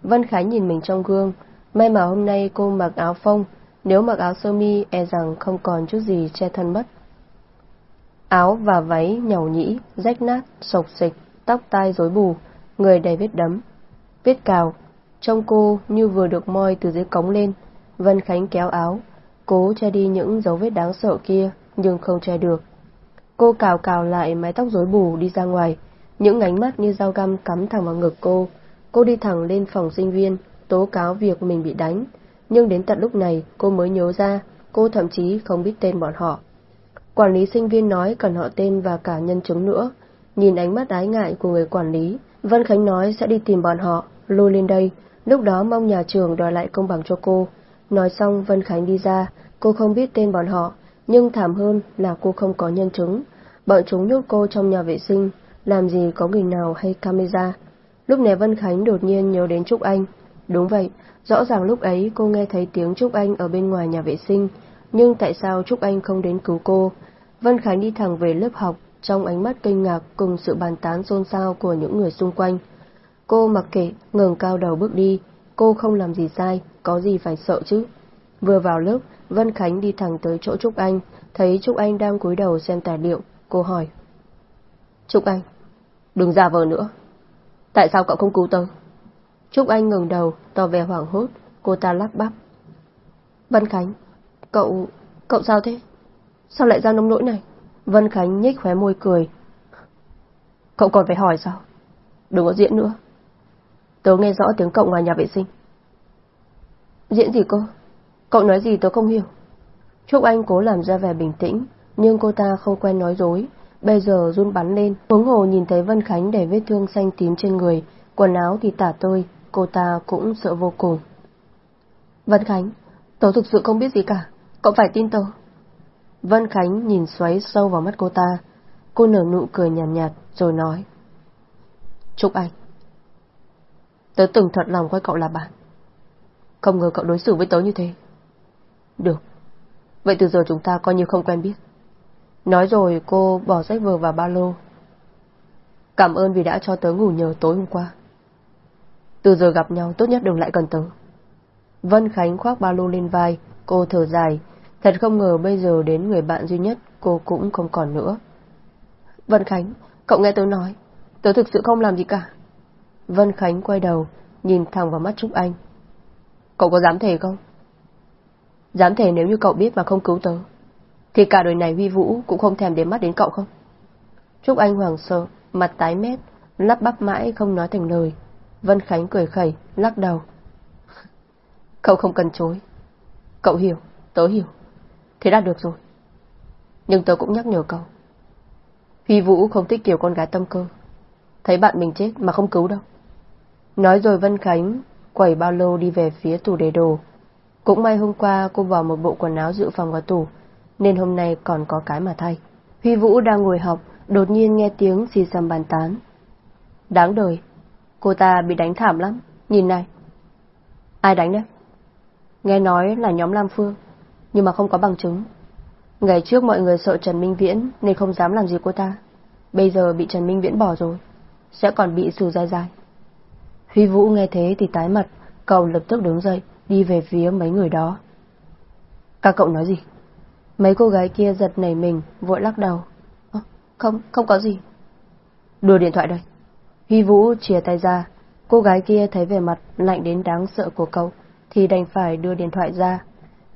Vân Khánh nhìn mình trong gương. May mà hôm nay cô mặc áo phông, nếu mặc áo sơ mi e rằng không còn chút gì che thân mất. Áo và váy nhàu nhĩ, rách nát, sộc xịch, tóc tai rối bù, người đầy vết đấm, vết cào. Trông cô như vừa được moi từ dưới cống lên. Vân Khánh kéo áo, cố che đi những dấu vết đáng sợ kia, nhưng không che được. Cô cào cào lại mái tóc rối bù đi ra ngoài, những ánh mắt như dao găm cắm thẳng vào ngực cô. Cô đi thẳng lên phòng sinh viên, tố cáo việc mình bị đánh, nhưng đến tận lúc này cô mới nhớ ra, cô thậm chí không biết tên bọn họ. Quản lý sinh viên nói cần họ tên và cả nhân chứng nữa. Nhìn ánh mắt ái ngại của người quản lý, Vân Khánh nói sẽ đi tìm bọn họ, lôi lên đây, lúc đó mong nhà trường đòi lại công bằng cho cô. Nói xong Vân Khánh đi ra, cô không biết tên bọn họ, nhưng thảm hơn là cô không có nhân chứng. Bọn chúng nhốt cô trong nhà vệ sinh, làm gì có người nào hay camera. Lúc này Vân Khánh đột nhiên nhớ đến Trúc Anh. Đúng vậy, rõ ràng lúc ấy cô nghe thấy tiếng Trúc Anh ở bên ngoài nhà vệ sinh, nhưng tại sao Trúc Anh không đến cứu cô? Vân Khánh đi thẳng về lớp học, trong ánh mắt kinh ngạc cùng sự bàn tán xôn xao của những người xung quanh. Cô mặc kệ, ngừng cao đầu bước đi, cô không làm gì sai, có gì phải sợ chứ. Vừa vào lớp, Vân Khánh đi thẳng tới chỗ Trúc Anh, thấy Trúc Anh đang cúi đầu xem tài liệu, cô hỏi. Trúc Anh, đừng giả vờ nữa. Tại sao cậu không cứu tớ? Trúc Anh ngừng đầu, tỏ vẻ hoảng hốt, cô ta lắp bắp. Vân Khánh, cậu, cậu sao thế? Sao lại ra nông nỗi này? Vân Khánh nhếch khóe môi cười. Cậu còn phải hỏi sao? Đừng có diễn nữa. Tớ nghe rõ tiếng cậu ngoài nhà vệ sinh. Diễn gì cô? Cậu nói gì tớ không hiểu. Trúc Anh cố làm ra vẻ bình tĩnh, nhưng cô ta không quen nói dối. Bây giờ run bắn lên, huống hồ nhìn thấy Vân Khánh để vết thương xanh tím trên người, quần áo thì tả tơi, cô ta cũng sợ vô cùng. Vân Khánh, tớ thực sự không biết gì cả, cậu phải tin tớ. Vân Khánh nhìn xoáy sâu vào mắt cô ta, cô nở nụ cười nhàn nhạt, nhạt rồi nói. Trúc Anh, tớ từng thật lòng coi cậu là bạn. Không ngờ cậu đối xử với tớ như thế. Được, vậy từ giờ chúng ta coi như không quen biết. Nói rồi cô bỏ sách vở vào ba lô. Cảm ơn vì đã cho tớ ngủ nhờ tối hôm qua. Từ giờ gặp nhau tốt nhất đừng lại gần tớ. Vân Khánh khoác ba lô lên vai, cô thở dài, thật không ngờ bây giờ đến người bạn duy nhất cô cũng không còn nữa. Vân Khánh, cậu nghe tớ nói, tớ thực sự không làm gì cả. Vân Khánh quay đầu, nhìn thẳng vào mắt Trúc Anh. Cậu có dám thề không? Dám thề nếu như cậu biết mà không cứu tớ, thì cả đời này Huy Vũ cũng không thèm đến mắt đến cậu không? Trúc Anh hoàng sợ, mặt tái mét, lắp bắp mãi không nói thành lời. Vân Khánh cười khẩy, lắc đầu. Cậu không cần chối. Cậu hiểu, tớ hiểu. Thế đã được rồi. Nhưng tớ cũng nhắc nhở cậu. Huy Vũ không thích kiểu con gái tâm cơ. Thấy bạn mình chết mà không cứu đâu. Nói rồi Vân Khánh quẩy bao lô đi về phía tủ để đồ. Cũng may hôm qua cô vào một bộ quần áo dự phòng vào tủ, nên hôm nay còn có cái mà thay. Huy Vũ đang ngồi học, đột nhiên nghe tiếng xì xầm bàn tán. Đáng đời, cô ta bị đánh thảm lắm, nhìn này. Ai đánh đấy? Nghe nói là nhóm Lam Phương, nhưng mà không có bằng chứng. Ngày trước mọi người sợ Trần Minh Viễn nên không dám làm gì cô ta. Bây giờ bị Trần Minh Viễn bỏ rồi, sẽ còn bị xử dài dài. Huy Vũ nghe thế thì tái mặt, cậu lập tức đứng dậy, đi về phía mấy người đó. Các cậu nói gì? Mấy cô gái kia giật nảy mình, vội lắc đầu. À, không, không có gì. Đưa điện thoại đây. Huy Vũ chia tay ra, cô gái kia thấy vẻ mặt lạnh đến đáng sợ của cậu, thì đành phải đưa điện thoại ra.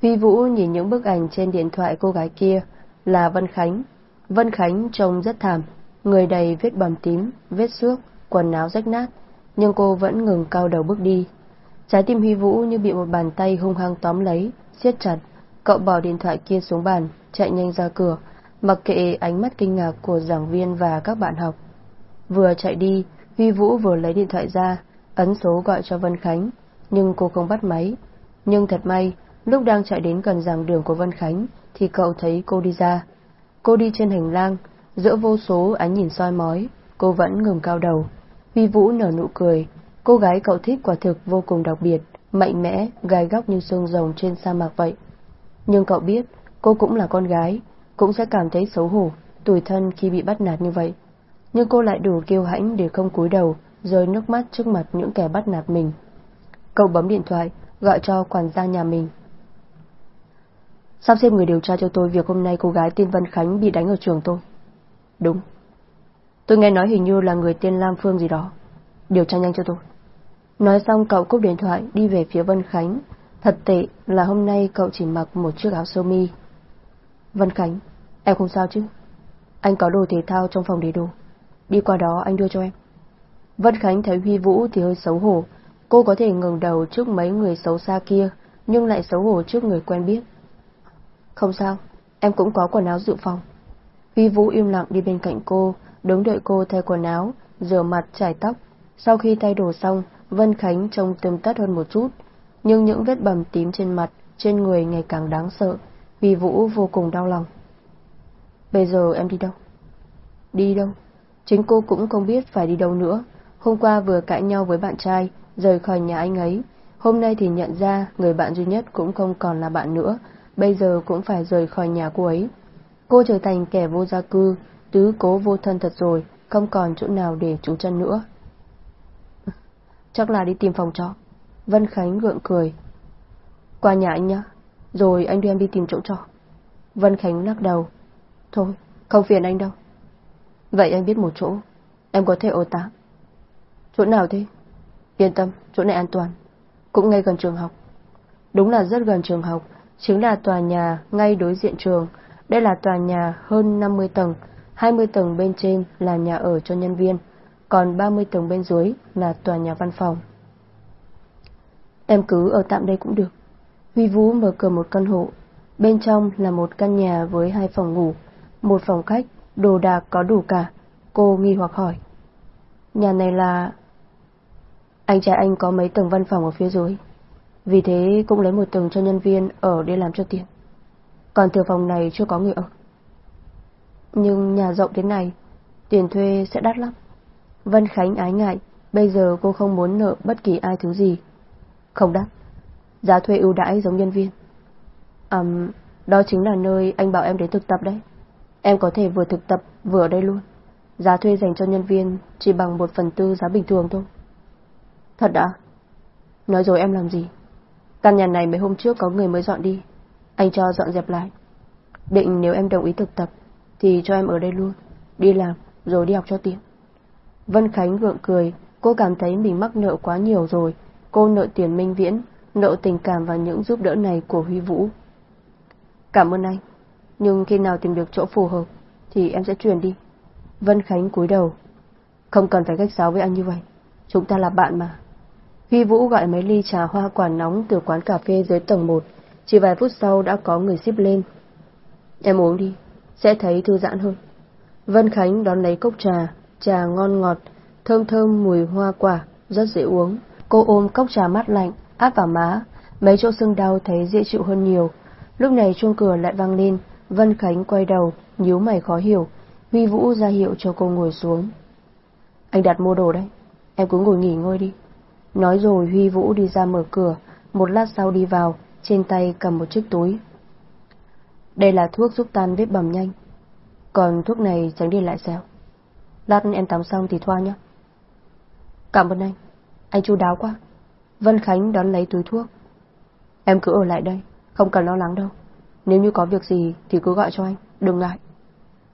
Huy Vũ nhìn những bức ảnh trên điện thoại cô gái kia là Vân Khánh. Vân Khánh trông rất thảm, người đầy vết bầm tím, vết xước, quần áo rách nát, nhưng cô vẫn ngừng cao đầu bước đi. Trái tim Huy Vũ như bị một bàn tay hung hăng tóm lấy, siết chặt. Cậu bỏ điện thoại kia xuống bàn, chạy nhanh ra cửa, mặc kệ ánh mắt kinh ngạc của giảng viên và các bạn học. Vừa chạy đi, Huy Vũ vừa lấy điện thoại ra, ấn số gọi cho Vân Khánh, nhưng cô không bắt máy. Nhưng thật may, lúc đang chạy đến gần giảng đường của Vân Khánh, thì cậu thấy cô đi ra. Cô đi trên hành lang, giữa vô số ánh nhìn soi mói, cô vẫn ngừng cao đầu. Huy Vũ nở nụ cười, cô gái cậu thích quả thực vô cùng đặc biệt, mạnh mẽ, gai góc như xương rồng trên sa mạc vậy. Nhưng cậu biết, cô cũng là con gái, cũng sẽ cảm thấy xấu hổ, tủi thân khi bị bắt nạt như vậy. Nhưng cô lại đủ kiêu hãnh để không cúi đầu, rơi nước mắt trước mặt những kẻ bắt nạt mình. Cậu bấm điện thoại, gọi cho quản gia nhà mình. Sắp xếp người điều tra cho tôi việc hôm nay cô gái tên Vân Khánh bị đánh ở trường tôi. Đúng. Tôi nghe nói hình như là người tên Lam Phương gì đó. Điều tra nhanh cho tôi. Nói xong cậu cúp điện thoại đi về phía Vân Khánh. Thật tệ là hôm nay cậu chỉ mặc một chiếc áo sơ mi. Vân Khánh, em không sao chứ? Anh có đồ thể thao trong phòng để đồ. Đi qua đó anh đưa cho em. Vân Khánh thấy Huy Vũ thì hơi xấu hổ. Cô có thể ngừng đầu trước mấy người xấu xa kia, nhưng lại xấu hổ trước người quen biết. Không sao, em cũng có quần áo dự phòng. Huy Vũ im lặng đi bên cạnh cô, đứng đợi cô thay quần áo, rửa mặt, chải tóc. Sau khi thay đồ xong, Vân Khánh trông tươm tất hơn một chút, nhưng những vết bầm tím trên mặt, trên người ngày càng đáng sợ, Huy Vũ vô cùng đau lòng. Bây giờ em đi đâu? Đi đâu? Chính cô cũng không biết phải đi đâu nữa. Hôm qua vừa cãi nhau với bạn trai, rời khỏi nhà anh ấy. Hôm nay thì nhận ra người bạn duy nhất cũng không còn là bạn nữa, bây giờ cũng phải rời khỏi nhà cô ấy. Cô trở thành kẻ vô gia cư, tứ cố vô thân thật rồi, không còn chỗ nào để trú chân nữa. Chắc là đi tìm phòng trọ. Vân Khánh gượng cười. Qua nhà anh nhá, rồi anh đưa em đi tìm chỗ trọ. Vân Khánh lắc đầu. Thôi, không phiền anh đâu. Vậy anh biết một chỗ, em có thể ở tạm. Chỗ nào thế? Yên tâm, chỗ này an toàn. Cũng ngay gần trường học. Đúng là rất gần trường học, chính là tòa nhà ngay đối diện trường. Đây là tòa nhà hơn 50 tầng, 20 tầng bên trên là nhà ở cho nhân viên, còn 30 tầng bên dưới là tòa nhà văn phòng. Em cứ ở tạm đây cũng được. Huy Vũ mở cửa một căn hộ, bên trong là một căn nhà với hai phòng ngủ, một phòng khách, đồ đạc có đủ cả. Cô nghi hoặc hỏi. Nhà này là... Anh trai anh có mấy tầng văn phòng ở phía dưới, vì thế cũng lấy một tầng cho nhân viên ở để làm cho tiền. Còn thừa phòng này chưa có người ở. Nhưng nhà rộng thế này, tiền thuê sẽ đắt lắm. Vân Khánh ái ngại, bây giờ cô không muốn nợ bất kỳ ai thứ gì. Không đắt. Giá thuê ưu đãi giống nhân viên. À, đó chính là nơi anh bảo em đến thực tập đấy. Em có thể vừa thực tập vừa ở đây luôn. Giá thuê dành cho nhân viên chỉ bằng một phần tư giá bình thường thôi. Thật đã? Nói rồi em làm gì? Căn nhà này mấy hôm trước có người mới dọn đi. Anh cho dọn dẹp lại. Định nếu em đồng ý thực tập thì cho em ở đây luôn. Đi làm rồi đi học cho tiền. Vân Khánh gượng cười, cô cảm thấy mình mắc nợ quá nhiều rồi. Cô nợ tiền minh viễn, nợ tình cảm và những giúp đỡ này của Huy Vũ. Cảm ơn anh, nhưng khi nào tìm được chỗ phù hợp thì em sẽ chuyển đi. Vân Khánh cúi đầu. Không cần phải cách giáo với anh như vậy, chúng ta là bạn mà. Huy Vũ gọi mấy ly trà hoa quả nóng từ quán cà phê dưới tầng 1, chỉ vài phút sau đã có người ship lên. Em uống đi, sẽ thấy thư giãn hơn. Vân Khánh đón lấy cốc trà, trà ngon ngọt, thơm thơm mùi hoa quả, rất dễ uống. Cô ôm cốc trà mát lạnh, áp vào má, mấy chỗ sưng đau thấy dễ chịu hơn nhiều. Lúc này chuông cửa lại vang lên, Vân Khánh quay đầu, nhíu mày khó hiểu. Huy Vũ ra hiệu cho cô ngồi xuống. Anh đặt mua đồ đấy, em cứ ngồi nghỉ ngơi đi. Nói rồi Huy Vũ đi ra mở cửa, một lát sau đi vào, trên tay cầm một chiếc túi. Đây là thuốc giúp tan vết bầm nhanh, còn thuốc này tránh đi lại xéo. Lát em tắm xong thì thoa nhé. Cảm ơn anh, anh chu đáo quá. Vân Khánh đón lấy túi thuốc. Em cứ ở lại đây, không cần lo lắng đâu. Nếu như có việc gì thì cứ gọi cho anh, đừng ngại.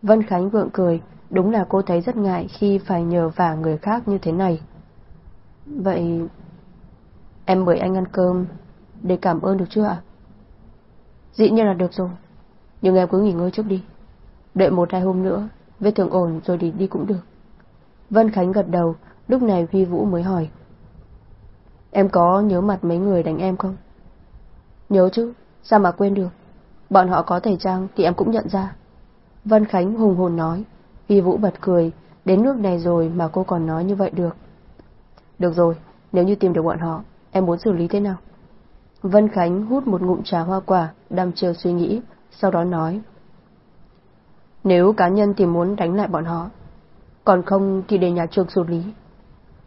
Vân Khánh vượng cười, đúng là cô thấy rất ngại khi phải nhờ vả người khác như thế này. Vậy em mời anh ăn cơm để cảm ơn được chưa ạ? Dĩ nhiên là được rồi, nhưng em cứ nghỉ ngơi trước đi. Đợi một hai hôm nữa, vết thương ổn rồi đi đi cũng được. Vân Khánh gật đầu, lúc này Huy Vũ mới hỏi. Em có nhớ mặt mấy người đánh em không? Nhớ chứ, sao mà quên được. Bọn họ có thể trang thì em cũng nhận ra. Vân Khánh hùng hồn nói. Huy Vũ bật cười, đến nước này rồi mà cô còn nói như vậy được. Được rồi, nếu như tìm được bọn họ, em muốn xử lý thế nào? Vân Khánh hút một ngụm trà hoa quả, đăm chiều suy nghĩ, sau đó nói. Nếu cá nhân thì muốn đánh lại bọn họ, còn không thì để nhà trường xử lý.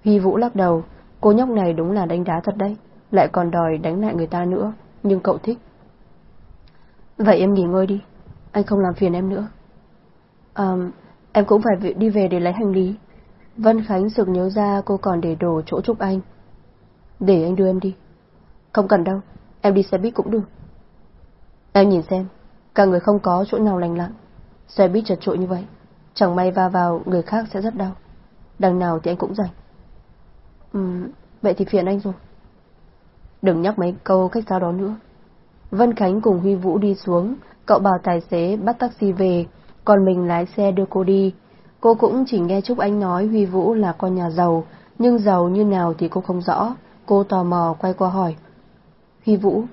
Huy Vũ lắc đầu, cô nhóc này đúng là đánh đá thật đấy, lại còn đòi đánh lại người ta nữa, nhưng cậu thích. Vậy em nghỉ ngơi đi, anh không làm phiền em nữa. À, em cũng phải đi về để lấy hành lý. Vân Khánh sực nhớ ra cô còn để đồ chỗ chúc Anh. Để anh đưa em đi. Không cần đâu, em đi xe buýt cũng được. Em nhìn xem, cả người không có chỗ nào lành lặn. Xe buýt chật trội như vậy, chẳng may va vào người khác sẽ rất đau. Đằng nào thì anh cũng rảnh. Ừ, vậy thì phiền anh rồi. Đừng nhắc mấy câu cách sao đó nữa. Vân Khánh cùng Huy Vũ đi xuống, cậu bảo tài xế bắt taxi về, còn mình lái xe đưa cô đi. Cô cũng chỉ nghe Trúc Anh nói Huy Vũ là con nhà giàu, nhưng giàu như nào thì cô không rõ. Cô tò mò quay qua hỏi. Huy Vũ,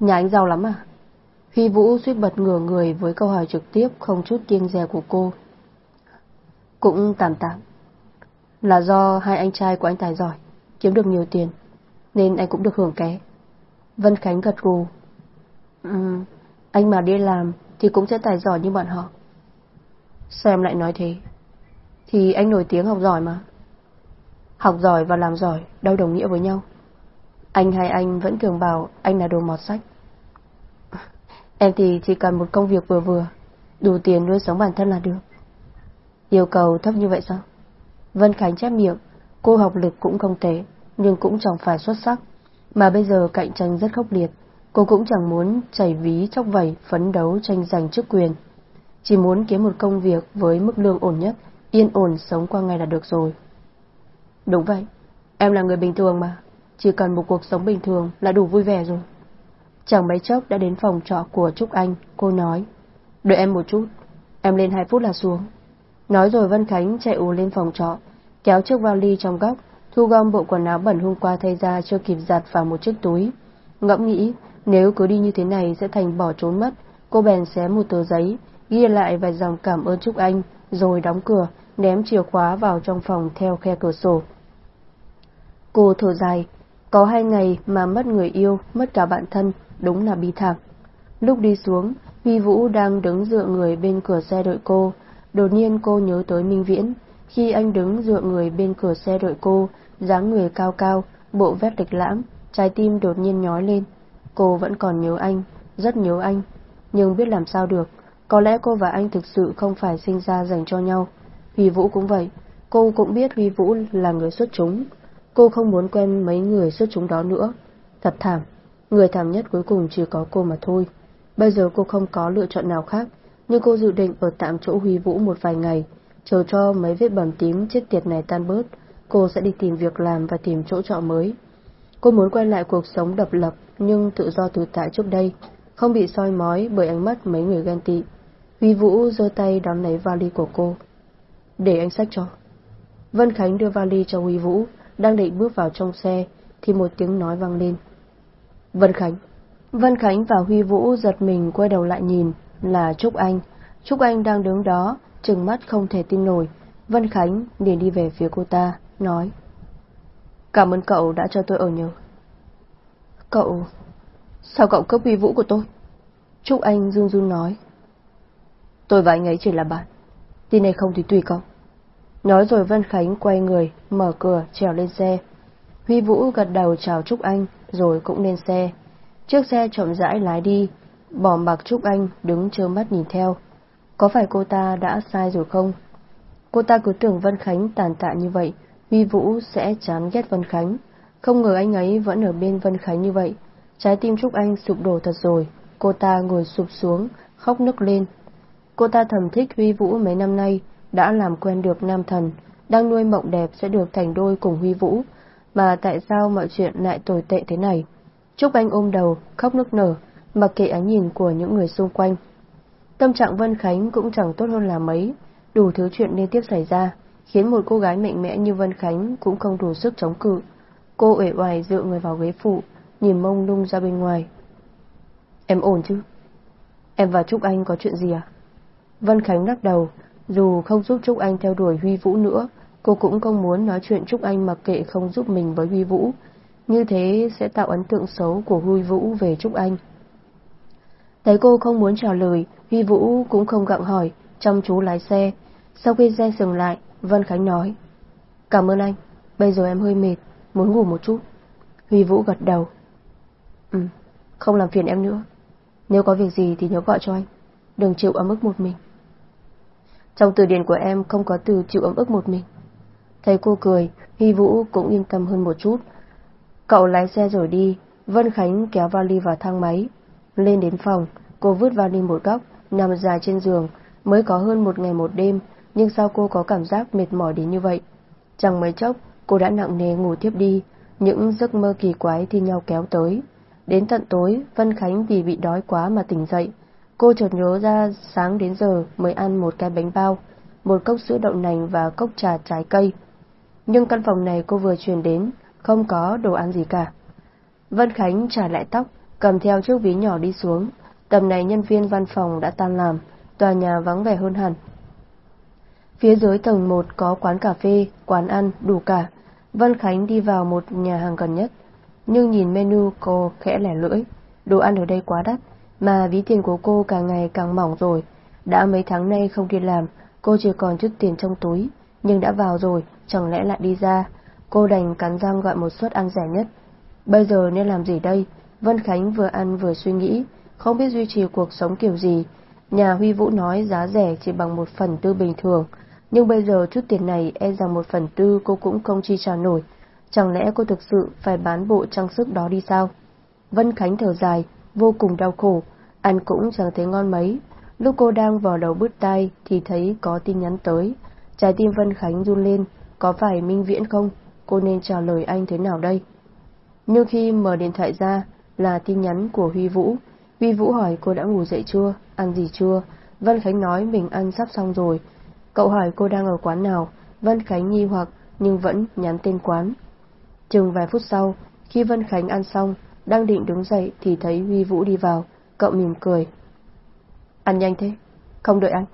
nhà anh giàu lắm à? Huy Vũ suýt bật ngửa người với câu hỏi trực tiếp không chút kiêng dè của cô. Cũng tạm tạm. Là do hai anh trai của anh tài giỏi, kiếm được nhiều tiền, nên anh cũng được hưởng ké. Vân Khánh gật gù. Ừ, anh mà đi làm thì cũng sẽ tài giỏi như bọn họ. Sao em lại nói thế? Thì anh nổi tiếng học giỏi mà. Học giỏi và làm giỏi đâu đồng nghĩa với nhau. Anh hay anh vẫn thường bảo anh là đồ mọt sách. Em thì chỉ cần một công việc vừa vừa, đủ tiền nuôi sống bản thân là được. Yêu cầu thấp như vậy sao? Vân Khánh chép miệng, cô học lực cũng không tệ, nhưng cũng chẳng phải xuất sắc. Mà bây giờ cạnh tranh rất khốc liệt, cô cũng chẳng muốn chảy ví chóc vẩy phấn đấu tranh giành chức quyền. Chỉ muốn kiếm một công việc với mức lương ổn nhất, yên ổn sống qua ngày là được rồi. Đúng vậy, em là người bình thường mà, chỉ cần một cuộc sống bình thường là đủ vui vẻ rồi. Chẳng mấy chốc đã đến phòng trọ của Trúc Anh, cô nói, đợi em một chút, em lên hai phút là xuống. Nói rồi Vân Khánh chạy ù lên phòng trọ, kéo chiếc vali trong góc, thu gom bộ quần áo bẩn hôm qua thay ra chưa kịp giặt vào một chiếc túi. Ngẫm nghĩ, nếu cứ đi như thế này sẽ thành bỏ trốn mất, cô bèn xé một tờ giấy, ghi lại vài dòng cảm ơn chúc Anh, rồi đóng cửa, ném chìa khóa vào trong phòng theo khe cửa sổ. Cô thở dài, có hai ngày mà mất người yêu, mất cả bạn thân, đúng là bi thảm. Lúc đi xuống, Huy Vũ đang đứng dựa người bên cửa xe đợi cô, đột nhiên cô nhớ tới Minh Viễn. Khi anh đứng dựa người bên cửa xe đợi cô, dáng người cao cao, bộ vét lịch lãm, trái tim đột nhiên nhói lên. Cô vẫn còn nhớ anh, rất nhớ anh, nhưng biết làm sao được, có lẽ cô và anh thực sự không phải sinh ra dành cho nhau. Huy Vũ cũng vậy, cô cũng biết Huy Vũ là người xuất chúng. Cô không muốn quen mấy người xuất chúng đó nữa. Thật thảm, người thảm nhất cuối cùng chỉ có cô mà thôi. Bây giờ cô không có lựa chọn nào khác, nhưng cô dự định ở tạm chỗ Huy Vũ một vài ngày, chờ cho mấy vết bầm tím chết tiệt này tan bớt, cô sẽ đi tìm việc làm và tìm chỗ trọ mới. Cô muốn quay lại cuộc sống độc lập nhưng tự do tự tại trước đây, không bị soi mói bởi ánh mắt mấy người ghen tị. Huy Vũ giơ tay đón lấy vali của cô. Để anh sách cho. Vân Khánh đưa vali cho Huy Vũ, đang định bước vào trong xe, thì một tiếng nói vang lên. Vân Khánh. Vân Khánh và Huy Vũ giật mình quay đầu lại nhìn, là Trúc Anh. Trúc Anh đang đứng đó, trừng mắt không thể tin nổi. Vân Khánh liền đi về phía cô ta, nói. Cảm ơn cậu đã cho tôi ở nhờ. Cậu... Sao cậu cấp Huy Vũ của tôi? Trúc Anh run run nói. Tôi và anh ấy chỉ là bạn. Tin này không thì tùy cậu. Nói rồi Vân Khánh quay người, mở cửa, trèo lên xe. Huy Vũ gật đầu chào Trúc Anh, rồi cũng lên xe. Chiếc xe chậm rãi lái đi, bỏ mặc Trúc Anh đứng trơ mắt nhìn theo. Có phải cô ta đã sai rồi không? Cô ta cứ tưởng Vân Khánh tàn tạ như vậy, Huy Vũ sẽ chán ghét Vân Khánh. Không ngờ anh ấy vẫn ở bên Vân Khánh như vậy. Trái tim Trúc Anh sụp đổ thật rồi. Cô ta ngồi sụp xuống, khóc nức lên. Cô ta thầm thích Huy Vũ mấy năm nay, đã làm quen được nam thần, đang nuôi mộng đẹp sẽ được thành đôi cùng Huy Vũ, mà tại sao mọi chuyện lại tồi tệ thế này? Trúc Anh ôm đầu, khóc nức nở, mặc kệ ánh nhìn của những người xung quanh. Tâm trạng Vân Khánh cũng chẳng tốt hơn là mấy, đủ thứ chuyện liên tiếp xảy ra, khiến một cô gái mạnh mẽ như Vân Khánh cũng không đủ sức chống cự. Cô uể oải dựa người vào ghế phụ, nhìn mông lung ra bên ngoài. Em ổn chứ? Em và Trúc Anh có chuyện gì à? Vân Khánh lắc đầu, dù không giúp Trúc Anh theo đuổi Huy Vũ nữa, cô cũng không muốn nói chuyện Trúc Anh mặc kệ không giúp mình với Huy Vũ. Như thế sẽ tạo ấn tượng xấu của Huy Vũ về Trúc Anh. Thấy cô không muốn trả lời, Huy Vũ cũng không gặng hỏi, chăm chú lái xe. Sau khi xe dừng lại, Vân Khánh nói, Cảm ơn anh, bây giờ em hơi mệt, muốn ngủ một chút. Huy Vũ gật đầu. Ừ, không làm phiền em nữa. Nếu có việc gì thì nhớ gọi cho anh, đừng chịu ấm ức một mình. Trong từ điển của em không có từ chịu ấm ức một mình. Thấy cô cười, Huy Vũ cũng yên tâm hơn một chút. Cậu lái xe rồi đi, Vân Khánh kéo vali vào thang máy. Lên đến phòng, cô vứt vali một góc, nằm dài trên giường, mới có hơn một ngày một đêm, nhưng sao cô có cảm giác mệt mỏi đến như vậy? Chẳng mấy chốc, cô đã nặng nề ngủ tiếp đi, những giấc mơ kỳ quái thi nhau kéo tới. Đến tận tối, Vân Khánh vì bị đói quá mà tỉnh dậy. Cô chợt nhớ ra sáng đến giờ mới ăn một cái bánh bao, một cốc sữa đậu nành và cốc trà trái cây. Nhưng căn phòng này cô vừa chuyển đến, không có đồ ăn gì cả. Vân Khánh trả lại tóc, cầm theo chiếc ví nhỏ đi xuống. Tầm này nhân viên văn phòng đã tan làm, tòa nhà vắng vẻ hơn hẳn. Phía dưới tầng 1 có quán cà phê, quán ăn, đủ cả. Vân Khánh đi vào một nhà hàng gần nhất. Nhưng nhìn menu cô khẽ lẻ lưỡi. Đồ ăn ở đây quá đắt, mà ví tiền của cô càng ngày càng mỏng rồi. Đã mấy tháng nay không đi làm, cô chỉ còn chút tiền trong túi. Nhưng đã vào rồi, chẳng lẽ lại đi ra. Cô đành cắn răng gọi một suất ăn rẻ nhất. Bây giờ nên làm gì đây? Vân Khánh vừa ăn vừa suy nghĩ, không biết duy trì cuộc sống kiểu gì. Nhà Huy Vũ nói giá rẻ chỉ bằng một phần tư bình thường, nhưng bây giờ chút tiền này e rằng một phần tư cô cũng không chi trả nổi. Chẳng lẽ cô thực sự phải bán bộ trang sức đó đi sao? Vân Khánh thở dài, vô cùng đau khổ, ăn cũng chẳng thấy ngon mấy. Lúc cô đang vào đầu bứt tai thì thấy có tin nhắn tới. Trái tim Vân Khánh run lên, có phải Minh Viễn không? Cô nên trả lời anh thế nào đây? Nhưng khi mở điện thoại ra là tin nhắn của Huy Vũ. Huy Vũ hỏi cô đã ngủ dậy chưa, ăn gì chưa? Vân Khánh nói mình ăn sắp xong rồi, Cậu hỏi cô đang ở quán nào, Vân Khánh nghi hoặc nhưng vẫn nhắn tên quán. Chừng vài phút sau, khi Vân Khánh ăn xong, đang định đứng dậy thì thấy Huy Vũ đi vào, cậu mỉm cười. Ăn nhanh thế, không đợi anh.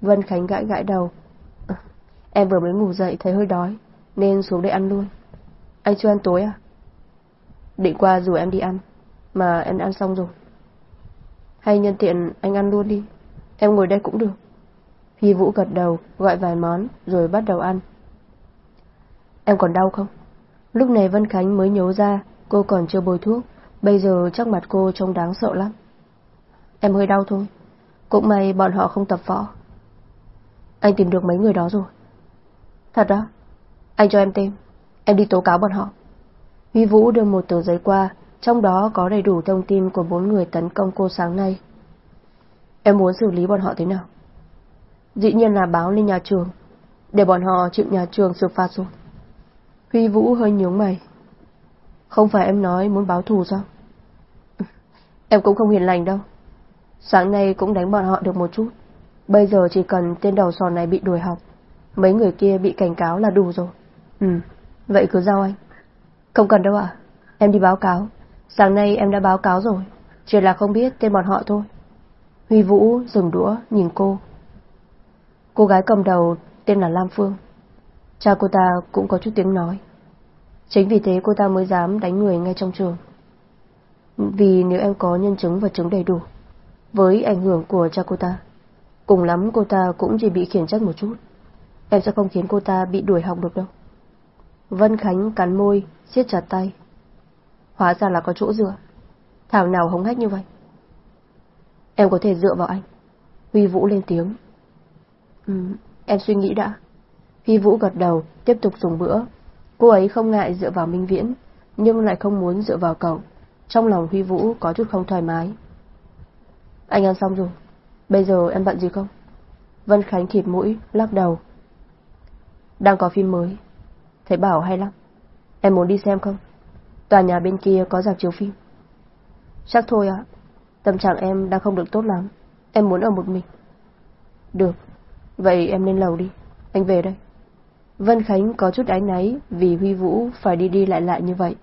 Vân Khánh gãi gãi đầu. em vừa mới ngủ dậy thấy hơi đói, nên xuống đây ăn luôn. Anh chưa ăn tối à? Định qua rủ em đi ăn, mà em ăn xong rồi. Hay nhân tiện anh ăn luôn đi, em ngồi đây cũng được. Hy Vũ gật đầu, gọi vài món, rồi bắt đầu ăn. Em còn đau không? Lúc này Vân Khánh mới nhớ ra, cô còn chưa bôi thuốc, bây giờ chắc mặt cô trông đáng sợ lắm. Em hơi đau thôi, cũng may bọn họ không tập võ. Anh tìm được mấy người đó rồi. Thật đó, anh cho em tên, em đi tố cáo bọn họ. Huy Vũ đưa một tờ giấy qua, trong đó có đầy đủ thông tin của bốn người tấn công cô sáng nay. Em muốn xử lý bọn họ thế nào? Dĩ nhiên là báo lên nhà trường Để bọn họ chịu nhà trường xử phạt rồi Huy Vũ hơi nhướng mày Không phải em nói muốn báo thù sao? Em cũng không hiền lành đâu. Sáng nay cũng đánh bọn họ được một chút. Bây giờ chỉ cần tên đầu sò này bị đuổi học, mấy người kia bị cảnh cáo là đủ rồi. Ừ, vậy cứ giao anh. Không cần đâu ạ. Em đi báo cáo. Sáng nay em đã báo cáo rồi. Chỉ là không biết tên bọn họ thôi. Huy Vũ dừng đũa nhìn cô. Cô gái cầm đầu tên là Lam Phương. Cha cô ta cũng có chút tiếng nói. Chính vì thế cô ta mới dám đánh người ngay trong trường. Vì nếu em có nhân chứng và chứng đầy đủ, với ảnh hưởng của cha cô ta, cùng lắm cô ta cũng chỉ bị khiển trách một chút. Em sẽ không khiến cô ta bị đuổi học được đâu. Vân Khánh cắn môi, siết chặt tay. Hóa ra là có chỗ dựa. Thảo nào hống hách như vậy? Em có thể dựa vào anh. Huy Vũ lên tiếng. Ừ, em suy nghĩ đã. Huy Vũ gật đầu, tiếp tục dùng bữa. Cô ấy không ngại dựa vào Minh Viễn, nhưng lại không muốn dựa vào cậu. Trong lòng Huy Vũ có chút không thoải mái. Anh ăn xong rồi. Bây giờ em bận gì không? Vân Khánh khịt mũi, lắc đầu. Đang có phim mới. Thấy bảo hay lắm. Em muốn đi xem không? Tòa nhà bên kia có dạp chiếu phim. Chắc thôi ạ. Tâm trạng em đang không được tốt lắm. Em muốn ở một mình. Được. Vậy em lên lầu đi. Anh về đây. Vân Khánh có chút áy náy vì Huy Vũ phải đi đi lại lại như vậy.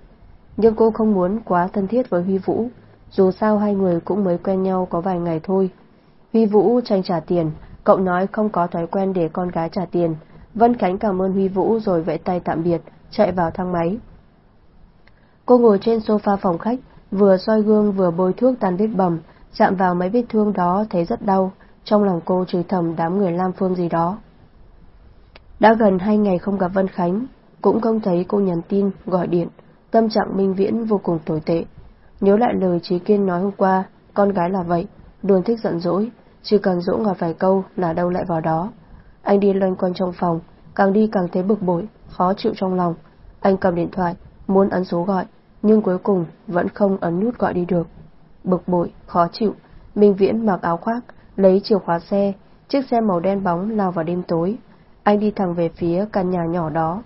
Nhưng cô không muốn quá thân thiết với Huy Vũ. Dù sao hai người cũng mới quen nhau có vài ngày thôi. Huy Vũ tranh trả tiền. Cậu nói không có thói quen để con gái trả tiền. Vân Khánh cảm ơn Huy Vũ rồi vẫy tay tạm biệt, chạy vào thang máy. Cô ngồi trên sofa phòng khách, vừa soi gương vừa bôi thuốc tan vết bầm, chạm vào mấy vết thương đó thấy rất đau, trong lòng cô chửi thầm đám người Lam Phương gì đó. Đã gần hai ngày không gặp Vân Khánh, cũng không thấy cô nhắn tin, gọi điện, tâm trạng Minh Viễn vô cùng tồi tệ. Nhớ lại lời Trí Kiên nói hôm qua, con gái là vậy, luôn thích giận dỗi, chỉ cần dỗ ngọt vài câu là đâu lại vào đó. Anh đi loanh quanh trong phòng, càng đi càng thấy bực bội, khó chịu trong lòng. Anh cầm điện thoại, muốn ấn số gọi, nhưng cuối cùng vẫn không ấn nút gọi đi được. Bực bội, khó chịu, Minh Viễn mặc áo khoác, lấy chìa khóa xe, chiếc xe màu đen bóng lao vào đêm tối. Anh đi thẳng về phía căn nhà nhỏ đó.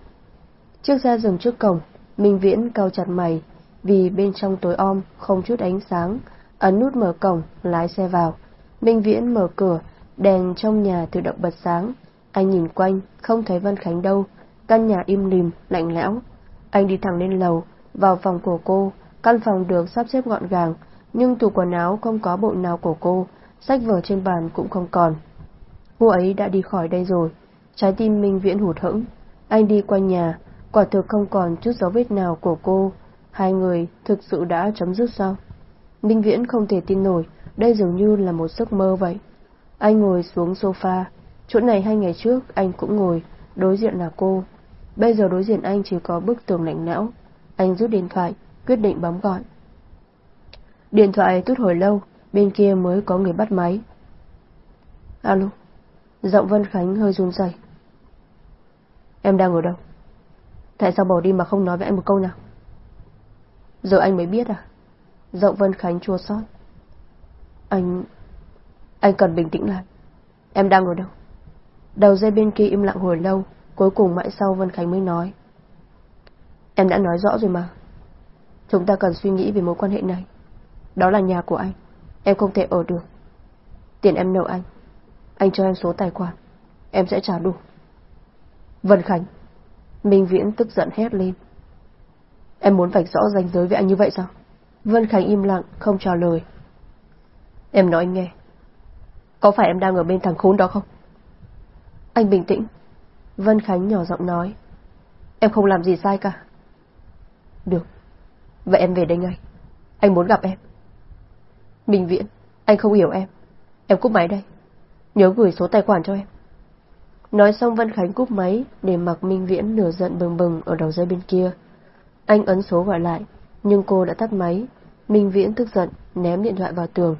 Chiếc xe dừng trước cổng, Minh Viễn cau chặt mày, vì bên trong tối om, không chút ánh sáng, ấn nút mở cổng, lái xe vào. Minh Viễn mở cửa, đèn trong nhà tự động bật sáng. Anh nhìn quanh, không thấy Vân Khánh đâu, căn nhà im lìm, lạnh lẽo. Anh đi thẳng lên lầu, vào phòng của cô, căn phòng được sắp xếp gọn gàng, nhưng tủ quần áo không có bộ nào của cô, sách vở trên bàn cũng không còn. Cô ấy đã đi khỏi đây rồi, trái tim Minh Viễn hụt hẫng. Anh đi quanh nhà, quả thực không còn chút dấu vết nào của cô. Hai người thực sự đã chấm dứt sao? Minh Viễn không thể tin nổi, đây dường như là một giấc mơ vậy. Anh ngồi xuống sofa, chỗ này hai ngày trước anh cũng ngồi, đối diện là cô. Bây giờ đối diện anh chỉ có bức tường lạnh lẽo. Anh rút điện thoại, quyết định bấm gọi. Điện thoại tút hồi lâu, bên kia mới có người bắt máy. Alo, giọng Vân Khánh hơi run rẩy. Em đang ở đâu? Tại sao bỏ đi mà không nói với anh một câu nào? Giờ anh mới biết à? Giọng Vân Khánh chua xót. Anh... Anh cần bình tĩnh lại. Em đang ở đâu? Đầu dây bên kia im lặng hồi lâu, cuối cùng mãi sau Vân Khánh mới nói. Em đã nói rõ rồi mà. Chúng ta cần suy nghĩ về mối quan hệ này. Đó là nhà của anh. Em không thể ở được. Tiền em nợ anh. Anh cho em số tài khoản. Em sẽ trả đủ. Vân Khánh. Minh Viễn tức giận hét lên. Em muốn vạch rõ ranh giới với anh như vậy sao? Vân Khánh im lặng, không trả lời. Em nói anh nghe. Có phải em đang ở bên thằng khốn đó không? Anh bình tĩnh. Vân Khánh nhỏ giọng nói. Em không làm gì sai cả. Được. Vậy em về đây ngay. Anh muốn gặp em. Minh Viễn, anh không hiểu em. Em cúp máy đây. Nhớ gửi số tài khoản cho em. Nói xong Vân Khánh cúp máy để mặc Minh Viễn nửa giận bừng bừng ở đầu dây bên kia. Anh ấn số gọi lại, nhưng cô đã tắt máy. Minh Viễn tức giận, ném điện thoại vào tường.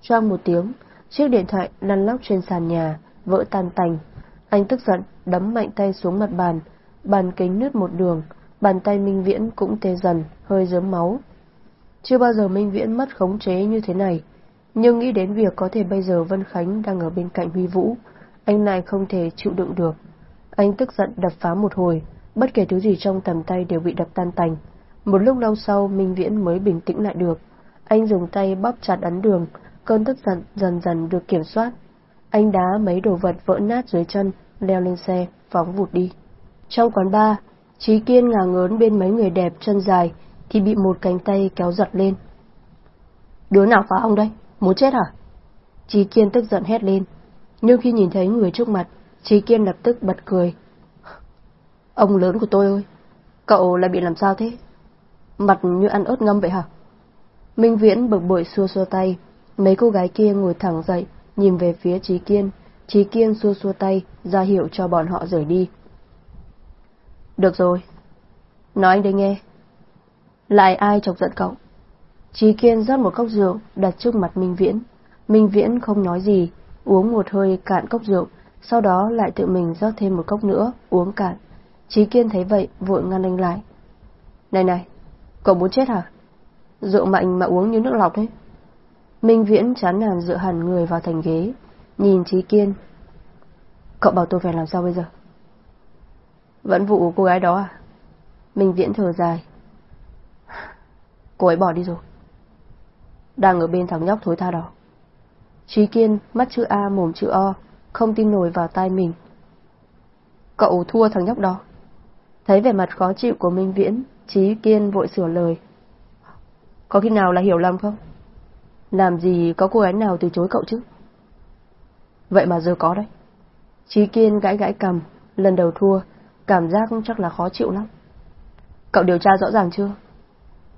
Choang một tiếng, chiếc điện thoại lăn lóc trên sàn nhà, vỡ tan tành. Anh tức giận, đấm mạnh tay xuống mặt bàn, bàn kính nứt một đường, bàn tay Minh Viễn cũng tê dần, hơi dớm máu. Chưa bao giờ Minh Viễn mất khống chế như thế này, nhưng nghĩ đến việc có thể bây giờ Vân Khánh đang ở bên cạnh Huy Vũ, anh này không thể chịu đựng được. Anh tức giận đập phá một hồi, bất kể thứ gì trong tầm tay đều bị đập tan tành. Một lúc lâu sau, Minh Viễn mới bình tĩnh lại được. Anh dùng tay bóp chặt ấn đường, cơn tức giận dần dần được kiểm soát. Anh đá mấy đồ vật vỡ nát dưới chân, leo lên xe, phóng vụt đi. Trong quán bar, Trí Kiên ngả ngớn bên mấy người đẹp chân dài, thì bị một cánh tay kéo giật lên. Đứa nào phá ông đây? Muốn chết hả? Trí Kiên tức giận hét lên. Nhưng khi nhìn thấy người trước mặt, Trí Kiên lập tức bật cười. Ông lớn của tôi ơi, cậu lại bị làm sao thế? Mặt như ăn ớt ngâm vậy hả? Minh Viễn bực bội xua xua tay, mấy cô gái kia ngồi thẳng dậy, nhìn về phía Trí Kiên. Trí Kiên xua xua tay, ra hiệu cho bọn họ rời đi. Được rồi. Nói anh đây nghe. Lại ai chọc giận cậu? Trí Kiên rót một cốc rượu đặt trước mặt Minh Viễn. Minh Viễn không nói gì, uống một hơi cạn cốc rượu, sau đó lại tự mình rót thêm một cốc nữa, uống cạn. Trí Kiên thấy vậy, vội ngăn anh lại. Này này, cậu muốn chết hả? Rượu mạnh mà uống như nước lọc ấy. Minh Viễn chán nản dựa hẳn người vào thành ghế, nhìn Trí Kiên. Cậu bảo tôi phải làm sao bây giờ? Vẫn vụ cô gái đó à? Minh Viễn thở dài. Cô ấy bỏ đi rồi. Đang ở bên thằng nhóc thối tha đó. Trí Kiên, mắt chữ A mồm chữ O, không tin nổi vào tai mình. Cậu thua thằng nhóc đó. Thấy vẻ mặt khó chịu của Minh Viễn, Trí Kiên vội sửa lời. Có khi nào là hiểu lầm không? Làm gì có cô gái nào từ chối cậu chứ? Vậy mà giờ có đấy. Trí Kiên gãi gãi cầm, lần đầu thua, cảm giác chắc là khó chịu lắm. Cậu điều tra rõ ràng chưa?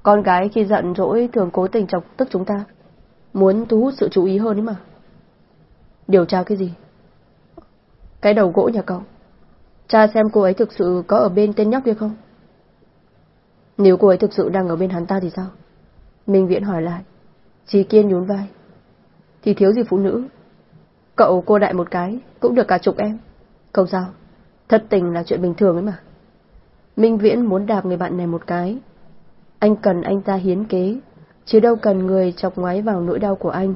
Con gái khi giận dỗi thường cố tình chọc tức chúng ta. Muốn thu hút sự chú ý hơn ấy mà. Điều tra cái gì? Cái đầu gỗ nhà cậu. Cha xem cô ấy thực sự có ở bên tên nhóc kia không? Nếu cô ấy thực sự đang ở bên hắn ta thì sao? Minh Viễn hỏi lại. Trí Kiên nhún vai. Thì thiếu gì phụ nữ. Cậu cô đại một cái, cũng được cả chục em. Không sao, thất tình là chuyện bình thường ấy mà. Minh Viễn muốn đạp người bạn này một cái. Anh cần anh ta hiến kế, chứ đâu cần người chọc ngoáy vào nỗi đau của anh.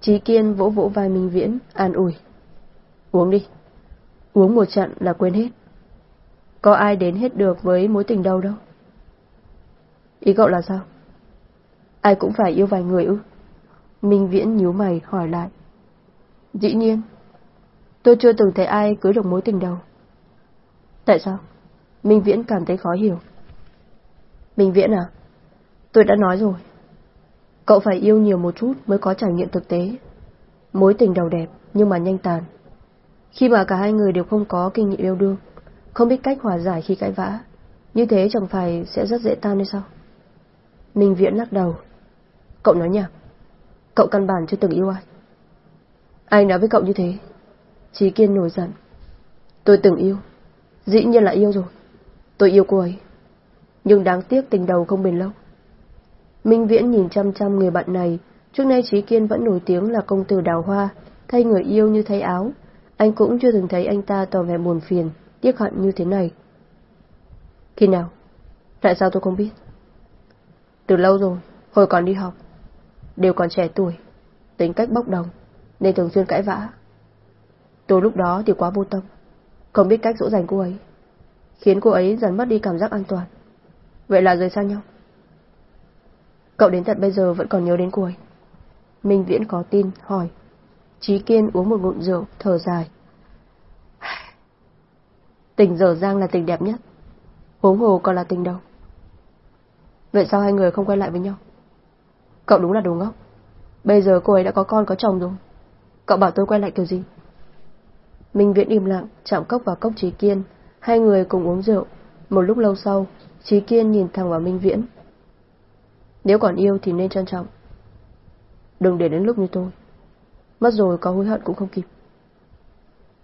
Trí Kiên vỗ vỗ vai Minh Viễn, an ủi. Uống đi. Uống một trận là quên hết. Có ai đến hết được với mối tình đâu đâu. Ý cậu là sao? Ai cũng phải yêu vài người ư? Minh Viễn nhíu mày hỏi lại. Dĩ nhiên. Tôi chưa từng thấy ai cưới được mối tình đâu. Tại sao? Minh Viễn cảm thấy khó hiểu. Minh Viễn à? Tôi đã nói rồi. Cậu phải yêu nhiều một chút mới có trải nghiệm thực tế. Mối tình đầu đẹp nhưng mà nhanh tàn. Khi mà cả hai người đều không có kinh nghiệm yêu đương, không biết cách hòa giải khi cãi vã, như thế chẳng phải sẽ rất dễ tan hay sao? Minh Viễn lắc đầu. Cậu nói nhỉ? Cậu căn bản chưa từng yêu ai. Ai nói với cậu như thế? Chí Kiên nổi giận. Tôi từng yêu. Dĩ nhiên là yêu rồi. Tôi yêu cô ấy. Nhưng đáng tiếc tình đầu không bền lâu. Minh Viễn nhìn chăm chăm người bạn này. Trước nay Trí Kiên vẫn nổi tiếng là công tử đào hoa, thay người yêu như thay áo. Anh cũng chưa từng thấy anh ta tỏ vẻ buồn phiền, tiếc hận như thế này. Khi nào? Tại sao tôi không biết? Từ lâu rồi, hồi còn đi học. Đều còn trẻ tuổi, tính cách bốc đồng, nên thường xuyên cãi vã. Tôi lúc đó thì quá vô tâm, không biết cách dỗ dành cô ấy, khiến cô ấy dần mất đi cảm giác an toàn. Vậy là rời xa nhau. Cậu đến tận bây giờ vẫn còn nhớ đến cô ấy. Minh Viễn có tin, hỏi. Trí Kiên uống một ngụm rượu, thở dài. Tình dở dang là tình đẹp nhất. Huống hồ còn là tình đâu. Vậy sao hai người không quay lại với nhau? Cậu đúng là đồ ngốc. Bây giờ cô ấy đã có con có chồng rồi. Cậu bảo tôi quay lại kiểu gì? Minh Viễn im lặng, chạm cốc vào cốc Trí Kiên. Hai người cùng uống rượu. Một lúc lâu sau, Trí Kiên nhìn thẳng vào Minh Viễn. Nếu còn yêu thì nên trân trọng. Đừng để đến lúc như tôi. Mất rồi có hối hận cũng không kịp.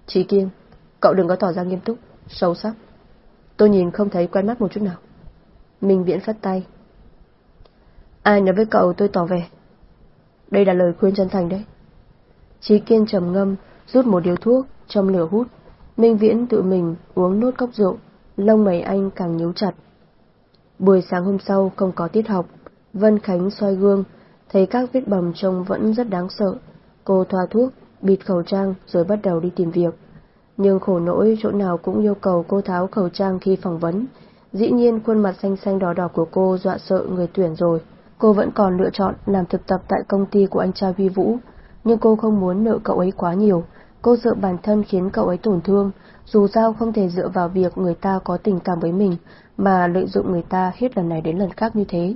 Trí Kiên, cậu đừng có tỏ ra nghiêm túc, sâu sắc. Tôi nhìn không thấy quen mắt một chút nào. Minh Viễn phất tay. Ai nói với cậu tôi tỏ vẻ. Đây là lời khuyên chân thành đấy. Trí Kiên trầm ngâm, rút một điếu thuốc, trong lửa hút. Minh Viễn tự mình uống nốt cốc rượu, lông mày anh càng nhíu chặt. Buổi sáng hôm sau không có tiết học, Vân Khánh soi gương, thấy các vết bầm trông vẫn rất đáng sợ. Cô thoa thuốc, bịt khẩu trang rồi bắt đầu đi tìm việc. Nhưng khổ nỗi chỗ nào cũng yêu cầu cô tháo khẩu trang khi phỏng vấn, Dĩ nhiên khuôn mặt xanh xanh đỏ đỏ của cô dọa sợ người tuyển rồi. Cô vẫn còn lựa chọn làm thực tập tại công ty của anh trai Vi Vũ, nhưng cô không muốn nợ cậu ấy quá nhiều. Cô sợ bản thân khiến cậu ấy tổn thương, dù sao không thể dựa vào việc người ta có tình cảm với mình mà lợi dụng người ta hết lần này đến lần khác như thế.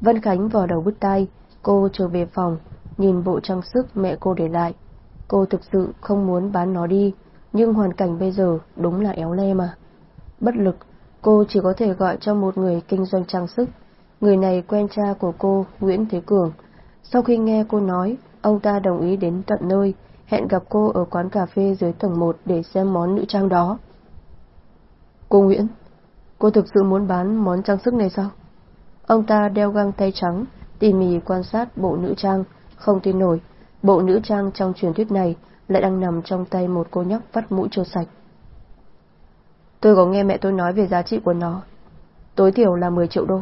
Vân Khánh vò đầu bứt tay, cô trở về phòng, nhìn bộ trang sức mẹ cô để lại. Cô thực sự không muốn bán nó đi, nhưng hoàn cảnh bây giờ đúng là éo le mà. Bất lực, cô chỉ có thể gọi cho một người kinh doanh trang sức. Người này quen cha của cô, Nguyễn Thế Cường. Sau khi nghe cô nói, ông ta đồng ý đến tận nơi, hẹn gặp cô ở quán cà phê dưới tầng 1 để xem món nữ trang đó. Cô Nguyễn, cô thực sự muốn bán món trang sức này sao? Ông ta đeo găng tay trắng, tỉ mỉ quan sát bộ nữ trang, không tin nổi, bộ nữ trang trong truyền thuyết này lại đang nằm trong tay một cô nhóc vắt mũi chưa sạch. Tôi có nghe mẹ tôi nói về giá trị của nó, tối thiểu là 10 triệu đô.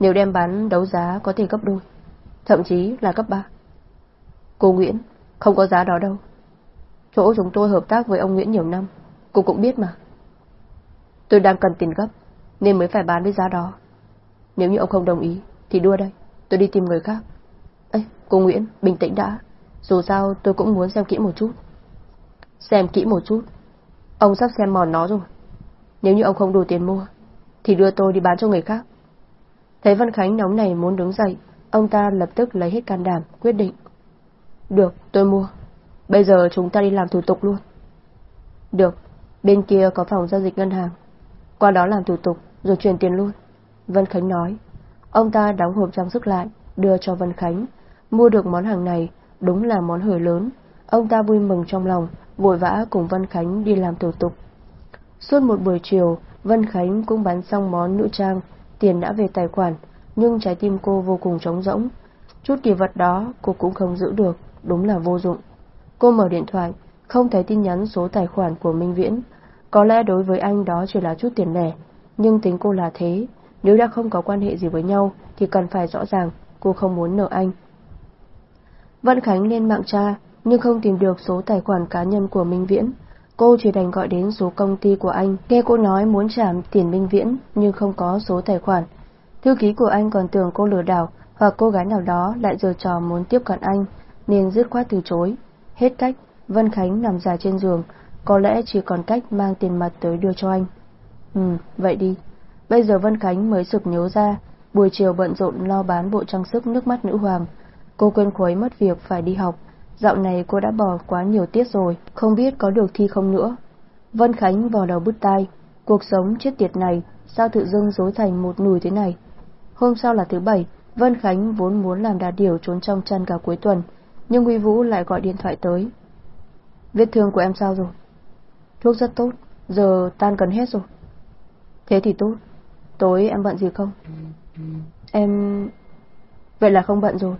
Nếu đem bán đấu giá có thể gấp đôi, thậm chí là gấp ba. Cô Nguyễn, không có giá đó đâu. Chỗ chúng tôi hợp tác với ông Nguyễn nhiều năm, cô cũng biết mà. Tôi đang cần tiền gấp, nên mới phải bán với giá đó. Nếu như ông không đồng ý, thì đua đây, tôi đi tìm người khác. Ê, cô Nguyễn, bình tĩnh đã. Dù sao tôi cũng muốn xem kỹ một chút. Xem kỹ một chút. Ông sắp xem mòn nó rồi. Nếu như ông không đủ tiền mua, thì đưa tôi đi bán cho người khác. Thấy Văn Khánh nóng này muốn đứng dậy, ông ta lập tức lấy hết can đảm, quyết định. Được, tôi mua. Bây giờ chúng ta đi làm thủ tục luôn. Được, bên kia có phòng giao dịch ngân hàng. Qua đó làm thủ tục, rồi chuyển tiền luôn. Vân Khánh nói. Ông ta đóng hộp trang sức lại, đưa cho Vân Khánh. Mua được món hàng này, đúng là món hời lớn. Ông ta vui mừng trong lòng, vội vã cùng Vân Khánh đi làm thủ tục. Suốt một buổi chiều, Vân Khánh cũng bán xong món nữ trang, tiền đã về tài khoản, nhưng trái tim cô vô cùng trống rỗng. Chút kỳ vật đó cô cũng không giữ được, đúng là vô dụng. Cô mở điện thoại, không thấy tin nhắn số tài khoản của Minh Viễn. Có lẽ đối với anh đó chỉ là chút tiền lẻ, nhưng tính cô là thế. Nếu đã không có quan hệ gì với nhau, thì cần phải rõ ràng, cô không muốn nợ anh. Vân Khánh lên mạng tra, nhưng không tìm được số tài khoản cá nhân của Minh Viễn. Cô chỉ đành gọi đến số công ty của anh, nghe cô nói muốn trả tiền Minh Viễn, nhưng không có số tài khoản. Thư ký của anh còn tưởng cô lừa đảo, hoặc cô gái nào đó lại giờ trò muốn tiếp cận anh, nên dứt khoát từ chối. Hết cách, Vân Khánh nằm dài trên giường, có lẽ chỉ còn cách mang tiền mặt tới đưa cho anh. Ừ, vậy đi. Bây giờ Vân Khánh mới sực nhớ ra, buổi chiều bận rộn lo bán bộ trang sức nước mắt nữ hoàng. Cô quên khuấy mất việc phải đi học, dạo này cô đã bỏ quá nhiều tiết rồi, không biết có được thi không nữa. Vân Khánh vào đầu bứt tai, cuộc sống chết tiệt này sao tự dưng dối thành một nùi thế này. Hôm sau là thứ bảy, Vân Khánh vốn muốn làm đà điểu trốn trong chăn cả cuối tuần, nhưng Huy Vũ lại gọi điện thoại tới. Vết thương của em sao rồi? Thuốc rất tốt, giờ tan cần hết rồi. Thế thì tốt, tối em bận gì không? Em... Vậy là không bận rồi.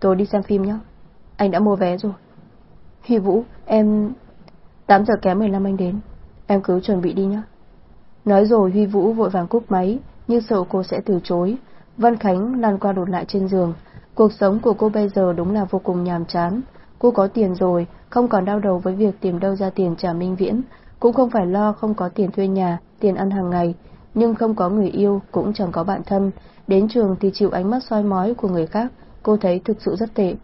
Tôi đi xem phim nhé. Anh đã mua vé rồi. Huy Vũ, em... 8 giờ kém 15 anh đến. Em cứ chuẩn bị đi nhé. Nói rồi Huy Vũ vội vàng cúp máy, như sợ cô sẽ từ chối. Văn Khánh lăn qua đột lại trên giường. Cuộc sống của cô bây giờ đúng là vô cùng nhàm chán. Cô có tiền rồi, không còn đau đầu với việc tìm đâu ra tiền trả minh viễn, cũng không phải lo không có tiền thuê nhà, tiền ăn hàng ngày, nhưng không có người yêu, cũng chẳng có bạn thân. Đến trường thì chịu ánh mắt soi mói của người khác, cô thấy thực sự rất tệ.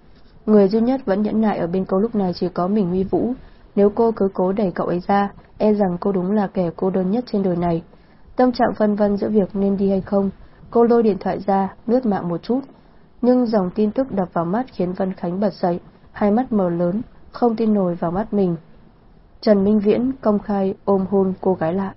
Người duy nhất vẫn nhẫn nại ở bên cô lúc này chỉ có mình Huy Vũ. Nếu cô cứ cố đẩy cậu ấy ra, e rằng cô đúng là kẻ cô đơn nhất trên đời này. Tâm trạng phân vân giữa việc nên đi hay không, cô lôi điện thoại ra, lướt mạng một chút. Nhưng dòng tin tức đập vào mắt khiến Vân Khánh bật dậy, hai mắt mở lớn, không tin nổi vào mắt mình. Trần Minh Viễn công khai ôm hôn cô gái lạ.